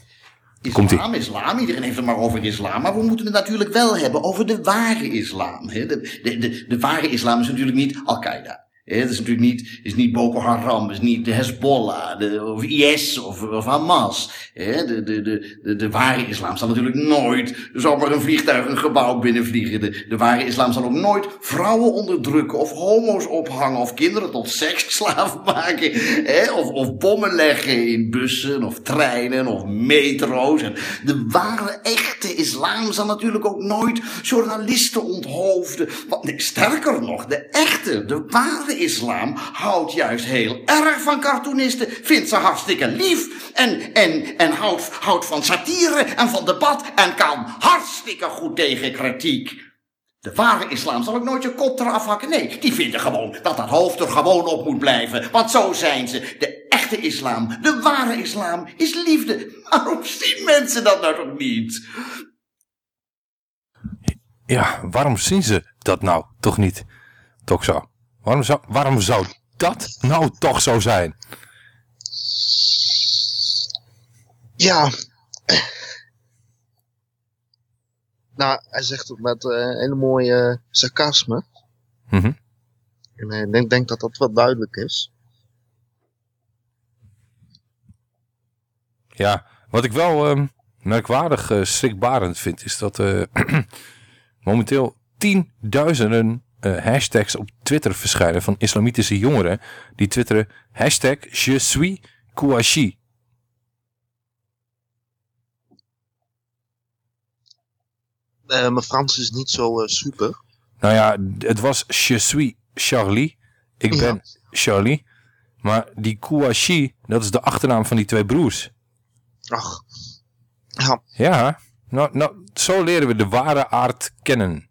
Islam, islam, iedereen heeft het maar over islam. Maar we moeten het natuurlijk wel hebben over de ware islam. hè. De, de, de, de ware islam is natuurlijk niet Al-Qaeda. Het is natuurlijk niet, is niet Boko Haram, is niet de Hezbollah, de, of IS of, of Hamas. hè. De, de, de, de, de ware islam zal natuurlijk nooit zomaar een vliegtuig een gebouw binnenvliegen. De, de ware islam zal ook nooit vrouwen onderdrukken of homo's ophangen of kinderen tot seksslaaf maken. hè. Of, of bommen leggen in bussen of treinen of metro's. De ware echte islam zal natuurlijk ook nooit journalisten onthoofden. Want nee, sterker nog, de echte, de ware islam houdt juist heel erg van cartoonisten. Vindt ze hartstikke lief. En, en, en houdt, houdt van satire en van debat. En kan hartstikke goed tegen kritiek. De ware islam zal ook nooit je kop eraf hakken. Nee, die vinden gewoon dat dat hoofd er gewoon op moet blijven. Want zo zijn ze. De echte islam, de ware islam, is liefde. Waarom zien mensen dat nou toch niet? Ja, waarom zien ze dat nou toch niet? Zo. Waarom zou, waarom zou dat nou toch zo zijn? Ja. Nou, hij zegt het met eh, hele mooie sarcasme. Mhm. En ik denk, denk dat dat wel duidelijk is. Ja, wat ik wel ehm, merkwaardig eh, schrikbarend vind, is dat eh, momenteel tienduizenden eh, hashtags op Twitter verschijnen van islamitische jongeren die twitteren hashtag je suis Kouachi. Eh, mijn Frans is niet zo eh, super. Nou ja, het was je suis Charlie. Ik ben Charlie. Maar die Kouachi, dat is de achternaam van die twee broers. Ach. Ja. Ja, nou, nou, zo leren we de ware aard kennen.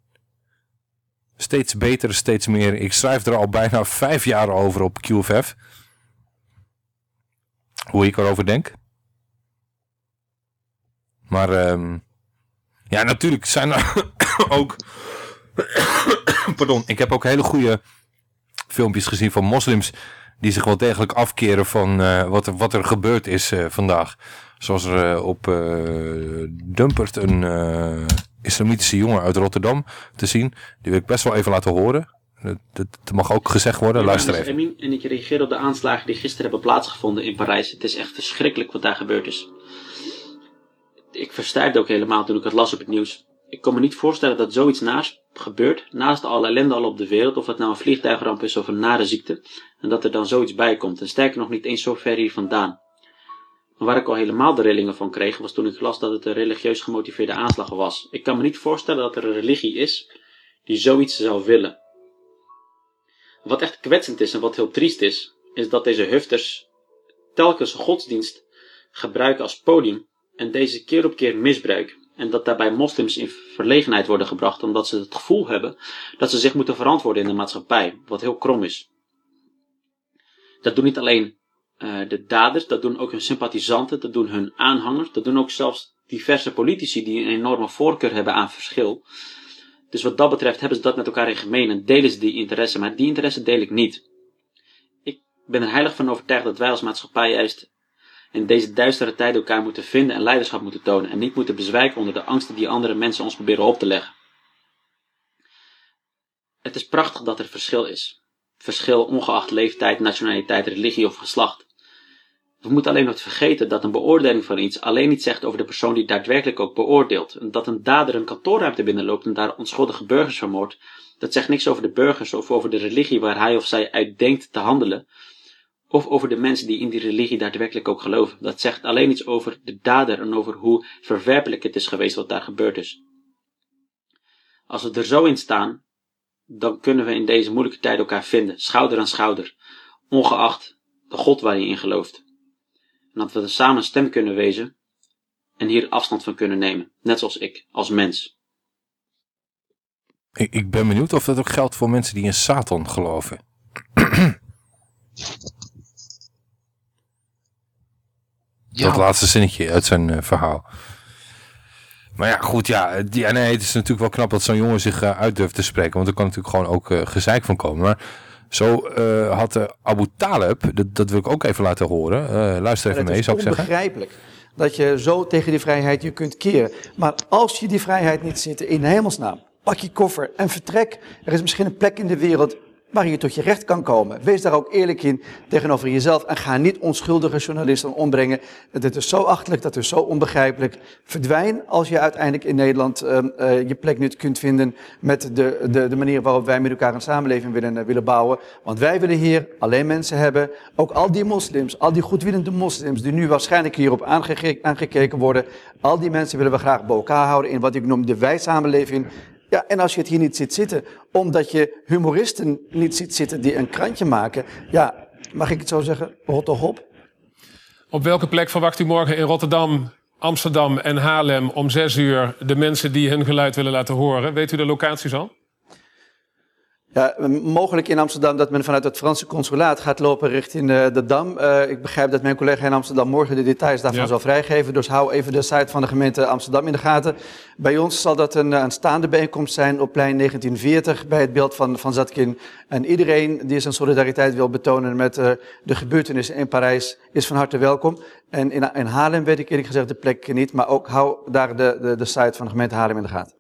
Steeds beter, steeds meer. Ik schrijf er al bijna vijf jaar over op QFF. Hoe ik erover denk. Maar, ehm, ja, natuurlijk zijn er ook... Pardon, ik heb ook hele goede filmpjes gezien van moslims die zich wel degelijk afkeren van eh, wat, er, wat er gebeurd is eh, vandaag. Zoals er eh, op Dumpert een islamitische jongen uit Rotterdam te zien. Die wil ik best wel even laten horen. Dat, dat, dat mag ook gezegd worden. Luister even. Emin en ik reageer op de aanslagen die gisteren hebben plaatsgevonden in Parijs. Het is echt verschrikkelijk wat daar gebeurd is. Ik verstijfde ook helemaal toen ik het las op het nieuws. Ik kon me niet voorstellen dat zoiets naast gebeurt, naast alle ellende al op de wereld, of het nou een vliegtuigramp is of een nare ziekte, en dat er dan zoiets bij komt. En sterker nog niet eens zo ver hier vandaan. Waar ik al helemaal de rillingen van kreeg, was toen ik las dat het een religieus gemotiveerde aanslag was. Ik kan me niet voorstellen dat er een religie is die zoiets zou willen. Wat echt kwetsend is en wat heel triest is, is dat deze hufters telkens godsdienst gebruiken als podium en deze keer op keer misbruiken. En dat daarbij moslims in verlegenheid worden gebracht omdat ze het gevoel hebben dat ze zich moeten verantwoorden in de maatschappij, wat heel krom is. Dat doen niet alleen eh, de daders, dat doen ook hun sympathisanten, dat doen hun aanhangers, dat doen ook zelfs diverse politici die een enorme voorkeur hebben aan verschil. Dus wat dat betreft hebben ze dat met elkaar in gemeen en delen ze die interesse, maar die interesse deel ik niet. Ik ben er heilig van overtuigd dat wij als maatschappij juist in deze duistere tijden elkaar moeten vinden en leiderschap moeten tonen en niet moeten bezwijken onder de angsten die andere mensen ons proberen op te leggen. Het is prachtig dat er verschil is. Verschil ongeacht leeftijd, nationaliteit, religie of geslacht. We moeten alleen nooit vergeten dat een beoordeling van iets alleen iets zegt over de persoon die daadwerkelijk ook beoordeelt. En dat een dader een kantoorruimte binnenloopt en daar onschuldige burgers vermoordt, dat zegt niks over de burgers of over de religie waar hij of zij uit denkt te handelen, of over de mensen die in die religie daadwerkelijk ook geloven. Dat zegt alleen iets over de dader en over hoe verwerpelijk het is geweest wat daar gebeurd is. Als we er zo in staan, dan kunnen we in deze moeilijke tijd elkaar vinden, schouder aan schouder, ongeacht de God waar je in gelooft. En dat we er samen stem kunnen wezen en hier afstand van kunnen nemen, net zoals ik, als mens. Ik, ik ben benieuwd of dat ook geldt voor mensen die in Satan geloven. Dat laatste zinnetje uit zijn eh, verhaal. Maar ja, goed, ja, het- ja nee, het is natuurlijk wel knap dat zo'n jongen zich eh, uit durft te spreken. Want er kan natuurlijk gewoon ook eh, gezeik van komen. Maar zo eh, had eh, Abu Talib, dat, dat wil ik ook even laten horen. Eh, luister even het mee, is zou ik zeggen. onbegrijpelijk dat je zo tegen die vrijheid je kunt keren. Maar als je die vrijheid niet zit, in hemelsnaam, pak je koffer en vertrek. Er is misschien een plek in de wereld waar je tot je recht kan komen. Wees daar ook eerlijk in tegenover jezelf en ga niet onschuldige journalisten ombrengen. Dit is zo achterlijk, dat is zo onbegrijpelijk. Verdwijn als je uiteindelijk in Nederland ehm, eh, je plek niet kunt vinden met de, de, de manier waarop wij met elkaar een samenleving willen, eh, willen bouwen. Want wij willen hier alleen mensen hebben, ook al die moslims, al die goedwillende moslims die nu waarschijnlijk hierop aangeke- aangekeken worden. Al die mensen willen we graag bij elkaar houden in wat ik noem de wij-samenleving. Ja, en als je het hier niet ziet zitten, omdat je humoristen niet ziet zitten die een krantje maken, ja, mag ik het zo zeggen, rot toch op. Op welke plek verwacht u morgen in Rotterdam, Amsterdam en Haarlem om zes uur de mensen die hun geluid willen laten horen? Weet u de locaties al? Ja, mogelijk in Amsterdam dat men vanuit het Franse consulaat gaat lopen richting eh, de Dam. Eh, ik begrijp dat mijn collega in Amsterdam morgen de details daarvan Ja. zal vrijgeven. Dus hou even de site van de gemeente Amsterdam in de gaten. Bij ons zal dat een, eh, een staande bijeenkomst zijn op plein 1940 bij het beeld van, van Zatkin. En iedereen die zijn solidariteit wil betonen met de gebeurtenissen in Parijs is van harte welkom. En in, in Haarlem weet ik eerlijk gezegd de plek niet, maar ook hou daar de, de, de site van de gemeente Haarlem in de gaten.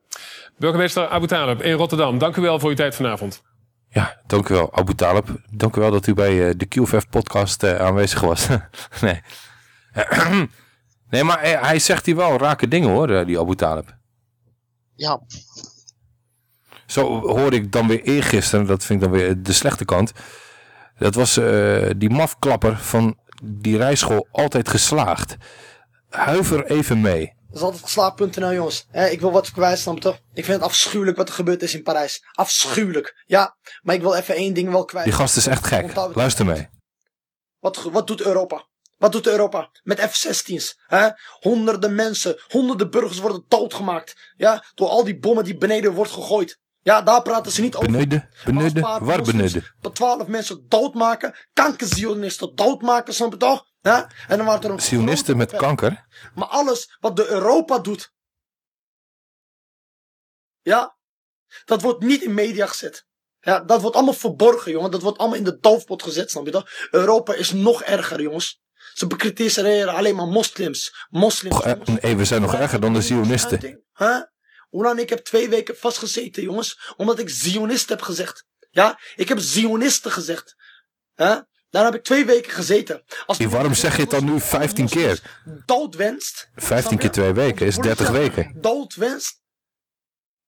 Burgemeester Abu Talib in Rotterdam, dank u wel voor uw tijd vanavond. Ja, dank u wel, Abu Talib. Dank u wel dat u bij eh, de QVF-podcast eh, aanwezig was. nee. nee, maar hij, hij zegt hier wel rake dingen hoor, eh, die Abu Talib. Ja, Zo hoorde ik dan weer eergisteren, dat vind ik dan weer de slechte kant. Dat was eh, die mafklapper van die rijschool altijd geslaagd. Huiver even mee. Dat is altijd geslaagd.nl, jongens. Ik wil wat kwijt, snap je toch? Ik vind het afschuwelijk wat er gebeurd is in Parijs. Afschuwelijk. Ja, maar ik wil even één ding wel kwijt. Die gast is echt gek. Luister mee. Wat, wat doet Europa? Wat doet Europa? Met F-16's. Hè? Honderden mensen, honderden burgers worden doodgemaakt. Ja, door al die bommen die beneden wordt gegooid. Ja, daar praten ze niet over. Beneden, beneden, waar beneden? Twaalf mensen doodmaken. Kankerzionisten doodmaken, snap je toch? Ja? En dan wordt er een Sionisten met kanker. maar alles wat de Europa doet. Ja, dat wordt niet in media gezet. Ja, dat wordt allemaal verborgen, jongen. Dat wordt allemaal in de doofpot gezet, snap je toch? Europa is nog erger, jongens. Ze bekritiseren alleen maar moslims. Moslims. Eh, nee, we zijn nog erger dan de Zionisten. Huh? Oeran, ik heb twee weken vastgezeten, jongens. Omdat ik Zionist heb gezegd. Ja, ik heb Zionisten gezegd. Huh? Daar heb ik twee weken gezeten. Als Waarom zeg je het dan nu 15 keer? doodwenst. 15 keer 2 weken is 30 weken. doodwenst.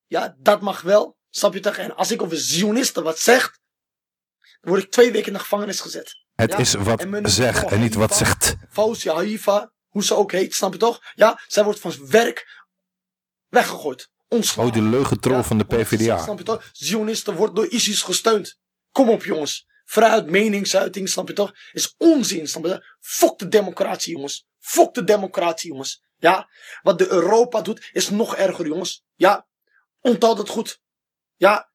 Ja, dat mag wel. Snap je toch? En als ik over Zionisten wat zeg, dan word ik twee weken in de gevangenis gezet. Het Ja, is wat en zeg en niet wat zegt. Fausia Haifa, hoe ze ook heet, snap je toch? Ja, zij wordt van werk weggegooid. Ontslagen. Oh, die leugentrol van de PvdA. Snap je toch? Zionisten wordt door ISIS gesteund. Kom op, jongens. Vrijheid meningsuiting, snap je toch? Is onzin, snap je? Fok de democratie, jongens. Fok de democratie, jongens. Ja, wat de Europa doet, is nog erger, jongens. Ja, onthoud dat goed. Ja,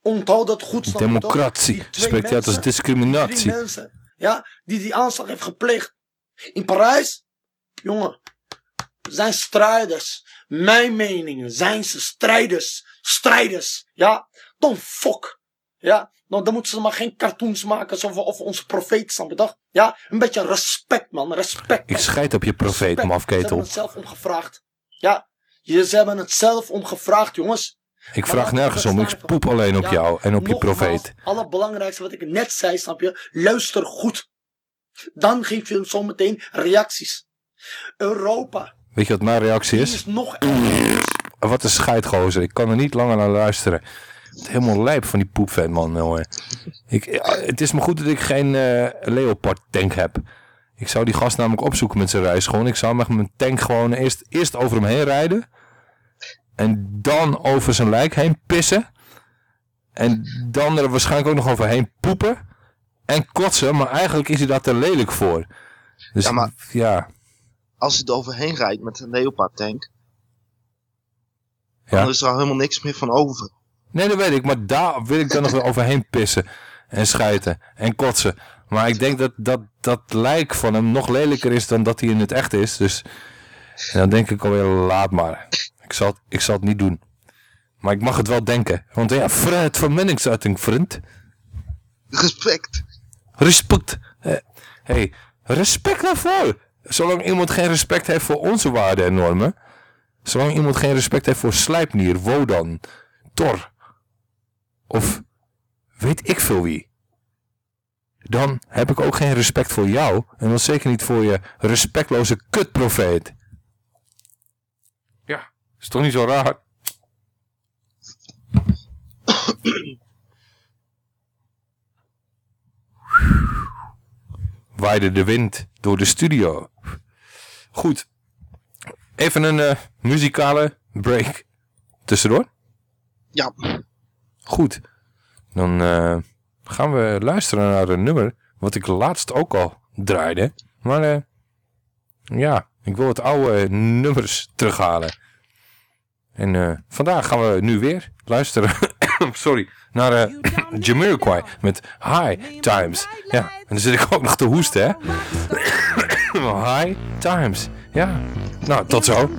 onthoud dat goed, snap je toch? Democratie spreekt uit als discriminatie. Mensen, ja, die die aanslag heeft gepleegd. In Parijs, jongen, zijn strijders. Mijn meningen zijn ze strijders. Strijders, ja. Dan fok. Ja, dan, dan moeten ze maar geen cartoons maken over, over onze profeet, snap je toch? Ja, een beetje respect, man. Respect. Ik scheid op je profeet, Ze hebben het zelf omgevraagd. Ja, je, ze hebben het zelf omgevraagd, jongens. Ik vraag nergens om, ik poep alleen op Ja, jou en op je profeet. allerbelangrijkste wat ik net zei, snap je? Luister goed. Dan geef je zo meteen reacties. Europa Weet je wat mijn reactie is? is nog Wat een scheidgozer, ik kan er niet langer naar luisteren. Helemaal lijp van die poepvent, man. jongen. Ik, het is maar goed dat ik geen eh, Leopard tank heb. Ik zou die gast namelijk opzoeken met zijn reis gewoon. Ik zou met mijn tank gewoon eerst, eerst over hem heen rijden. En dan over zijn lijk heen pissen. En dan er waarschijnlijk ook nog overheen poepen. En kotsen, maar eigenlijk is hij daar te lelijk voor. Dus Ja, maar- ja, als je er overheen rijdt met een Leopard tank, Ja. dan is er al helemaal niks meer van over. Nee, dat weet ik. Maar daar wil ik dan nog wel overheen pissen. En schijten. En kotsen. Maar ik denk dat, dat dat lijk van hem nog lelijker is dan dat hij in het echt is. Dus en dan denk ik alweer, laat maar. Ik zal, het- ik zal het niet doen. Maar ik mag het wel denken. Want ja, vrijheid van meningsuiting, vriend. Respect. Respect. Hé, hey, respect daarvoor. Zolang iemand geen respect heeft voor onze waarden en normen. Zolang iemand geen respect heeft voor Slijpnier, Wodan, Thor. Of weet ik veel wie. Dan heb ik ook geen respect voor jou. En dan zeker niet voor je respectloze kutprofeet. Ja, is toch niet zo raar? waaide de wind door de studio. Goed. Even een eh, muzikale break tussendoor. Ja. Goed. Dan eh, gaan we luisteren naar een nummer wat ik laatst ook al draaide. Maar eh, ja, ik wil het oude nummers terughalen. En eh, vandaag gaan we nu weer luisteren. Sorry. Naar eh Jamiroquai met High Times. Ja, en dan zit ik ook nog te hoesten, hè. High Times. Ja. Nou, tot zo.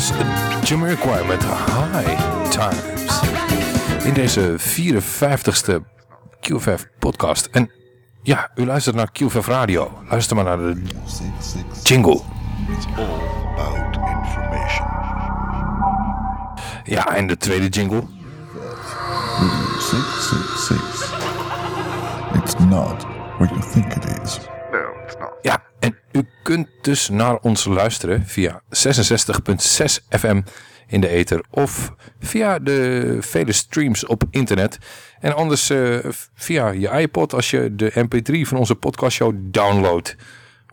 Was Jamiroquai met High Times. In deze 54ste QFF podcast. En ja, u luistert naar QFF Radio. Luister maar naar de jingle. It's all about information. Ja, en de tweede jingle. 666. It's not what you think it is. Dus naar ons luisteren via 66.6 FM in de ether of via de vele streams op internet. En anders eh, via je iPod als je de mp3 van onze podcastshow downloadt.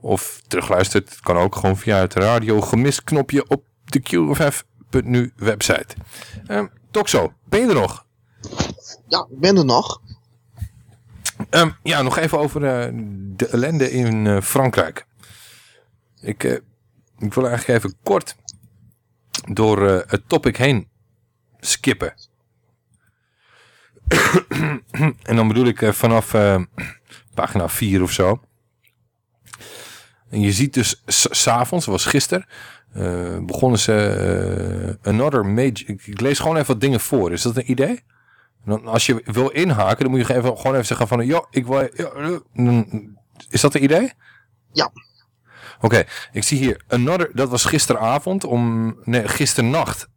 Of terugluistert, kan ook gewoon via het radio gemist knopje op de QFF.nu website. Um, Toxo, ben je er nog? Ja, ik ben er nog. Ehm, ja, nog even over eh, de ellende in eh, Frankrijk. Ik, eh, ik wil eigenlijk even kort door eh, het topic heen skippen. en dan bedoel ik eh, vanaf pagina 4 of zo. En je ziet dus s'avonds, was gisteren, begonnen ze another major... Ik, lees gewoon even wat dingen voor. Is dat een idee? Dan, als je wil inhaken, dan moet je even, gewoon even zeggen van... Ja, ik wil... Is dat een idee? Ja. Oké, ik zie hier another... Dat was gisteravond om... Nee, gisternacht.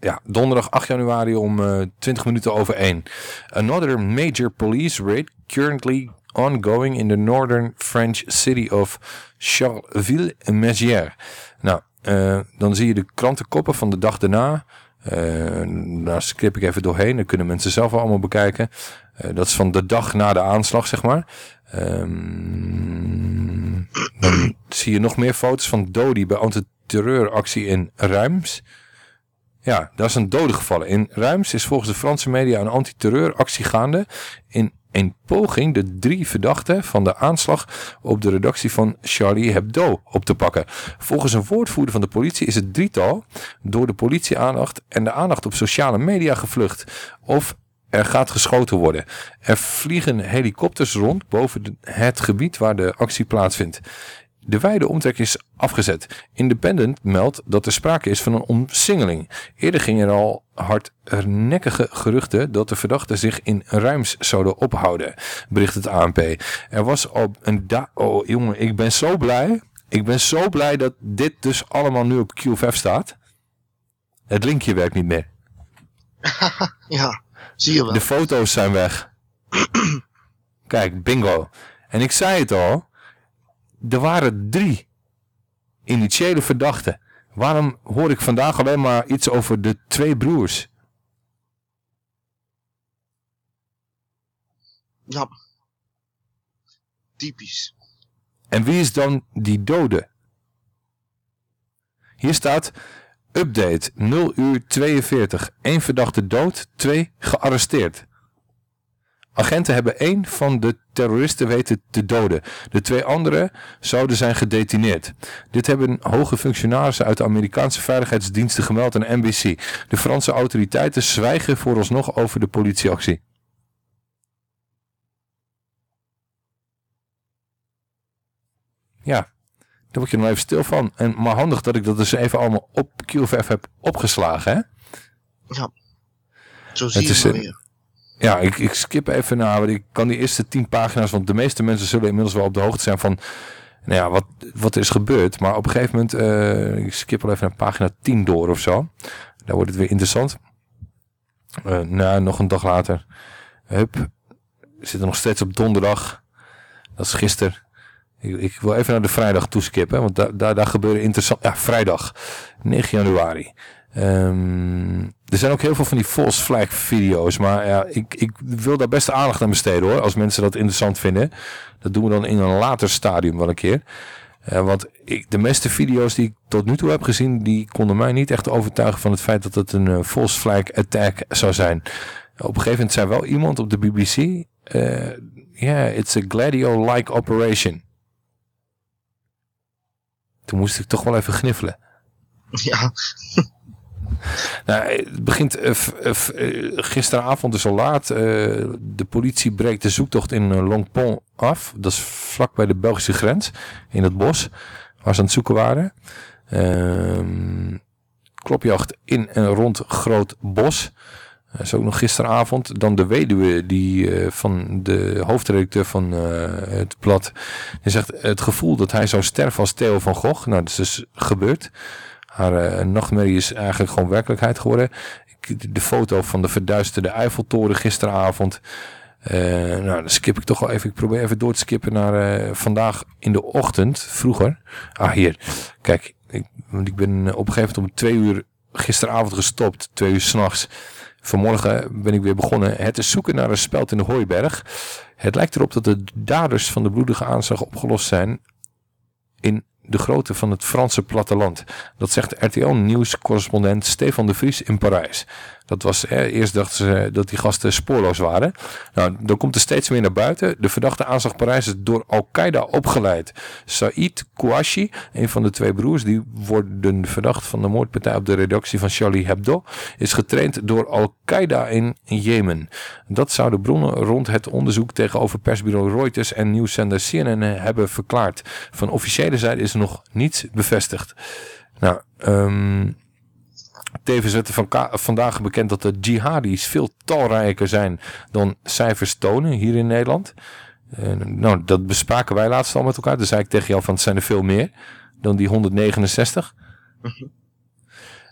Ja, donderdag 8 januari om eh 20 minuten over 1. Another major police raid currently ongoing in the northern French city of Charleville-Mézières. Nou, eh, dan zie je de krantenkoppen van de dag daarna. Eh daar skip ik even doorheen. Dan kunnen mensen zelf allemaal bekijken. Eh, dat is van de dag na de aanslag, zeg maar. Ehm, dan zie je nog meer foto's van Dodi bij antiterreuractie in Ruims. Ja, daar is een dode gevallen. In Ruims is volgens de Franse media een antiterreuractie gaande. In een poging de drie verdachten van de aanslag op de redactie van Charlie Hebdo op te pakken. Volgens een woordvoerder van de politie is het drietal door de politieaandacht en de aandacht op sociale media gevlucht. Of er gaat geschoten worden. Er vliegen helikopters rond boven het gebied waar de actie plaatsvindt. De wijde omtrek is afgezet. Independent meldt dat er sprake is van een omsingeling. Eerder gingen er al hardnekkige geruchten dat de verdachten zich in Ruims zouden ophouden, bericht het ANP. Er was op een da... Oh jongen, ik ben zo blij. Ik ben zo blij dat dit dus allemaal nu op QFF staat. Het linkje werkt niet meer. Ja, zie je wel. De foto's zijn weg. Kijk, bingo. En ik zei het al. Er waren drie initiële verdachten. Waarom hoor ik vandaag alleen maar iets over de twee broers? Ja. Typisch. En wie is dan die dode? Hier staat update 0 uur 42. 1 verdachte dood, 2 gearresteerd. Agenten hebben één van de terroristen weten te doden. De twee anderen zouden zijn gedetineerd. Dit hebben hoge functionarissen uit de Amerikaanse veiligheidsdiensten gemeld aan NBC. De Franse autoriteiten zwijgen vooralsnog over de politieactie. Ja, daar word je nog even stil van. En, maar handig dat ik dat dus even allemaal op QFF heb opgeslagen, hè? Ja. Zo zie Het je is maar een- weer. Ja, ik, ik skip even naar, want ik kan die eerste tien pagina's, want de meeste mensen zullen inmiddels wel op de hoogte zijn van, nou ja, wat, wat is gebeurd. Maar op een gegeven moment, eh, ik skip wel even naar pagina 10 door of zo. Daar wordt het weer interessant. Eh nou, nog een dag later. Hup. Zitten nog steeds op donderdag. Dat is gisteren. Ik, ik wil even naar de vrijdag toeskippen, want daar, daar, daar gebeuren interessant... Ja, vrijdag, 9 januari. Ehm, er zijn ook heel veel van die false flag video's, maar ja, ik, ik wil daar best aandacht aan besteden hoor, als mensen dat interessant vinden. Dat doen we dan in een later stadium wel een keer. Eh, want ik, de meeste video's die ik tot nu toe heb gezien, die konden mij niet echt overtuigen van het feit dat het een eh, false flag attack zou zijn. Op een gegeven moment zei wel iemand op de BBC, eh, ja, it's a Gladio-like operation. Toen moest ik toch wel even gniffelen. Ja. Nou, het begint eh, eh, eh, gisteravond dus al laat. de politie breekt de zoektocht in Longpont af. Dat is vlak bij de Belgische grens. In het bos. Waar ze aan het zoeken waren. Ehm, klopjacht in en rond Groot Bos. Dat is ook nog gisteravond. Dan de weduwe die, van de hoofdredacteur van het blad. Die zegt het gevoel dat hij zou sterven als Theo van Gogh. Nou, dat is dus gebeurd. Haar eh, nachtmerrie is eigenlijk gewoon werkelijkheid geworden. De foto van de verduisterde Eiffeltoren gisteravond. Eh, nou, dan skip ik toch wel even. Ik probeer even door te skippen naar eh, vandaag in de ochtend, vroeger. Ah, hier. Kijk, ik, want ik ben op een gegeven moment om twee uur gisteravond gestopt. Twee uur s'nachts. Vanmorgen ben ik weer begonnen. Het is zoeken naar een speld in de Hooiberg. Het lijkt erop dat de daders van de bloedige aanslag opgelost zijn in de grootte van het Franse platteland. Dat zegt RTL Nieuws-correspondent Stefan de Vries in Parijs. Dat was, eerst dachten ze dat die gasten spoorloos waren. Nou, dan komt er steeds meer naar buiten. De verdachte aanslag Parijs is door Al-Qaeda opgeleid. Said Kouachi, een van de twee broers, die worden verdacht van de moordpartij op de redactie van Charlie Hebdo, is getraind door Al-Qaeda in Jemen. Dat zouden bronnen rond het onderzoek tegenover persbureau Reuters en nieuwszender CNN hebben verklaard. Van officiële zijde is nog niets bevestigd. Nou, ehm Tevens werd er van vandaag bekend dat de jihadis veel talrijker zijn dan cijfers tonen hier in Nederland. Eh, nou, dat bespraken wij laatst al met elkaar. Dus zei ik tegen jou van het zijn er veel meer dan die 169.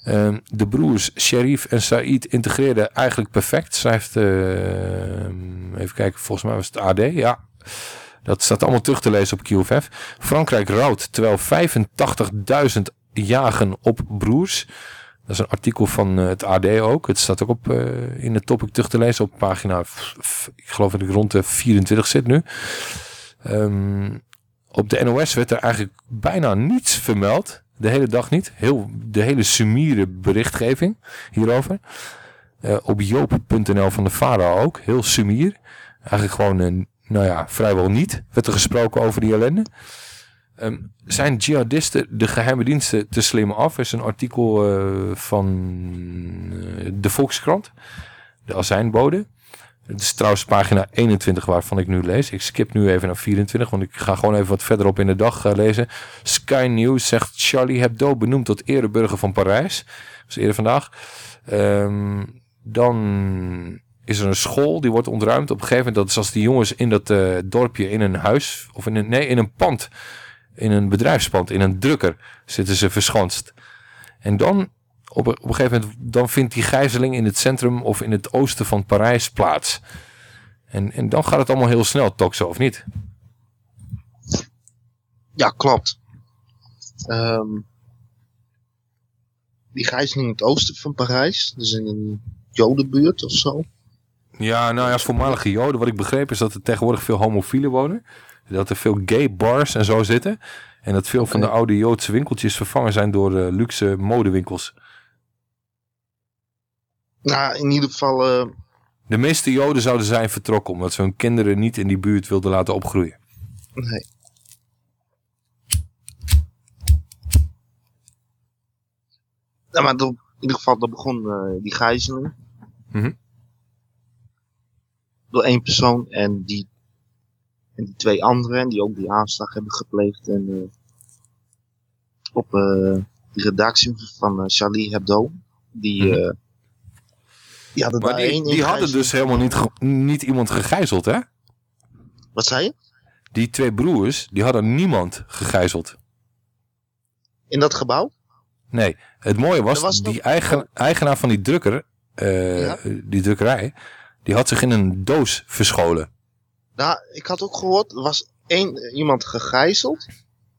Ehm, de broers Sherif en Said integreerden eigenlijk perfect. Schrijft, eh, even kijken, volgens mij was het AD. Ja, dat staat allemaal terug te lezen op QFF. Frankrijk rouwt terwijl 85.000 jagen op broers. Dat is een artikel van eh, het AD ook. Het staat ook op, eh, in het topic terug te lezen op pagina, ik geloof dat ik rond de 24 zit nu. Ehm, op de NOS werd er eigenlijk bijna niets vermeld. De hele dag niet. Heel, de hele sumiere berichtgeving hierover. Eh, op joop.nl van de VARA ook. Heel sumier. Eigenlijk gewoon, eh, nou ja, vrijwel niet. Werd er gesproken over die ellende. Ehm, zijn jihadisten de geheime diensten te slim af? is een artikel eh, van eh, de Volkskrant. De azijnbode. Het is trouwens pagina 21 waarvan ik nu lees. Ik skip nu even naar 24, want ik ga gewoon even wat verderop in de dag eh, lezen. Sky News zegt Charlie Hebdo benoemd tot ereburger van Parijs. Dat is eerder vandaag. Ehm, dan is er een school die wordt ontruimd. Op een gegeven moment, dat is als die jongens in dat dorpje in een huis, of in een, nee, in een pand, in een bedrijfspand, in een drukker, zitten ze verschanst. En dan, op, een- op een gegeven moment, dan vindt die gijzeling in het centrum of in het oosten van Parijs plaats. En, en dan gaat het allemaal heel snel, Toxo, of niet? Ja, klopt. Ehm, die gijzeling in het oosten van Parijs, dus in een jodenbuurt of zo. Ja, nou ja, voormalige joden. Wat ik begreep is dat er tegenwoordig veel homofielen wonen. Dat er veel gay bars en zo zitten. En dat veel van de oude joodse winkeltjes vervangen zijn door eh, luxe modewinkels. Nou, in ieder geval, eh, De meeste joden zouden zijn vertrokken omdat ze hun kinderen niet in die buurt wilden laten opgroeien. nee. Ja, maar in ieder geval, dan begon eh, die gijzeling. Mhm. Door één persoon en die, en die twee anderen die ook die aanslag hebben gepleegd. En, eh, op eh, de redactie van eh, Charlie Hebdo. Die, eh die hadden Maar daar die, één die hadden dus helemaal niet, niet iemand gegijzeld, hè? Wat zei je? Die twee broers, die hadden niemand gegijzeld. In dat gebouw? Nee, het mooie was, was die eigen, eigenaar van die drukker, die drukkerij, die had zich in een doos verscholen. Nou, ik had ook gehoord, er was één eh, iemand gegijzeld.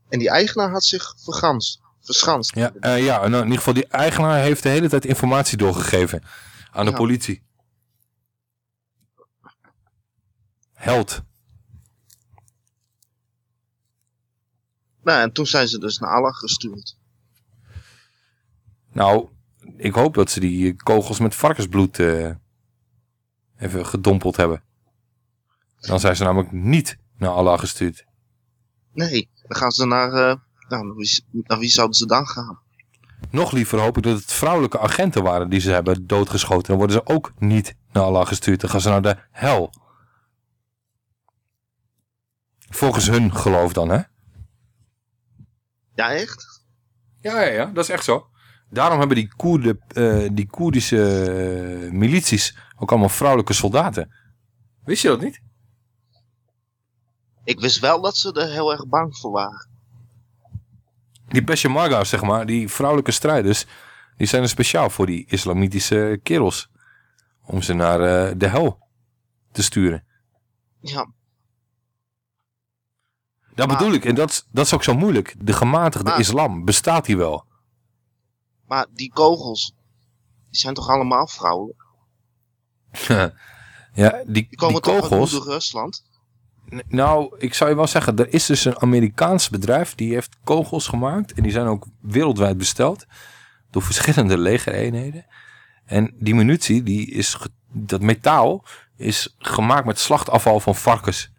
En die eigenaar had zich verganst, verschanst. Ja, eh, ja en in ieder geval die eigenaar heeft de hele tijd informatie doorgegeven aan de Ja. politie. Held. Nou, en toen zijn ze dus naar Allah gestuurd. Nou, ik hoop dat ze die kogels met varkensbloed eh, even gedompeld hebben. Dan zijn ze namelijk niet naar Allah gestuurd. Nee, dan gaan ze naar... eh, nou, naar wie, naar wie zouden ze dan gaan? Nog liever hoop ik dat het vrouwelijke agenten waren die ze hebben doodgeschoten. Dan worden ze ook niet naar Allah gestuurd. Dan gaan ze naar de hel. Volgens hun geloof dan, hè? Ja, echt? Ja, ja, ja, dat is echt zo. Daarom hebben die, Koerden, eh, die Koerdische milities ook allemaal vrouwelijke soldaten. Wist je dat niet? Ik wist wel dat ze er heel erg bang voor waren. Die Peshmerga, zeg maar, die vrouwelijke strijders, die zijn er speciaal voor die islamitische kerels. Om ze naar eh, de hel te sturen. Ja, Dat bedoel ik, en dat, is- dat is ook zo moeilijk. De gematigde Maar- islam, bestaat die wel? maar die kogels, die zijn toch allemaal vrouwelijk? ja, die, Die komen die toch uit kogels... Rusland? Nou, ik zou je wel zeggen, er is dus een Amerikaans bedrijf die heeft kogels gemaakt. En die zijn ook wereldwijd besteld door verschillende legereenheden. En die munitie, die is dat metaal, is gemaakt met slachtafval van varkens.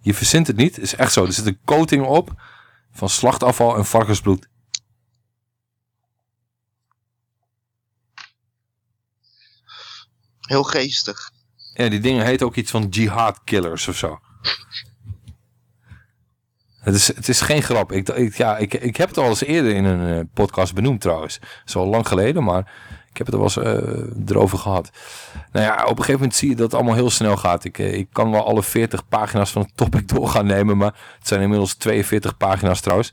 Je verzint het niet, is echt zo. Er zit een coating op van slachtafval en varkensbloed. Heel geestig. Ja, die dingen heet ook iets van jihad killers of zo. Het is, het is geen grap. Ik, ja, ik, ik heb het al eens eerder in een eh, podcast benoemd trouwens. Dat is al lang geleden, maar ik heb het er wel eens eh, erover gehad. Nou ja, op een gegeven moment zie je dat het allemaal heel snel gaat. Ik, eh, ik kan wel alle 40 pagina's van het topic door gaan nemen, maar het zijn inmiddels 42 pagina's trouwens.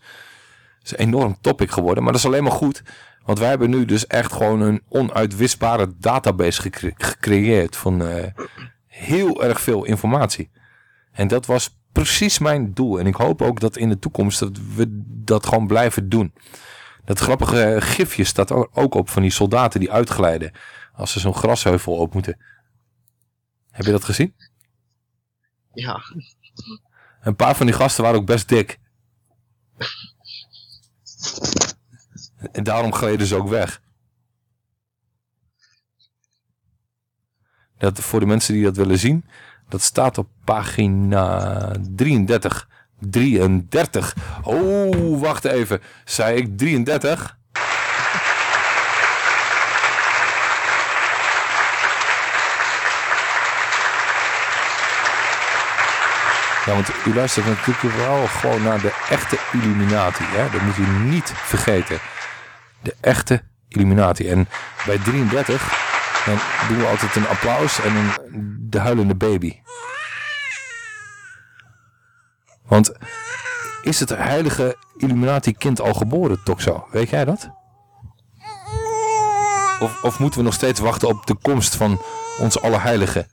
Het is een enorm topic geworden, maar dat is alleen maar goed. Want wij hebben nu dus echt gewoon een onuitwisbare database gecre- gecreëerd van eh, heel erg veel informatie. En dat was precies mijn doel. En ik hoop ook dat in de toekomst dat we dat gewoon blijven doen. Dat grappige gifje staat er ook op van die soldaten die uitglijden. Als ze zo'n grasheuvel op moeten. Heb je dat gezien? Ja. Een paar van die gasten waren ook best dik. En daarom gleden ze ook weg. Dat, voor de mensen die dat willen zien, dat staat op pagina 33. 33. Oh, wacht even. Zei ik 33? Ja, want u luistert natuurlijk wel gewoon naar de echte Illuminati. Hè? Dat moet u niet vergeten. De echte Illuminati. En bij 33 dan doen we altijd een applaus en een de huilende baby. Want is het heilige Illuminati-kind al geboren, Toxo? Weet jij dat? Of, of moeten we nog steeds wachten op de komst van ons allerheilige?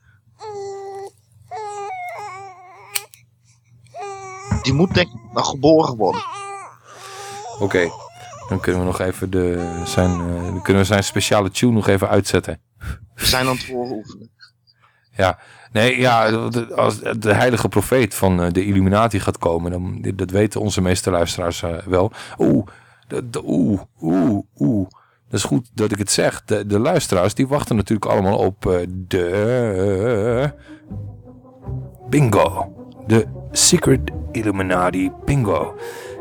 Die moet denk ik nog geboren worden. Oké, dan kunnen we nog even de, zijn, eh, dan kunnen we zijn speciale tune nog even uitzetten. We zijn aan het vooroefenen. Ja, nee, ja, als de heilige profeet van eh, de Illuminati gaat komen, dan, dat weten onze meeste luisteraars eh, wel. Oeh, oeh, oeh, oeh. Dat is goed dat ik het zeg. De, de luisteraars, die wachten natuurlijk allemaal op de... Bingo. De Secret Illuminati Bingo.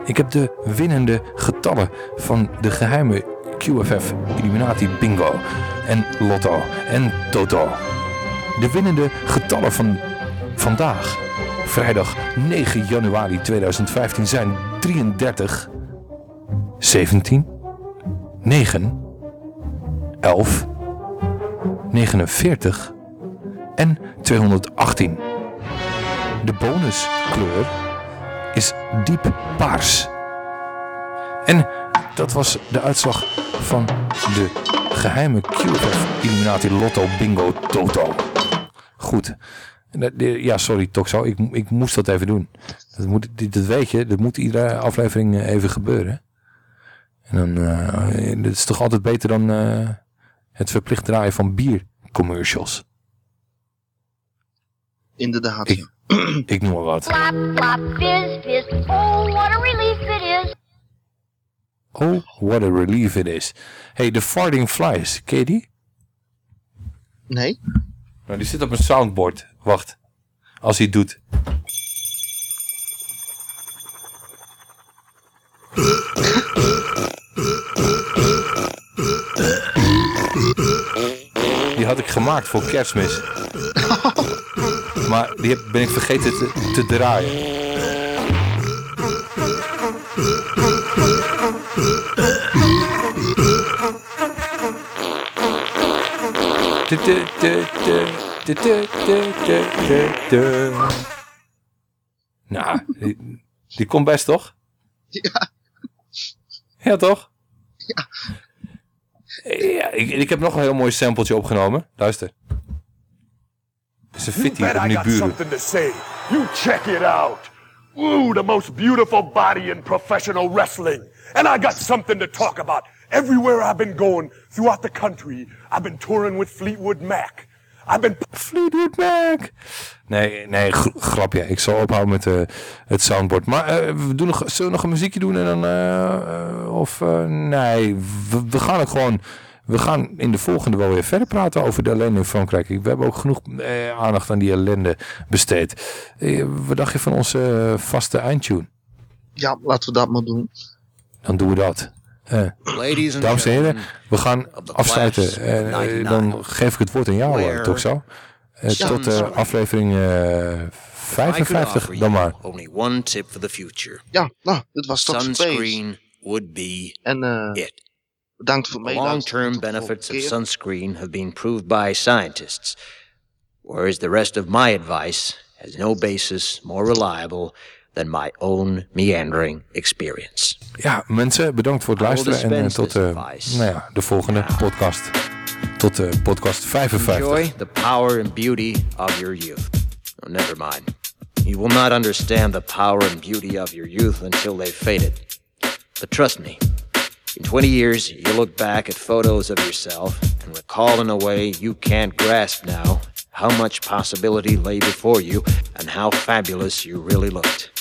Ik heb de winnende getallen van de geheime QFF Illuminati Bingo. En Lotto. En Toto. De winnende getallen van vandaag, vrijdag 9 januari 2015, zijn 33, 17, 9, 11, 49 en 218. De bonuskleur is diep paars. En dat was de uitslag van de geheime QFF Illuminati Lotto Bingo Toto. Goed. Ja, sorry Toxo, ik, ik moest dat even doen. Dat, moet, dit- dat weet je, dat moet iedere aflevering eh, even gebeuren. En dan, eh dat is toch altijd beter dan eh, het verplicht draaien van biercommercials. Inderdaad. Ik, ik noem maar wat. Flap, flap, fizz, fizz. Oh, what a relief it is. Oh, what a relief it is. Hey, de Farting Flies, ken je die? Nee. Nou, die zit op een soundboard. Wacht. Als hij het doet. had ik gemaakt voor kerstmis. maar die ben ik vergeten te, te draaien. Nou, die, die komt best, toch? Ja. Ja, toch? Ja. Ja, ik, ik heb nog een heel mooi sampletje opgenomen. Luister. Dat is een fit hier Bet op nu buren. something to say. You check it out. Ooh, the most beautiful body in professional wrestling. And I got something to talk about. Everywhere I've been going throughout the country, I've been touring with Fleetwood Mac. I've been Fleetwood Mac. Nee, nee, gr- grapje. Ik zal ophouden met eh, het soundboard. Maar eh, we doen nog, zullen we nog een muziekje doen en dan... eh, of nee, we, we gaan ook gewoon... We gaan in de volgende wel weer verder praten over de ellende in Frankrijk. We hebben ook genoeg eh, aandacht aan die ellende besteed. Eh, wat dacht je van onze vaste eindtune? Ja, laten we dat maar doen. Dan doen we dat. Eh, and dames en heren, we gaan afsluiten. of Eh, eh, 99. dan geef ik het woord aan jou, toch zo? Tot aflevering eh, I could 55 offer dan maar. only one tip for the future. Ja, nou, dit was toch Sunscreen would be En eh, it. bedankt voor meeluisteren. long-term de benefits of sunscreen have been proved by scientists, whereas the rest of my advice has no basis more reliable than my own meandering experience. Ja, mensen, bedankt voor het luisteren. En eh, tot eh, nou ja, de volgende podcast. Tot de podcast 55. Enjoy the power and beauty of your youth. Oh, never mind. You will not understand the power and beauty of your youth until they've faded. But trust me, in 20 years, you'll look back at photos of yourself and recall in a way you can't grasp now how much possibility lay before you and how fabulous you really looked.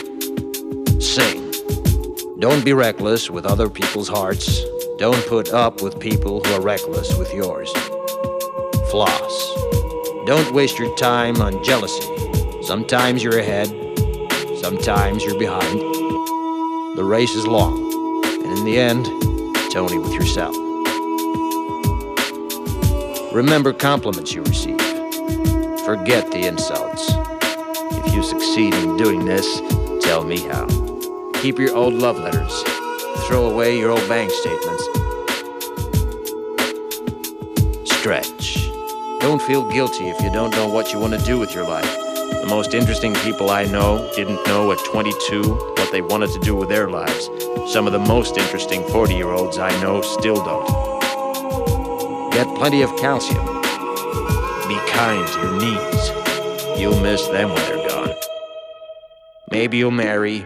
Sing. Don't be reckless with other people's hearts. Don't put up with people who are reckless with yours. Floss. Don't waste your time on jealousy. Sometimes you're ahead, sometimes you're behind. The race is long, and in the end, Tony with yourself. Remember compliments you receive. Forget the insults. If you succeed in doing this, tell me how. Keep your old love letters. Throw away your old bank statements. Stretch. Don't feel guilty if you don't know what you want to do with your life. The most interesting people I know didn't know at 22 what they wanted to do with their lives. Some of the most interesting 40 year olds I know still don't. Get plenty of calcium. Be kind to your knees. You'll miss them when they're gone. Maybe you'll marry,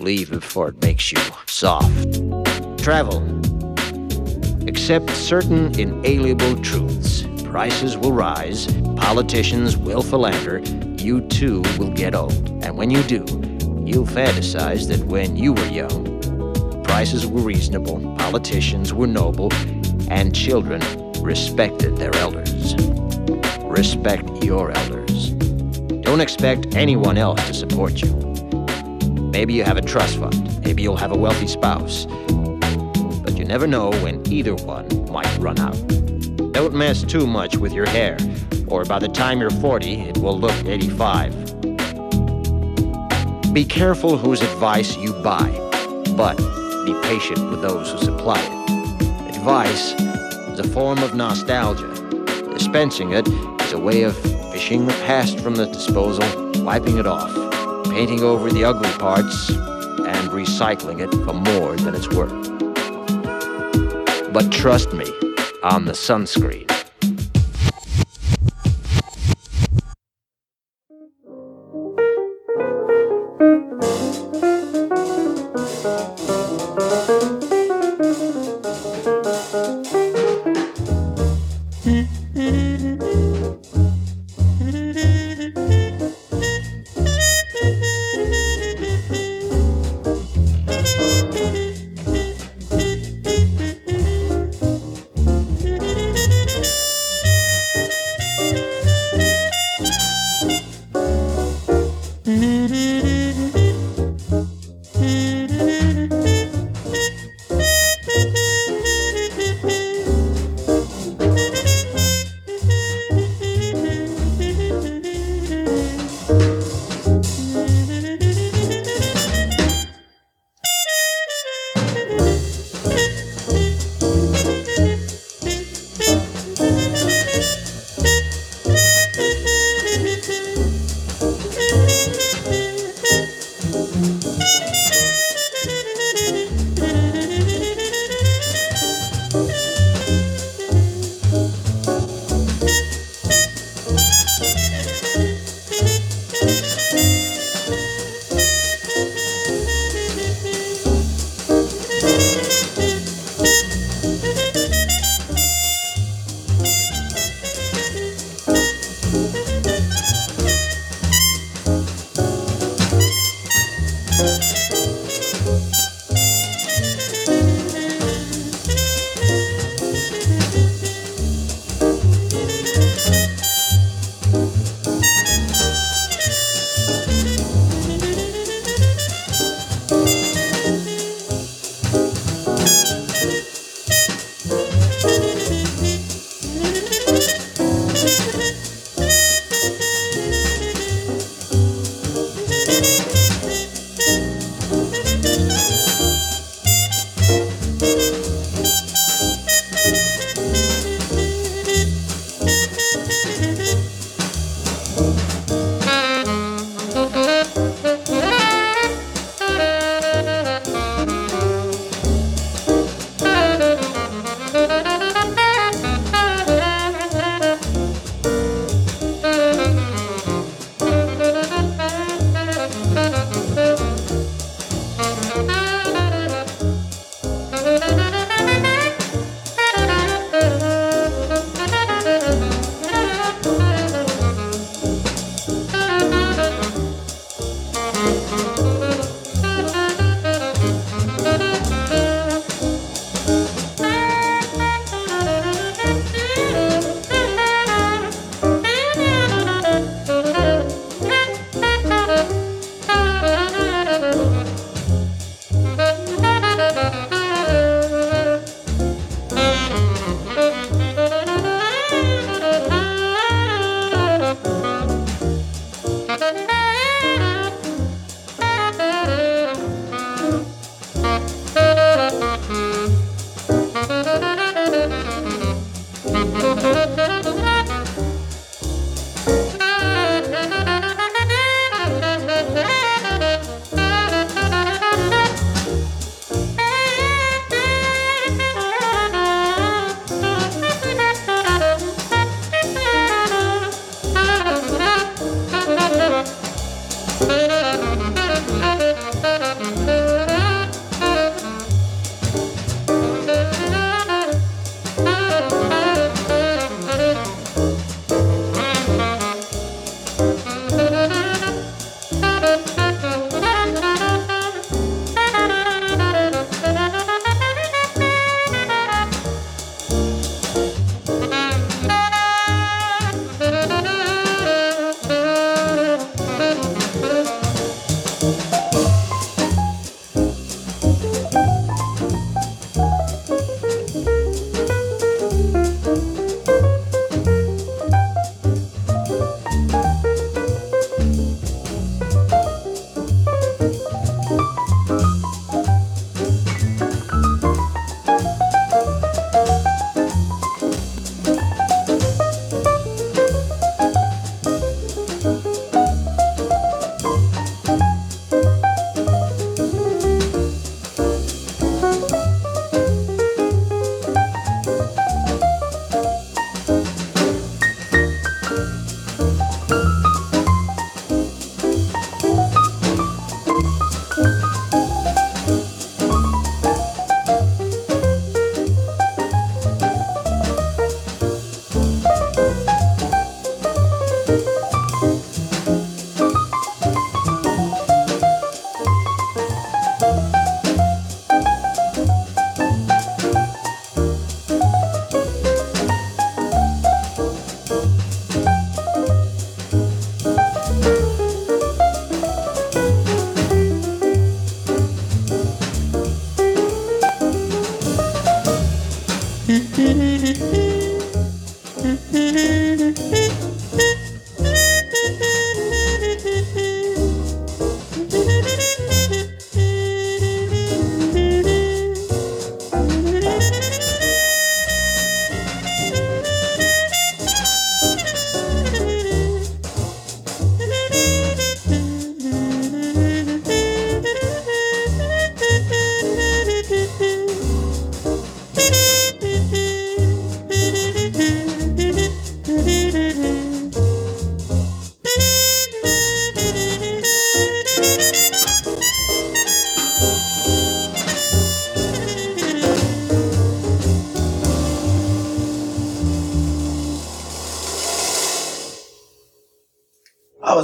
leave before it makes you soft. Travel. Accept certain inalienable truths. prices will rise, politicians will philander, you too will get old. And when you do, you'll fantasize that when you were young, prices were reasonable, politicians were noble, and children respected their elders. Respect your elders. Don't expect anyone else to support you. Maybe you have a trust fund, maybe you'll have a wealthy spouse, but you never know when either one might run out. Don't mess too much with your hair, or by the time you're 40, it will look 85. Be careful whose advice you buy, but be patient with those who supply it. Advice is a form of nostalgia. Dispensing it is a way of fishing the past from the disposal, wiping it off, painting over the ugly parts, and recycling it for more than it's worth. But trust me on the sunscreen.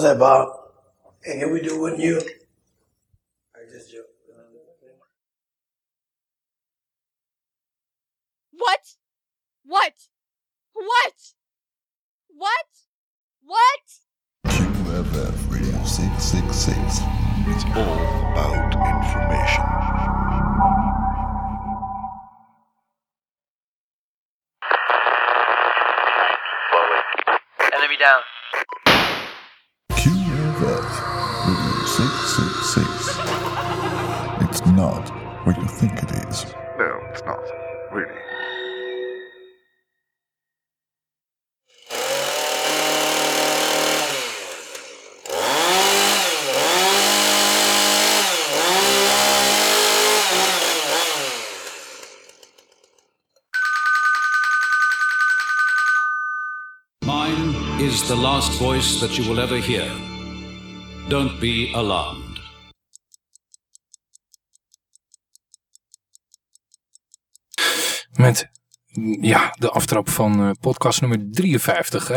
was ever the last voice that you will ever hear. Don't be alarmed. Met ja, de aftrap van eh, podcast nummer 53.